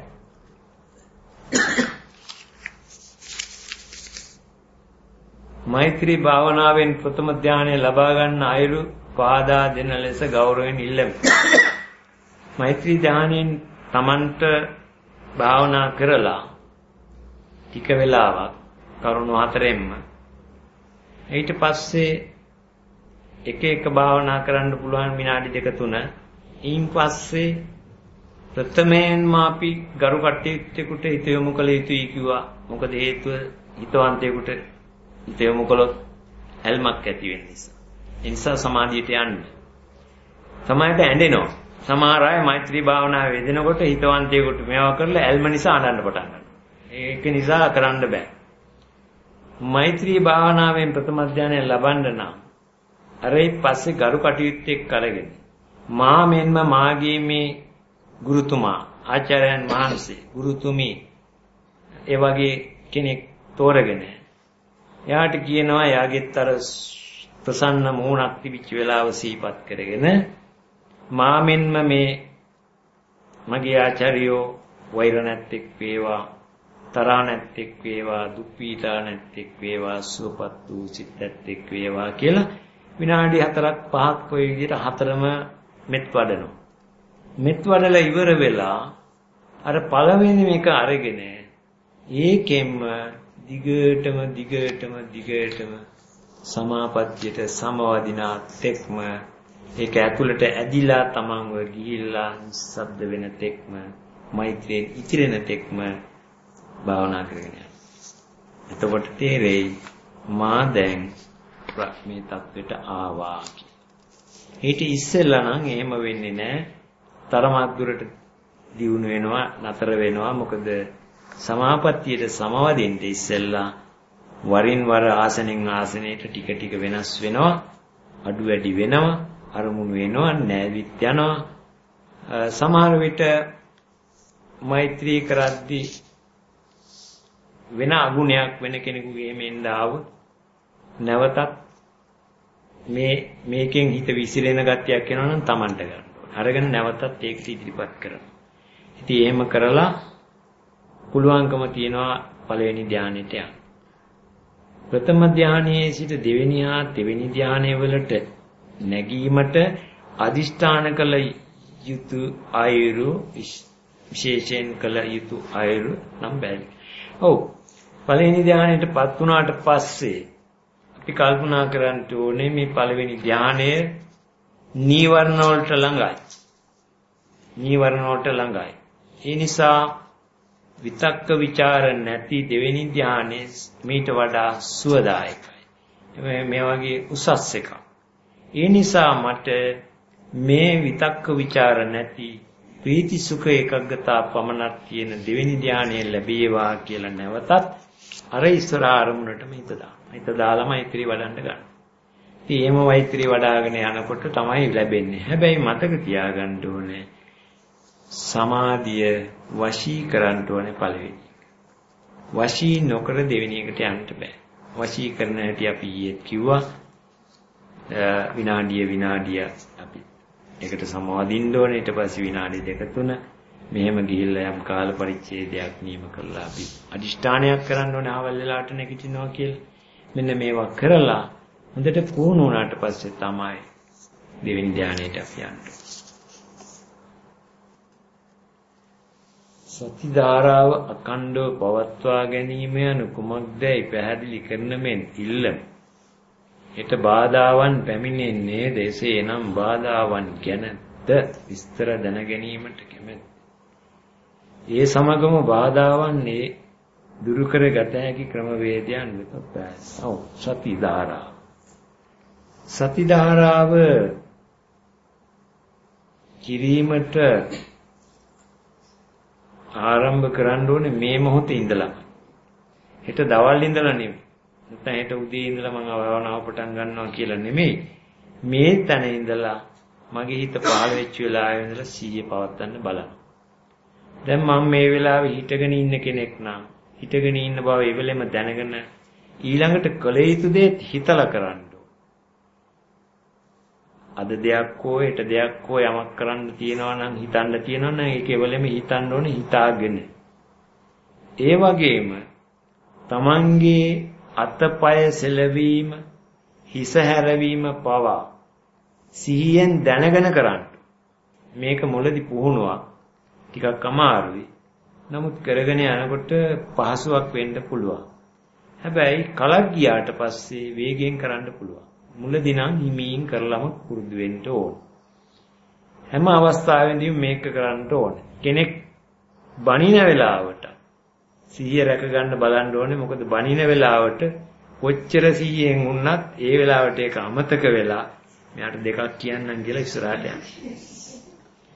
මෛත්‍රී භාවනාවෙන් ප්‍රථම ධානය ලබා ගන්න අයුරු පාදා දෙන ලෙස ගෞරවයෙන් ඉල්ලමි. මෛත්‍රී ධානයෙන් Tamanට භාවනා කරලා ටික වෙලාවක් කරුණු හතරෙන්ම ඊට පස්සේ එක එක භාවනා කරන්න පුළුවන් විනාඩි දෙක තුන. ඊන් පස්සේ ප්‍රථමයෙන්ම අපි ගරු කට්ටියෙකුට හිත යොමු කළ යුතුයි කිව්වා. මොකද හේතුව හිතවන්තයෙකුට හිත යොමු කළොත් ඇල්මක් ඇති වෙන නිසා. ඒ නිසා සමාධියට යන්න. සමාධියට ඇඬෙනවා. සමහර අය මෛත්‍රී භාවනාව වේදෙනකොට හිතවන්තයෙකුට මේවා කරලා ඇල්ම නිසා අඬන්න පටන් ගන්නවා. ඒක නිසා කරන්න බෑ. මෛත්‍රී භාවනාවෙන් ප්‍රථම ධානය ලබන්න නම් අරයි පස්සේ ගරු කටයුත්තෙක් කරගෙන මා මෙන්ම මාගේ මේ ගුරුතුමා ආචාර්යයන් වහන්සේ ගුරුතුමී ඒ වගේ කෙනෙක් තෝරගෙන එයාට කියනවා එයාගෙත් අර ප්‍රසන්න මූණක් තිබිච්ච වෙලාව සීපත් කරගෙන මා මෙන්ම මේ මගේ ආචාර්යෝ වෛර නැත්තේක් වේවා තරහ නැත්තේක් වේවා දුක් පීඩා නැත්තේක් වේවා සුවපත් වූ සිත් නැත්තේක් වේවා කියලා විනාඩි 4ක් 5ක් ඔය විදිහට හතරම මෙත් වඩනවා. මෙත් වඩලා ඉවර වෙලා අර පළවෙනි මේක අරගෙන ඒකෙන්ම දිගටම දිගටම දිගටම සමාපත්තියට සමවදිනා තෙක්ම ඒක ඇතුළට ඇදිලා තමන්ව ගිහිල්ලා ශබ්ද වෙන තෙක්ම මෛත්‍රියෙන් ඉතිරෙන තෙක්ම භාවනා කරගෙන යනවා. එතකොට තේරෙයි මා දැන් මේ தത്വෙට ආවා ඊට ඉස්සෙල්ලා නම් එහෙම වෙන්නේ නැහැ. තරමක් දුරට දියුණු වෙනවා, නතර වෙනවා. මොකද සමාපත්තියට සමවදින්න ඉස්සෙල්ලා වරින් වර ආසනෙන් ආසනයට ටික ටික වෙනස් වෙනවා, අඩු වැඩි වෙනවා, අරමුණු වෙනවා, නැවිත් යනවා. සමහර විට මෛත්‍රී කරද්දී වෙන අගුණයක් වෙන කෙනෙකුගේ මෙන්න ආවොත් නැවතත් මේ මේකෙන් හිත විසිරෙන ගතියක් එනවා නම් Tamanට ගන්න. අරගෙන නැවතත් ඒක ඉදිරිපත් කරනවා. ඉතින් එහෙම කරලා පුළුවන්කම තියනවා පළවෙනි ධානයට යන්න. ප්‍රථම ධානයේ සිට දෙවෙනි හා තෙවෙනි ධානයේ වලට නැගීමට අදිෂ්ඨාන කළ යුතු ආයුරු විශේෂයෙන් කළ යුතු ආයුරු නම් බැරි. ඔව් පළවෙනි ධානයටපත් වුණාට පස්සේ අපි කල්පනා කරන්න ඕනේ මේ පළවෙනි ධානය නීවරණ වලට ළඟයි. නීවරණ වලට ළඟයි. ඒ නිසා විතක්ක ਵਿਚාර නැති දෙවෙනි ධානයේ මීට වඩා සුවදායකයි. මේ වගේ උසස් එකක්. ඒ නිසා මට මේ විතක්ක ਵਿਚාර නැති ප්‍රීති සුඛ ඒකග්ගතා පමණක් කියන දෙවෙනි ධානය ලැබේවා කියලා නැවතත් අර ඉස්සර ආරමුණටම හිත දාන්න. හිත දාලා මෛත්‍රී වඩන්න ගන්න. ඉතින් එහෙම මෛත්‍රී වඩ아가න යනකොට තමයි ලැබෙන්නේ. හැබැයි මතක තියාගන්න ඕනේ සමාධිය වශී කරන්න ඕනේ පළවෙනි. වශී නොකර දෙවෙනි එකට යන්න බෑ. වශී කරන හැටි අපි ඊයේ කිව්වා. විනාඩිය විනාඩිය අපි ඒකට සමවදින්න ඕනේ. ඊට පස්සේ විනාඩි දෙක තුන මෙහෙම ගිහිල්ලා යම් කාල පරිච්ඡේදයක් නියම කරලා අපි අදිෂ්ඨානයක් කරන්න ඕනේ ආවල් වෙලාවට නැගිටිනවා කියලා. මෙන්න මේවා කරලා හොඳට පුහුණු වුණාට පස්සේ තමයි දෙවෙනි ධානයට අපි යන්නේ. සති ධාරාව අකණ්ඩව පවත්වා ගැනීම යන කුමක්දයි පැහැදිලි කරන මෙන් ඉල්ලම. හෙට බාධාවන් පැමිණෙන්නේ දෙසේ නම් බාධාවන් ගැනද විස්තර දැන ගැනීමට කැමැත්. ඒ සමගම බාධාවන් ඒ දුරු කරගත හැකි ක්‍රමවේදයන් වෙත පැස්. ඔව් සති ධාරාව. සති ධාරාව කිරීමට ආරම්භ කරන්න ඕනේ මේ මොහොතේ ඉඳලා. හෙට දවල් ඉඳලා නෙමෙයි. නැත්නම් හෙට උදේ ඉඳලා මම භාවනාව පටන් ගන්නවා කියලා නෙමෙයි. මේ තැන ඉඳලා මගේ හිත පහළ වෙච්ච වෙලාවේ ඉඳලා සීය පවත්වන්න බලන්න. දැන් මම මේ වෙලාවේ හිටගෙන ඉන්න කෙනෙක් නම් හිටගෙන ඉන්න බව ඒ වෙලෙම දැනගෙන ඊළඟට කළ යුතු දේ හිතලා කරන්න. අද දෙයක් හෝ හෙට දෙයක් හෝ යමක් කරන්න තියෙනවා නම් හිතන්න තියෙනවා නම් ඒක එවලෙම හිතන්න ඕනේ හිතාගෙන. ඒ වගේම තමන්ගේ අතපය සෙලවීම හිස හැරවීම පවා සිහියෙන් දැනගෙන කරන්න. මේක මුලදී පුහුණුවක් ටිකක් අමාරුයි. නමුත් කරගෙන යනකොට පහසුවක් වෙන්න පුළුවන්. හැබැයි කලක් ගියාට පස්සේ වේගයෙන් කරන්න පුළුවන්. මුලදී නම් හිමීන් කරලම පුරුදු වෙන්න ඕන. හැම අවස්ථාවෙදීම මේක කරන්න ඕන. කෙනෙක් බණින වෙලාවට සිහිය රැක ගන්න බලන්න ඕනේ. මොකද බණින වෙලාවට කොච්චර සිහියෙන් වුණත් ඒ වෙලාවට ඒක අමතක වෙලා මෙයාට දෙකක් කියන්නම් කියලා ඉස්සරහට යනවා.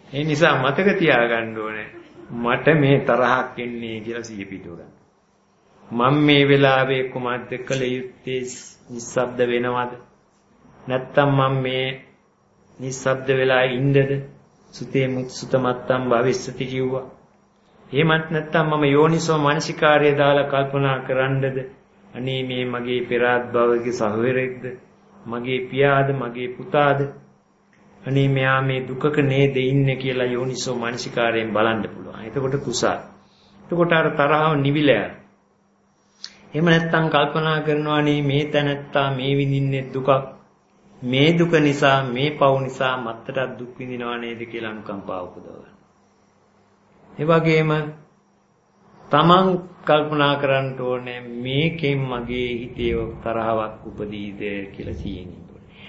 ඒ නිසා මතක තියාගන්න ඕනේ මට මේ තරහක් එන්නේ කියලා සිහිය පිටව ගන්න. මම මේ වෙලාවේ කුමක්ද කළ යුත්තේ නිස්සබ්ද වෙනවද? නැත්තම් මම මේ නිස්සබ්ද වෙලා ඉන්නද? සුතේ සුතමත්තම් භවිස්සති කිව්වා. එහෙමත් නැත්තම් මම යෝනිසෝ මානසිකාර්යය දාලා කල්පනා කරන්නද? අනේ මේ මගේ පෙරාත් භවගේ සහෝදරෙක්ද? මගේ පියාද මගේ පුතාද? අනේ මෙයා මේ දුකක නේද ඉන්නේ කියලා යෝනිසෝ මානසිකාරයෙන් බලන්න පුළුවන්. එතකොට කුසල්. එතකොට අර තරහව නිවිලා එහෙම නැත්නම් කල්පනා කරනවා මේ තැනත්තා මේ විඳින්නේ දුකක්. මේ දුක නිසා මේ පව් නිසා මත්තට දුක් විඳිනවා නේද කියලා අනුකම්පාව උපදව ගන්න. ඒ වගේම තමන් කල්පනා කරන්න ඕනේ මේකෙන් මගේ හිතේ තරහවක් උපදීද කියලා සිහිනේ.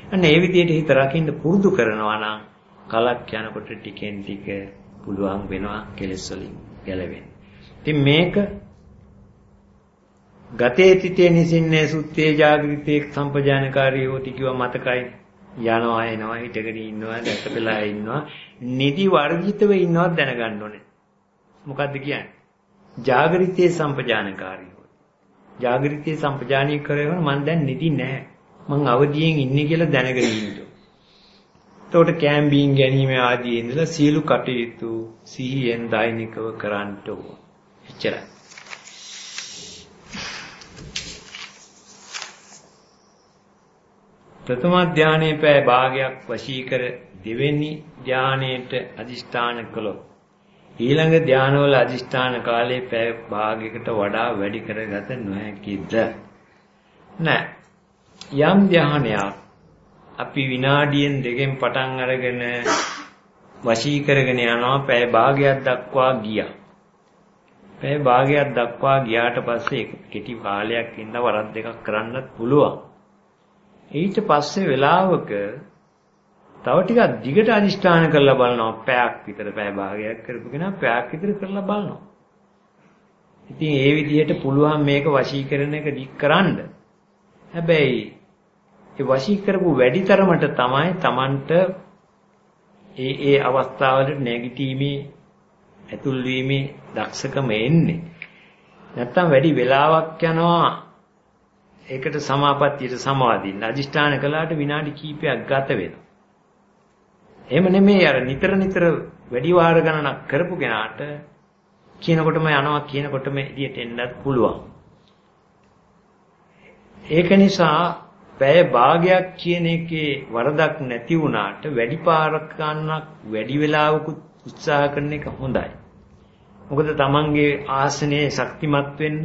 අන්න ඒ විදිහට හිත රකින්න පුරුදු කරනවා නම් කලක් යනකොට ටිකෙන් ටික පුළුවන් වෙනවා කෙලෙස් වලින් ගැලවෙන්න. ඉතින් මේක ගතේ තිතේ නිසින්නේ සුත්තේ ජාගෘතේ සම්පජානකාරී හොති කිව්ව මතකයි? යනවා එනවා හිටගෙන ඉන්නවා දැකපෙලා ඉන්නවා. නිදි වර්ජිතව ඉන්නවා දැනගන්න ඕනේ. මොකද්ද කියන්නේ? ජාගෘතේ සම්පජානකාරී ජාගෘතේ සම්පජානී කරේවන මම දැන් නිදි නැහැ. මං අවදියෙන් ඉන්නේ කියලා දැනගෙන ඉන්න. එතකොට කැම්බින් ගැනීම ආදී ඉඳලා සියලු කටයුතු සිහියෙන් දෛනිකව කරන්න ඕන. එච්චරයි. ප්‍රථම ධානයේ පෑ භාගයක් වශී කර දෙවෙනි ධානයේට අදිෂ්ඨාන කළොත් ඊළඟ ධානවල අදිෂ්ඨාන කාලයේ පෑ භාගයකට වඩා වැඩි කරගත නොහැකිද? නෑ. යම් ධානයක් අපි විනාඩියෙන් දෙකෙන් පටන් අරගෙන වශී කරගෙන යනවා පැය භාගයක් දක්වා ගියා. පැය භාගයක් දක්වා ගියාට පස්සේ කෙටි කාලයක් ඉඳ වරක් දෙකක් කරන්නත් පුළුවන්. ඊට පස්සේ වෙලාවක තව ටිකක් දිගට අදිෂ්ඨාන කරලා බලනවා පැයක් විතර පැය භාගයක් කරපු කෙනා පැයක් විතර කරලා බලනවා. ඉතින් ඒ විදිහට පුළුවන් මේක වශී කරන එක දික් කරන්න. හැබැයි ඒ වශී කරපු වැඩි තරමට තමයි Tamanට ඒ ඒ අවස්ථාවලට නැගිටීමේ ඇතුල් වීමේ දක්ෂකම එන්නේ. නැත්තම් වැඩි වෙලාවක් යනවා ඒකට සමාපත්තියට සමාදින්න. අදිෂ්ඨාන කළාට විනාඩි කිහිපයක් ගත වෙනවා. එහෙම නෙමෙයි අර නිතර නිතර වැඩි වාර ගණනක් කරපු කෙනාට කියනකොටම යනවා කියනකොටම එළියට එන්නත් පුළුවන්. ඒක නිසා පැය භාගයක් කියන එකේ වරදක් නැති වුණාට වැඩි පාරක් ගන්නක් වැඩි වෙලාවකුත් උත්සාහ කරන එක හොඳයි. මොකද තමන්ගේ ආසනයේ ශක්තිමත් වෙන්න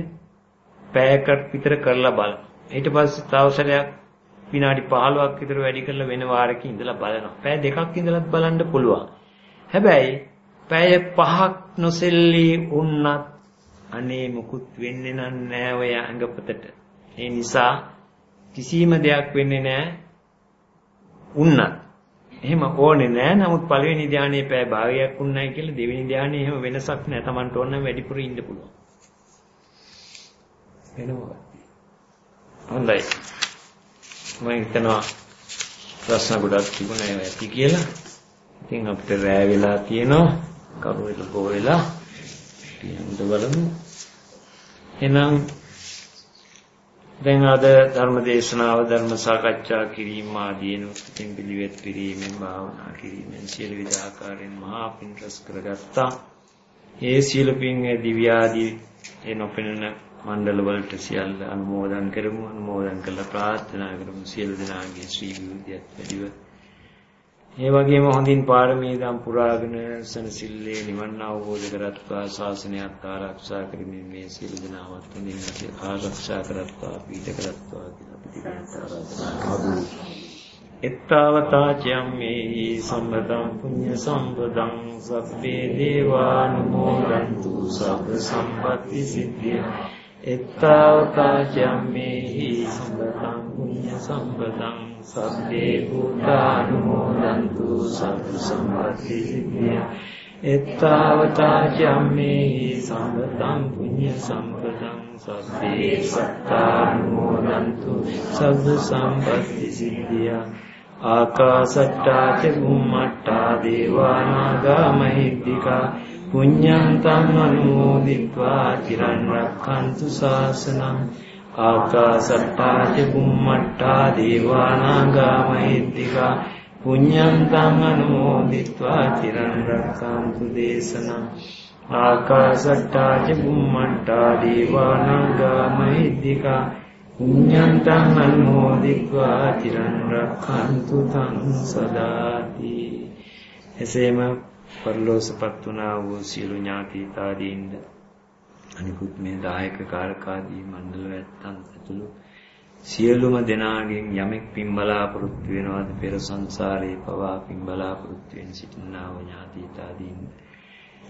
පැයකට විතර කරලා බලන්න. ඊට පස්සේ තවසරයක් විනාඩි 15ක් විතර වැඩි කරලා වෙන වාරයක ඉඳලා බලනවා. පැය දෙකක් ඉඳලත් බලන්න පුළුවන්. හැබැයි පැය පහක් නොසෙල්ලී වුණත් අනේ මුකුත් වෙන්නේ නැහැ ඔය ඇඟපතට. ඒ නිසා කිසිම දෙයක් වෙන්නේ නැහැ. උන්නත්. එහෙම ඕනේ නැහැ. නමුත් පළවෙනි ධානයේ පෑ භාගයක් උන්නයි කියලා දෙවෙනි ධානයේ එහෙම වෙනසක් නැහැ. Tamanට ඕන නම් වැඩිපුර ඉන්න පුළුවන්. වෙනවා. හොඳයි. මම හිතනවා ප්‍රශ්න ගොඩක් තිබුණා ඒවා ඇති කියලා. ඉතින් අපිට රෑ වෙලා තියෙනවා. කරුණට බෝ වෙලා. කියන්න බලමු. එහෙනම් දැන් අද ධර්ම දේශනාව ධර්ම සාකච්ඡා කිරීම ආදීන උත්තින් පිළිවෙත් පිරීමෙන් භාවනා කිරීමෙන් සියලු විද ආකාරයෙන් මහා පින් රැස් කරගත්තා. ඒ සියලු පින් දිව්‍ය ආදී ඒ නොපෙනෙන මණ්ඩල වලට සියල්ල අනුමෝදන් කරමු අනුමෝදන් කළ ප්‍රාර්ථනා කරමු සියලු දෙනාගේ ශ්‍රී විද්‍යාවත් වැඩිව ඒ වගේම හොඳින් පාරමී දම් පුරාගෙන සනසිල්ලේ නිවන් අවබෝධ කරත්වා ශාසනයත් ආරක්ෂා කරමින් මේ සියලු දෙනාවත් හොඳින් ආරක්ෂා කරත්වා පීඩ කරත්වා කියලා පිටිපස්ස ආරාධනා කරමු. එත්තාවතා චම්මේහි සම්බදං පුඤ්ඤ සම්පදං සබ්බේ දේවානුමෝදන්තු සබ්බ සම්පatti සිද්ධිය. එත්තාවතා චම්මේහි සම්බදං පුඤ්ඤ සම්පදං සබ්බේ පුඤ්ඤානුමෝදන්තු සබ්බ සම්පත්තිසිද්ධියා එත්තාවතා චම්මේ සම්පතං පුඤ්ඤ සම්පතං සබ්බේ සත්තානුමෝදන්තු සබ්බ සම්පත්තිසිද්ධියා ආකාසට්ටා ච බුම්මට්ටා දේවා නාග මහිද්దికා. පුඤ්ඤං තං අනුමෝදිत्वा චිරන් රක්ඛන්තු ශාසනං. ආකාසට්ටා ච බුම්මට්ටා දේවානාගා මහිද්దికා පුඤ්ඤං තං අනුමෝදිत्वा චිරන් රක්ඛන්තු දේශනං ආකාසට්ටා ච බුම්මට්ටා දේවානාගා මහිද්దికා පුඤ්ඤං තං අනුමෝදිत्वा චිරන් රක්ඛන්තු තං සදාති. එසේම පරලෝසපත් වුණා වූ සියලු ඥාති තාදීන්ද අනිකුත් මේ දායක කාරකාදී මණ්ඩල වැත්තන් ඇතුළු සියලුම දෙනාගෙන් යමෙක් පින් බලාපොරොත්තු වෙනවද? පෙර සංසාරේ පවා පින් බලාපොරොත්තු වෙන සිටිනා වූ ඥාතීතාදීන්ද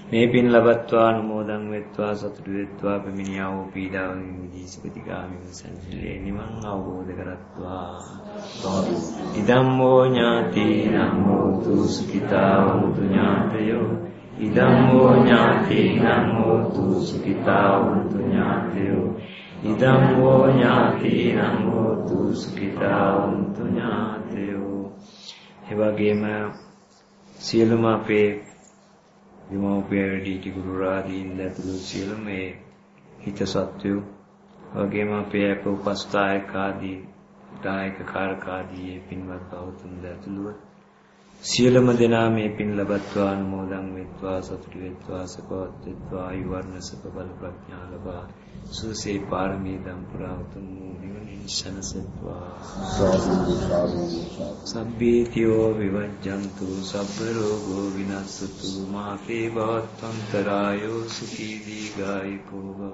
මේ පින් ලබත්වා අනුමෝදන් වෙත්වා සතුටු වෙත්වා පැමිණියා වූ පීඩාවෙන් මිදී සුගතිගාමීව සංසිල්ලේ නිවන් අවබෝධ කරත්වා. ඉදම්මෝ ඥාතිනම් හෝතු සුඛිතා වന്തു ඥාතයෝ. ඉදං හෝ ඥාතීනං හෝතු සුඛිතා වന്തു ඥාතයෝ ඉදං හෝ ඥාතීනං හෝතු සුඛිතා වന്തു ඥාතයෝ එවැගේම සියලුම අපේ විමෝපිය වැඩිහිටි ගුරු රාදීන් ඇතුළු සියලුම මේ හිත සත්වයෝ වගේම අපේ අප උපස්ථායක ආදී දායක කාරක ආදී පින්වත් බෞතුන් ඇතුළුව සියලුම දෙනා මේ පින් ලබත්වා අනුමෝදන් වෙත්වා සතුටු වෙත්වා සපවත් වෙත්වා ආයු වර්ණ සප බල ප්‍රඥා ලබා සුසේ පාරමී දම් පුරා උතුම් නිවනින් සනසත්වා. සබ්බීතියෝ විවජ්ජන්තු සබ්බ රෝගෝ විනස්සතු මාතේ භවත්වන්තරායෝ සුඛී දීගායකෝ භව.